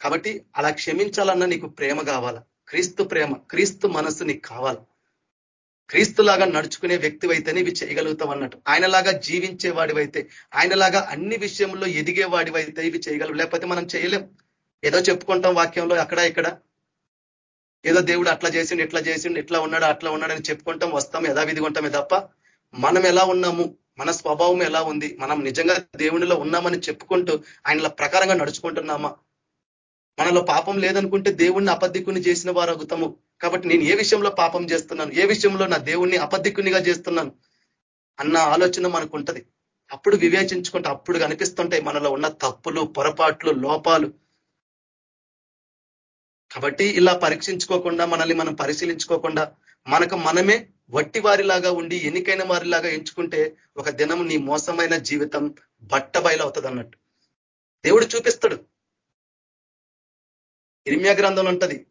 కాబట్టి అలా క్షమించాలన్నా నీకు ప్రేమ కావాలా? క్రీస్తు ప్రేమ క్రీస్తు మనస్సు నీకు కావాలి? క్రీస్తులాగా నడుచుకునే వ్యక్తి అయితేనే ఇవి చేయగలుగుతావు అన్నట్టు ఆయనలాగా జీవించే వాడివైతే ఆయనలాగా అన్ని విషయంలో ఎదిగే వాడివైతే ఇవి చేయగలవు. లేకపోతే మనం చేయలేం. ఏదో చెప్పుకుంటాం వాక్యంలో అక్కడ ఇక్కడ. ఏదో దేవుడు అట్లా చేసిండు ఇట్లా చేసిండు ఇట్లా ఉన్నాడు అట్లా ఉన్నాడని చెప్పుకుంటాం వస్తాం యథావిధిగా ఉంటామే తప్ప మనం ఎలా ఉన్నాము? మన స్వభావం ఎలా ఉంది? మనం నిజంగా దేవునిలో ఉన్నామని చెప్పుకుంటూ ఆయనల ప్రకారంగా నడుచుకుంటున్నామా? మనలో పాపం లేదనుకుంటే దేవుణ్ణి అపద్ధికుని చేసిన వారు అగుతాము కాబట్టి నేను ఏ విషయంలో పాపం చేస్తున్నాను? ఏ విషయంలో నా దేవుణ్ణి అపద్ధికునిగా చేస్తున్నాను? అన్న ఆలోచన మనకు ఉంటది అప్పుడు వివేచించుకుంటే అప్పుడు కనిపిస్తుంటాయి మనలో ఉన్న తప్పులు పొరపాట్లు లోపాలు. కాబట్టి ఇలా పరీక్షించుకోకుండా మనల్ని మనం పరిశీలించుకోకుండా మనకు మనమే వట్టి వారిలాగా ఉండి ఎన్నికైన వారిలాగా ఎంచుకుంటే ఒక దినం నీ మోసమైన జీవితం బట్ట బయలవుతుంది అన్నట్టు దేవుడు చూపిస్తాడు. ఇరిమియా గ్రంథంలో ఉంటది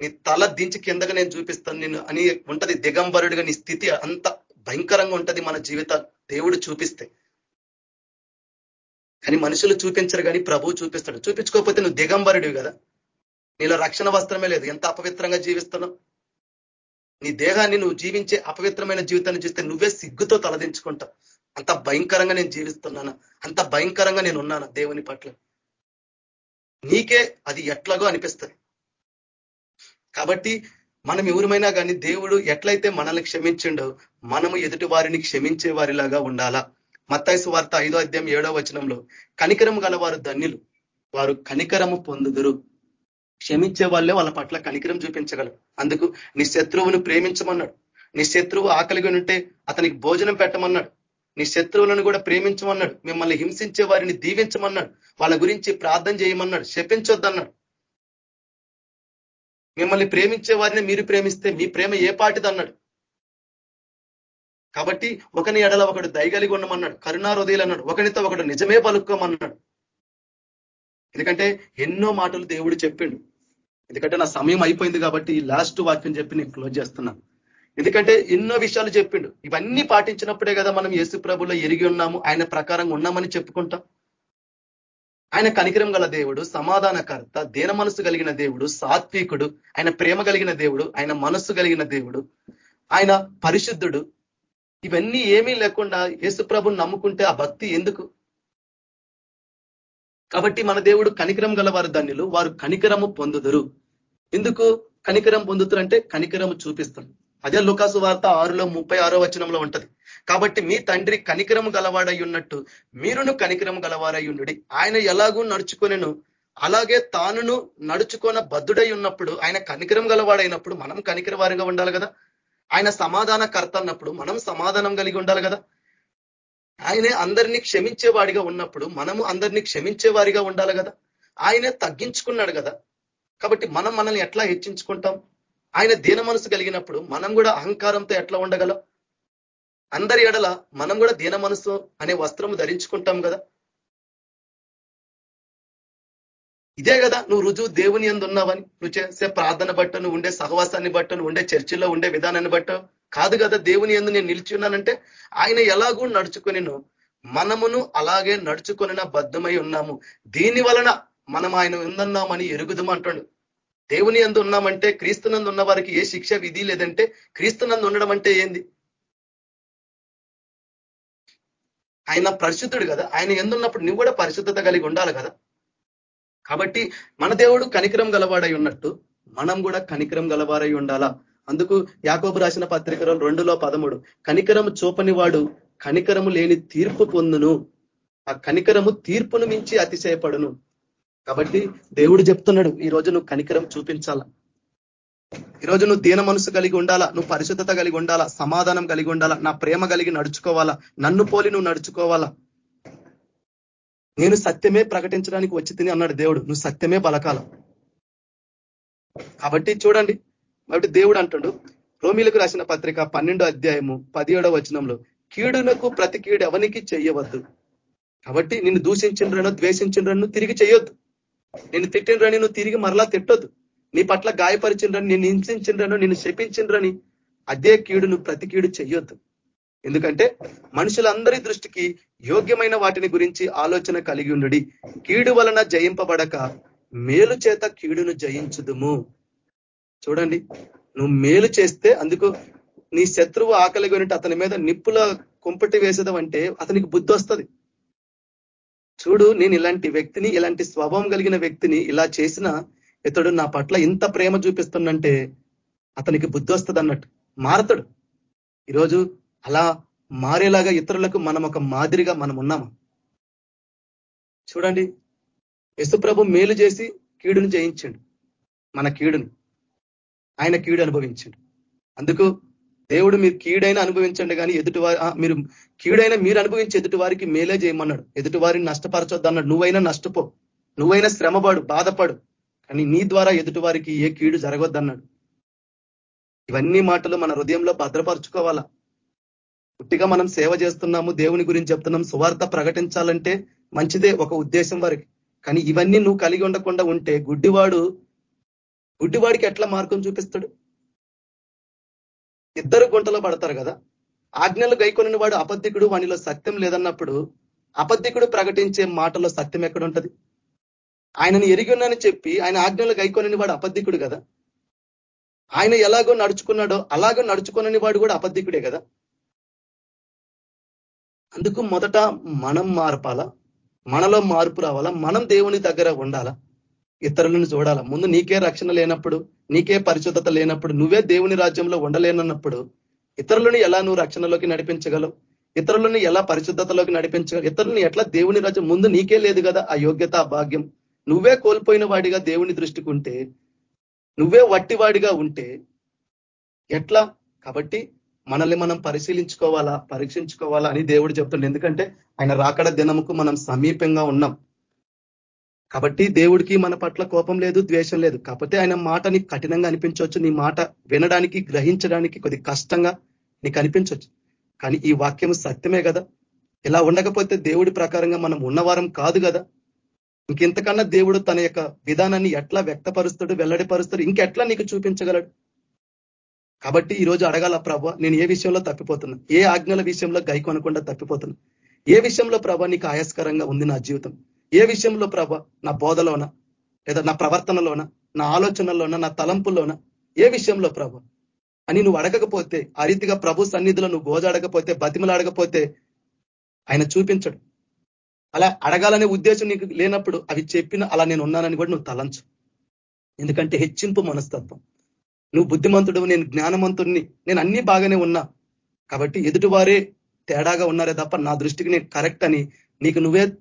నీ తల దించి కిందగా నేను చూపిస్తాను నేను అని ఉంటది దిగంబరుడిగా నీ స్థితి అంత భయంకరంగా ఉంటది మన జీవితాలు దేవుడు చూపిస్తే. కానీ మనుషులు చూపించరు కానీ ప్రభువు చూపిస్తాడు. చూపించుకోకపోతే నువ్వు దిగంబరుడివి కదా. నీలో రక్షణ వస్త్రమే లేదు. ఎంత అపవిత్రంగా జీవిస్తున్నావు? నీ దేహాన్ని నువ్వు జీవించే అపవిత్రమైన జీవితాన్ని చూస్తే నువ్వే సిగ్గుతో తలదించుకుంటావు. అంత భయంకరంగా నేను జీవిస్తున్నాను? అంత భయంకరంగా నేను ఉన్నాను దేవుని పట్ల? నీకే అది ఎట్లాగో అనిపిస్తుంది. కాబట్టి మనం ఎవరిమైనా కానీ దేవుడు ఎట్లయితే మనల్ని క్షమించిండో మనము ఎదుటి వారిని క్షమించే వారిలాగా ఉండాలా? మత్తాయిసు వార్త ఐదో అధ్యాయం ఏడో వచనంలో కనికరము గలవారు ధన్యులు వారు కనికరము పొందుదురు. క్షమించే వాళ్ళే వాళ్ళ పట్ల కనికరం చూపించగలరు. అందుకు నీ శత్రువును ప్రేమించమన్నాడు. నీ శత్రువు ఆకలిగా ఉంటే అతనికి భోజనం పెట్టమన్నాడు. నీ శత్రువులను కూడా ప్రేమించమన్నాడు. మిమ్మల్ని హింసించే వారిని దీవించమన్నాడు. వాళ్ళ గురించి ప్రార్థన చేయమన్నాడు. శపించొద్దన్నాడు. మిమ్మల్ని ప్రేమించే వారిని మీరు ప్రేమిస్తే మీ ప్రేమ ఏ పాటిదన్నాడు. కాబట్టి ఒకని ఎడల ఒకడు దయగలిగి ఉండమన్నాడు. కరుణారోదయులు అన్నాడు ఒకనితో ఒకడు నిజమే పలుక్కోమన్నాడు. ఎందుకంటే ఎన్నో మాటలు దేవుడు చెప్పిండు. ఎందుకంటే నా సమయం అయిపోయింది కాబట్టి ఈ లాస్ట్ వాక్యం చెప్పి నేను క్లోజ్ చేస్తున్నాను ఎందుకంటే ఎన్నో విషయాలు చెప్పిండు. ఇవన్నీ పాటించినప్పుడే కదా మనం యేసు ప్రభులో ఎరిగి ఉన్నాము ఆయన ప్రకారంగా ఉన్నామని చెప్పుకుంటాం. ఆయన కనికరం గల దేవుడు సమాధానకర్త దేన మనసు కలిగిన దేవుడు సాత్వికుడు ఆయన ప్రేమ కలిగిన దేవుడు ఆయన మనస్సు కలిగిన దేవుడు ఆయన పరిశుద్ధుడు. ఇవన్నీ ఏమీ లేకుండా యేసుప్రభుని నమ్ముకుంటే ఆ భక్తి ఎందుకు? కాబట్టి మన దేవుడు కనికరం గల వారు ధన్యులు వారు కనికరము పొందుదురు. ఎందుకు కనికరం పొందుతారంటే కనికరము చూపిస్తాడు అదే లుకాసు వార్త ఆరులో ముప్పై ఆరో వచనంలో ఉంటది. కాబట్టి మీ తండ్రి కనికరం గలవాడై ఉన్నట్టు మీరును కనికరం గలవారై ఉండు ఆయన ఎలాగూ నడుచుకునేను అలాగే తానును నడుచుకున్న బద్దుడై ఉన్నప్పుడు ఆయన కనికరం గలవాడైనప్పుడు మనం కనికర వారిగా ఉండాలి కదా. ఆయన సమాధాన కర్త అన్నప్పుడు మనం సమాధానం కలిగి ఉండాలి కదా. ఆయనే అందరినీ క్షమించేవాడిగా ఉన్నప్పుడు మనము అందరినీ క్షమించేవారిగా ఉండాలి కదా. ఆయనే తగ్గించుకున్నాడు కదా. కాబట్టి మనం మనల్ని ఎట్లా హెచ్చించుకుంటాం? ఆయన దీన మనసు కలిగినప్పుడు మనం కూడా అహంకారంతో ఎట్లా ఉండగలం? అందరి ఎడల మనం కూడా దీన మనసు అనే వస్త్రము ధరించుకుంటాం కదా? ఇదే కదా నువ్వు రుజువు దేవుని ఎందు ఉన్నావని. నువ్వు చేసే ప్రార్థన బట్ట నువ్వు ఉండే సహవాసాన్ని బట్ట నువ్వు ఉండే చర్చిలో ఉండే విధానాన్ని బట్ట. కాదు కదా దేవుని ఎందు నేను నిలిచి ఉన్నానంటే ఆయన ఎలాగూ నడుచుకొని మనమును అలాగే నడుచుకొని బద్ధమై ఉన్నాము. దీని వలన మనం ఆయన ఉందన్నామని ఎరుగుదమంటాడు. దేవుని ఎందు ఉన్నామంటే క్రీస్తునందు ఉన్న వారికి ఏ శిక్ష విధి లేదంటే క్రీస్తునందు ఉండడం అంటే ఏంది? ఆయన పరిశుద్ధుడు కదా. ఆయన ఎందున్నప్పుడు నువ్వు కూడా పరిశుద్ధత కలిగి ఉండాలి కదా. కాబట్టి మన దేవుడు కనికరం గలవాడై ఉన్నట్టు మనం కూడా కనికరం గలవారై ఉండాలా? అందుకు యాకోబు రాసిన పత్రికలో రెండులో పదమూడు కనికరము చూపని వాడు కనికరము లేని తీర్పు పొందును. ఆ కనికరము తీర్పును మించి అతిశయపడును. కాబట్టి దేవుడు చెప్తున్నాడు ఈ రోజు నువ్వు కనికరం చూపించాలా? ఈరోజు నువ్వు దీన మనసు కలిగి ఉండాలా? నువ్వు పరిశుద్ధత కలిగి ఉండాలా? సమాధానం కలిగి ఉండాలా? నా ప్రేమ కలిగి నడుచుకోవాలా? నన్ను పోలి నువ్వు నడుచుకోవాలా? నేను సత్యమే ప్రకటించడానికి వచ్చి తిని అన్నాడు దేవుడు నువ్వు సత్యమే పలకాల? కాబట్టి చూడండి కాబట్టి దేవుడు అంటాడు రోమిలకు రాసిన పత్రిక పన్నెండో అధ్యాయము పదిహేడో వచనంలో కీడునకు ప్రతి కీడు ఎవరికి చెయ్యవద్దు కాబట్టి నిన్ను దూషించిండ్రను ద్వేషించిండ్రను తిరిగి చేయొద్దు. నేను తిట్టినరని నువ్వు తిరిగి మరలా తిట్టొద్దు. నీ పట్ల గాయపరిచిండ్రని నిన్ను హింసించిండ్రను నిన్ను శపించిండ్రని అదే కీడును ప్రతి కీడు చెయ్యొద్దు. ఎందుకంటే మనుషులందరి దృష్టికి యోగ్యమైన వాటిని గురించి ఆలోచన కలిగి ఉండడి. కీడు వలన జయింపబడక మేలు చేత కీడును జయించుదుము. చూడండి నువ్వు మేలు చేస్తే అందుకు నీ శత్రువు ఆకలి అతని మీద నిప్పుల కుంపటి వేసేదం అంటే అతనికి బుద్ధి వస్తుంది చూడు నేను ఇలాంటి వ్యక్తిని ఇలాంటి స్వభావం కలిగిన వ్యక్తిని ఇలా చేసిన ఇతడు నా పట్ల ఇంత ప్రేమ చూపిస్తుందంటే అతనికి బుద్ధి వస్తుంది అన్నట్టు మారతాడు. ఈరోజు అలా మారేలాగా ఇతరులకు మనం ఒక మాదిరిగా మనం ఉన్నాము? చూడండి యశుప్రభు మేలు చేసి కీడును జయించండు. మన కీడుని. ఆయన కీడు అనుభవించండు. అందుకు దేవుడు మీరు కీడైనా అనుభవించండి కానీ ఎదుటి వారి మీరు కీడైనా మీరు అనుభవించి ఎదుటి వారికి మేలే చేయమన్నాడు. ఎదుటి వారిని నష్టపరచొద్దు అన్నాడు. నువ్వైనా నష్టపో. నువ్వైనా శ్రమపడు బాధపడు. కానీ నీ ద్వారా ఎదుటి వారికి ఏ కీడు జరగొద్దన్నాడు ఇవన్నీ మాటలు మన హృదయంలో భద్రపరచుకోవాలా? పుట్టిగా మనం సేవ చేస్తున్నాము దేవుని గురించి చెప్తున్నాం సువార్త ప్రకటించాలంటే మంచిదే ఒక ఉద్దేశం వారికి. కానీ ఇవన్నీ నువ్వు కలిగి ఉండకుండా ఉంటే గుడ్డివాడు గుడ్డివాడికి ఎట్లా మార్గం చూపిస్తాడు? ఇద్దరు గుంటలో పడతారు కదా. ఆజ్ఞలు గైకొనిన వాడు అబద్ధికుడు వానిలో సత్యం లేదన్నప్పుడు అబద్ధికుడు ప్రకటించే మాటలో సత్యం ఎక్కడుంటది? ఆయనని ఆయనను ఎరిగి ఉన్నానని చెప్పి ఆయన ఆజ్ఞలు గైకొనని వాడు అబద్ధికుడు కదా. ఆయన ఎలాగో నడుచుకున్నాడో అలాగో నడుచుకునని వాడు కూడా అబద్ధికుడే కదా. అందుకు మొదట మనం మార్పాలా? మనలో మార్పు రావాలా? మనం దేవుని దగ్గర ఉండాలా? ఇతరులను చూడాలా? ముందు నీకే రక్షణ లేనప్పుడు నీకే పరిశుద్ధత లేనప్పుడు నువ్వే దేవుని రాజ్యంలో ఉండలేనన్నప్పుడు ఇతరులను ఎలా నువ్వు రక్షణలోకి నడిపించగలవు? ఇతరులను ఎలా పరిశుద్ధతలోకి నడిపించగలవు? ఇతరులను ఎట్లా దేవుని రాజ్యం ముందు నీకే లేదు కదా? ఆ యోగ్యత ఆ భాగ్యం. నువ్వే కోల్పోయిన వాడిగా దేవుని దృష్టికుంటే నువ్వే వట్టివాడిగా ఉంటే ఎట్లా? కాబట్టి మనల్ని మనం పరిశీలించుకోవాలా పరీక్షించుకోవాలా అని దేవుడు చెప్తుండే. ఎందుకంటే ఆయన రాకడ దినముకు మనం సమీపంగా ఉన్నాం. కాబట్టి దేవుడికి మన పట్ల కోపం లేదు ద్వేషం లేదు. కాకపోతే ఆయన మాట నీకు కఠినంగా అనిపించవచ్చు. నీ మాట వినడానికి గ్రహించడానికి కొద్ది కష్టంగా నీకు అనిపించవచ్చు. కానీ ఈ వాక్యం సత్యమే కదా? ఇలా ఉండకపోతే దేవుడి ప్రకారంగా మనం ఉన్నవారం కాదు కదా? ఇంకెంతకన్నా దేవుడు తన యొక్క విధానాన్ని ఎట్లా వ్యక్తపరుస్తాడు వెల్లడిపరుస్తాడు ఇంకెట్లా నీకు చూపించగలడు? కాబట్టి ఈ రోజు అడగాల ప్రభ నేను ఏ విషయంలో తప్పిపోతున్నా? ఏ ఆజ్ఞల విషయంలో గైకొనకుండా తప్పిపోతున్నా? ఏ విషయంలో ప్రభ నీకు ఆయాస్కరంగా ఉంది నా జీవితం? ఏ విషయంలో ప్రభ? నా బోధలోన? లేదా నా ప్రవర్తనలోన? నా ఆలోచనలోన? నా తలంపుల్లోన? ఏ విషయంలో ప్రభ? అని నువ్వు అడగకపోతే ఆ రీతిగా ప్రభు సన్నిధిలో నువ్వు గోజాడకపోతే బతిమలాడకపోతే ఆయన చూపించడు. అలా అడగాలనే ఉద్దేశం నీకు లేనప్పుడు అవి చెప్పిన అలా నేను ఉన్నానని కూడా నువ్వు తలంచు. ఎందుకంటే హెచ్చింపు మనస్తత్వం. నువ్వు బుద్ధిమంతుడు నేను జ్ఞానవంతుడిని నేను అన్ని బాగానే ఉన్నా. కాబట్టి ఎదుటివారే తేడాగా ఉన్నారే తప్ప నా దృష్టికి నేను కరెక్ట్ అని నీకు నువ్వే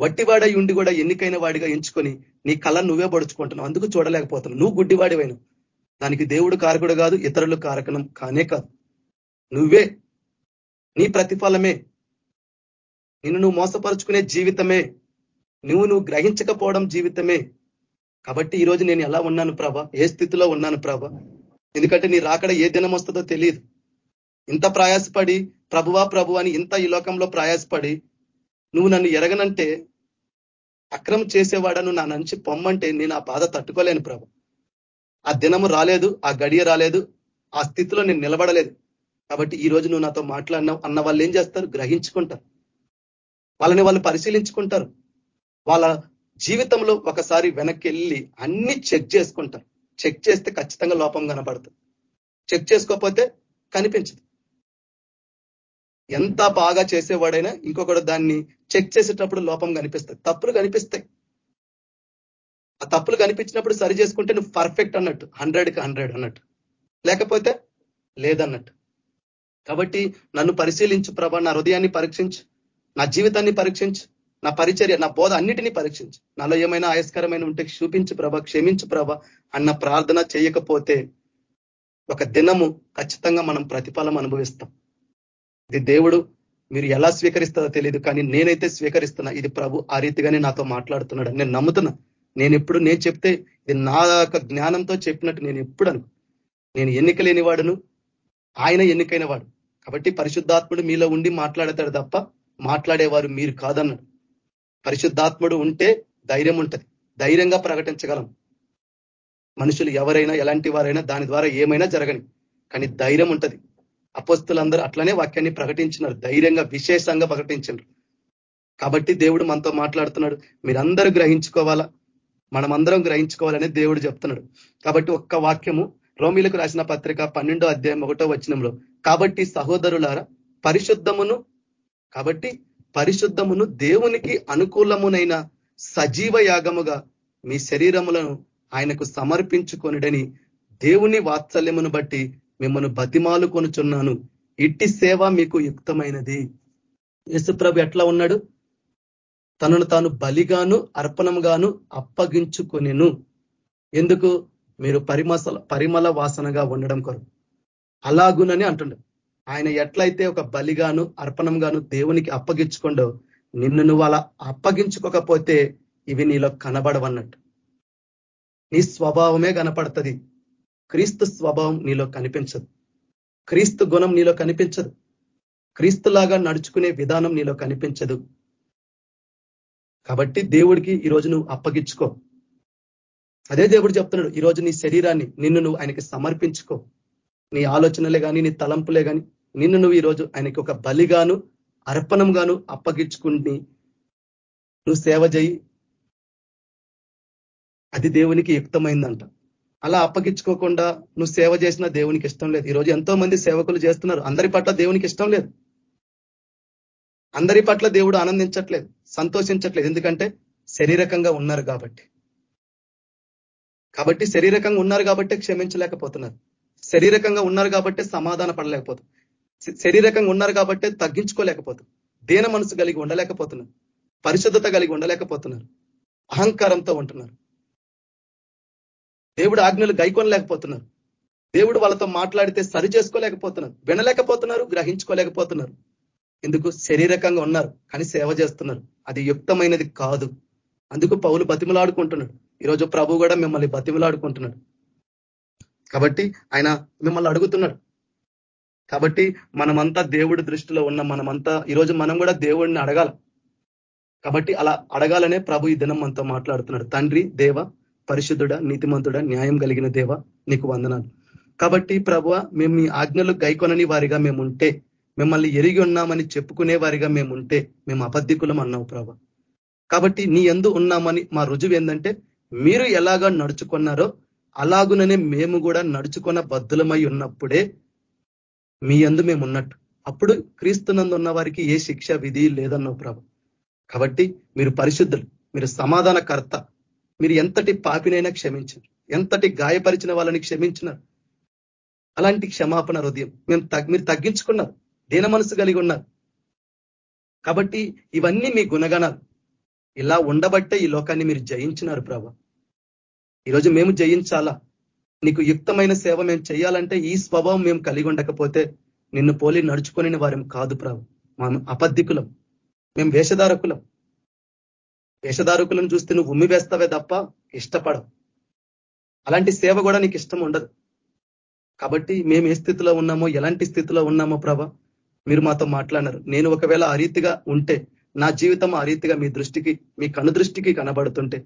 వట్టివాడై ఉండి కూడా ఎన్నికైన వాడిగా ఎంచుకొని నీ కళ నువ్వే పడుచుకుంటున్నావు. అందుకు చూడలేకపోతున్నావు. నువ్వు గుడ్డివాడివైన దానికి దేవుడు కారకుడు కాదు ఇతరులు కారకణం కానే కాదు. నువ్వే నీ ప్రతిఫలమే. నిన్ను నువ్వు మోసపరుచుకునే జీవితమే. నువ్వు నువ్వు గ్రహించకపోవడం జీవితమే. కాబట్టి ఈరోజు నేను ఎలా ఉన్నాను ప్రభ? ఏ స్థితిలో ఉన్నాను ప్రభ? ఎందుకంటే నీ రాకడ ఏ దినం వస్తుందో తెలియదు. ఇంత ప్రయాసపడి ప్రభువా ప్రభు అని ఇంత ఈ లోకంలో ప్రయాసపడి నువ్వు నన్ను ఎరగనంటే అక్రమం చేసేవాడను నా నుంచి పొమ్మంటే నేను ఆ బాధ తట్టుకోలేను ప్రభు. ఆ దినము రాలేదు ఆ గడియ రాలేదు ఆ స్థితిలో నేను నిలబడలేదు. కాబట్టి ఈ రోజు నువ్వు నాతో మాట్లాడినావు అన్న వాళ్ళు ఏం చేస్తారు? గ్రహించుకుంటారు. వాళ్ళని వాళ్ళు పరిశీలించుకుంటారు. వాళ్ళ జీవితంలో ఒకసారి వెనక్కి వెళ్ళి అన్ని చెక్ చేసుకుంటారు. చెక్ చేస్తే ఖచ్చితంగా లోపం కనపడుతుంది చెక్ చేసుకోకపోతే కనిపించదు. ఎంత బాగా చేసేవాడైనా ఇంకొకడు దాన్ని చెక్ చేసేటప్పుడు లోపం కనిపిస్తాయి తప్పులు కనిపిస్తాయి. ఆ తప్పులు కనిపించినప్పుడు సరి చేసుకుంటే నువ్వు పర్ఫెక్ట్ అన్నట్టు హండ్రెడ్కి హండ్రెడ్ అన్నట్టు. లేకపోతే లేదన్నట్టు. కాబట్టి నన్ను పరిశీలించు ప్రభ నా హృదయాన్ని పరీక్షించు నా జీవితాన్ని పరీక్షించు నా పరిచర్య నా బోధ అన్నిటినీ పరీక్షించు. నాలో ఏమైనా ఆయస్కరమైన ఉంటే చూపించు ప్రభ క్షమించు ప్రభ అన్న ప్రార్థన చేయకపోతే ఒక దినము ఖచ్చితంగా మనం ప్రతిఫలం అనుభవిస్తాం. ఇది దేవుడు మీరు ఎలా స్వీకరిస్తారో తెలియదు కానీ నేనైతే స్వీకరిస్తున్నా. ఇది ప్రభు ఆ రీతిగానే నాతో మాట్లాడుతున్నాడు. నేను నమ్ముతున్నా. నేను ఎప్పుడు నేను చెప్తే ఇది నా యొక్క జ్ఞానంతో చెప్పినట్టు నేను ఎప్పుడు అను. నేను ఎన్నిక లేని వాడును. ఆయన ఎన్నికైన వాడు. కాబట్టి పరిశుద్ధాత్ముడు మీలో ఉండి మాట్లాడతాడు తప్ప మాట్లాడేవారు మీరు కాదన్నాడు. పరిశుద్ధాత్ముడు ఉంటే ధైర్యం ఉంటుంది. ధైర్యంగా ప్రకటించగలం. మనుషులు ఎవరైనా ఎలాంటి వారైనా దాని ద్వారా ఏమైనా జరగని. కానీ ధైర్యం ఉంటుంది. అపస్తులందరూ అట్లనే వాక్యాన్ని ప్రకటించినారు. ధైర్యంగా విశేషంగా ప్రకటించారు కాబట్టి దేవుడు మనతో మాట్లాడుతున్నాడు. మీరందరూ గ్రహించుకోవాలా? మనమందరం గ్రహించుకోవాలని దేవుడు చెప్తున్నాడు. కాబట్టి ఒక్క వాక్యము రోమిలకు రాసిన పత్రిక పన్నెండో అధ్యాయం ఒకటో వచనంలో కాబట్టి సహోదరులారా పరిశుద్ధమును కాబట్టి పరిశుద్ధమును దేవునికి అనుకూలమునైన సజీవ యాగముగా మీ శరీరములను ఆయనకు సమర్పించుకొనిడని దేవుని వాత్సల్యమును బట్టి మిమ్మల్ని బతిమాలు కొనుచున్నాను. ఇట్టి సేవ మీకు యుక్తమైనది. యేసుప్రభు ఎట్లా ఉన్నాడు? తనను తాను బలిగాను అర్పణంగాను అప్పగించుకొనిను. ఎందుకు? మీరు పరిమసల పరిమళ వాసనగా ఉండడం కొరకు. అలాగునని అంటుండే. ఆయన ఎట్లయితే ఒక బలిగాను అర్పణంగాను దేవునికి అప్పగించుకోండో నిన్ను నువ్వు అలా అప్పగించుకోకపోతే ఇవి నీలో కనబడవన్నట్టు. నీ స్వభావమే కనపడుతుంది. క్రీస్తు స్వభావం నీలో కనిపించదు. క్రీస్తు గుణం నీలో కనిపించదు. క్రీస్తులాగా నడుచుకునే విధానం నీలో కనిపించదు. కాబట్టి దేవుడికి ఈరోజు నువ్వు అప్పగించుకో. అదే దేవుడు చెప్తున్నాడు ఈరోజు నీ శరీరాన్ని నిన్ను నువ్వు ఆయనకి సమర్పించుకో. నీ ఆలోచనలే కానీ నీ తలంపులే కానీ నిన్ను నువ్వు ఈరోజు ఆయనకి ఒక బలిగాను అర్పణంగాను అప్పగించుకుని నువ్వు సేవ చేయి. అది దేవునికి యుక్తమైందంట. అలా అప్పగించుకోకుండా నువ్వు సేవ చేసినా దేవునికి ఇష్టం లేదు. ఈరోజు ఎంతో మంది సేవకులు చేస్తున్నారు. అందరి పట్ల దేవునికి ఇష్టం లేదు. అందరి పట్ల దేవుడు ఆనందించట్లేదు సంతోషించట్లేదు. ఎందుకంటే శరీరకంగా ఉన్నారు కాబట్టి. కాబట్టి శరీరకంగా ఉన్నారు కాబట్టి క్షమించలేకపోతున్నారు. శరీరకంగా ఉన్నారు కాబట్టి సమాధాన పడలేకపోతుంది శరీరకంగా ఉన్నారు కాబట్టి తగ్గించుకోలేకపోతుంది దీన మనసు కలిగి ఉండలేకపోతున్నారు. పరిశుద్ధత కలిగి ఉండలేకపోతున్నారు. అహంకారంతో ఉంటున్నారు. దేవుడు ఆజ్ఞలు గైకొనలేకపోతున్నారు. దేవుడు వాళ్ళతో మాట్లాడితే సరి చేసుకోలేకపోతున్నారు. వినలేకపోతున్నారు గ్రహించుకోలేకపోతున్నారు. ఎందుకు శరీరకంగా ఉన్నారు కానీ సేవ చేస్తున్నారు. అది యుక్తమైనది కాదు. అందుకు పౌలు బతిమలాడుకుంటున్నాడు. ఈరోజు ప్రభు కూడా మిమ్మల్ని బతిమలాడుకుంటున్నాడు. కాబట్టి ఆయన మిమ్మల్ని అడుగుతున్నాడు. కాబట్టి మనమంతా దేవుడి దృష్టిలో ఉన్న మనమంతా ఈరోజు మనం కూడా దేవుడిని అడగాల. కాబట్టి అలా అడగాలనే ప్రభు ఈ దినం మనతో మాట్లాడుతున్నాడు. తండ్రి దేవ పరిశుద్ధుడ నీతిమంతుడ న్యాయం కలిగిన దేవ నీకు వందనాలు. కాబట్టి ప్రభు మేము మీ ఆజ్ఞలు గైకొనని వారిగా మేము ఉంటే మిమ్మల్ని ఎరిగి ఉన్నామని చెప్పుకునే వారిగా మేము ఉంటే మేము అబద్ధికులం అన్నావు ప్రభ. కాబట్టి నీ ఎందు ఉన్నామని మా రుజువు ఏంటంటే మీరు ఎలాగా నడుచుకున్నారో అలాగుననే మేము కూడా నడుచుకున్న బద్దులమై ఉన్నప్పుడే మీ ఎందు మేము ఉన్నట్టు అప్పుడు క్రీస్తునందు ఉన్న వారికి ఏ శిక్ష విధి లేదన్నావు ప్రభ. కాబట్టి మీరు పరిశుద్ధులు మీరు సమాధానకర్త మీరు ఎంతటి పాపినైనా క్షమించరు. ఎంతటి గాయపరిచిన వాళ్ళని క్షమించినారు అలాంటి క్షమాపణ హృదయం. మేము మీరు తగ్గించుకున్నారు. దీన మనసు కలిగి ఉన్నారు. కాబట్టి ఇవన్నీ మీ గుణగణాలు. ఇలా ఉండబట్టే ఈ లోకాన్ని మీరు జయించినారు ప్రభ. ఈరోజు మేము జయించాలా? నీకు యుక్తమైన సేవ మేము చేయాలంటే ఈ స్వభావం మేము కలిగి ఉండకపోతే నిన్ను పోలి నడుచుకొని వారం కాదు ప్రభు. మనం అబద్ధికులం మేము వేషధారకులం. వేషధారకులను చూస్తే నువ్వు ఉమ్మి వేస్తావే తప్ప ఇష్టపడవు. అలాంటి సేవ కూడా నీకు ఇష్టం ఉండదు. కాబట్టి మేము ఏ స్థితిలో ఉన్నామో ఎలాంటి స్థితిలో ఉన్నామో ప్రభ మీరు మాతో మాట్లాడినారు. నేను ఒకవేళ ఆ రీతిగా ఉంటే నా జీవితం ఆ రీతిగా మీ దృష్టికి మీ కను దృష్టికి కనబడుతుంటే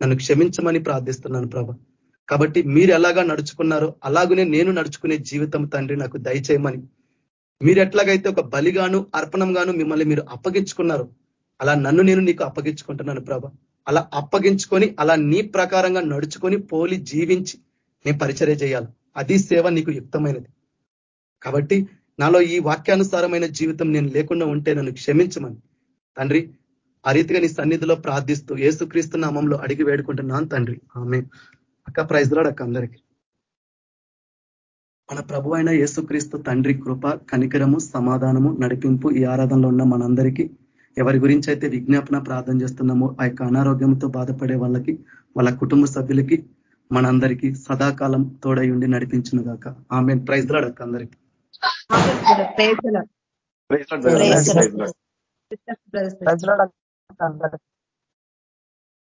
నన్ను క్షమించమని ప్రార్థిస్తున్నాను ప్రభ. కాబట్టి మీరు ఎలాగా నడుచుకున్నారో అలాగనే నేను నడుచుకునే జీవితం తండ్రి నాకు దయచేయమని. మీరు ఎట్లాగైతే ఒక బలిగాను అర్పణంగాను మిమ్మల్ని మీరు అప్పగించుకున్నారు అలా నన్ను నేను నీకు అప్పగించుకుంటున్నాను ప్రభ. అలా అప్పగించుకొని అలా నీ ప్రకారంగా నడుచుకొని పోలి జీవించి నేను పరిచర్య చేయాలి. అది సేవ నీకు యుక్తమైనది. కాబట్టి నాలో ఈ వాక్యానుసారమైన జీవితం నేను లేకుండా ఉంటే నన్ను క్షమించమని. తండ్రి ఆ రీతిగా నీ సన్నిధిలో ప్రార్థిస్తూ ఏసుక్రీస్తు నామంలో అడిగి వేడుకుంటున్నాను తండ్రి. ఆమె అక్క ప్రైజ్లాడు అక్క అందరికీ. మన ప్రభు అయిన యేసుక్రీస్తు తండ్రి కృప కనికరము సమాధానము నడిపింపు ఈ ఆరాధనలో ఉన్న మనందరికీ ఎవరి గురించి అయితే విజ్ఞాపన ప్రార్థన చేస్తున్నామో ఆ యొక్క అనారోగ్యంతో బాధపడే వాళ్ళకి వాళ్ళ కుటుంబ సభ్యులకి మనందరికీ సదాకాలం తోడై ఉండి నడిపించిన గాక ఆమె ప్రైజ్ లాడక్క అందరికి. ప్రైజ్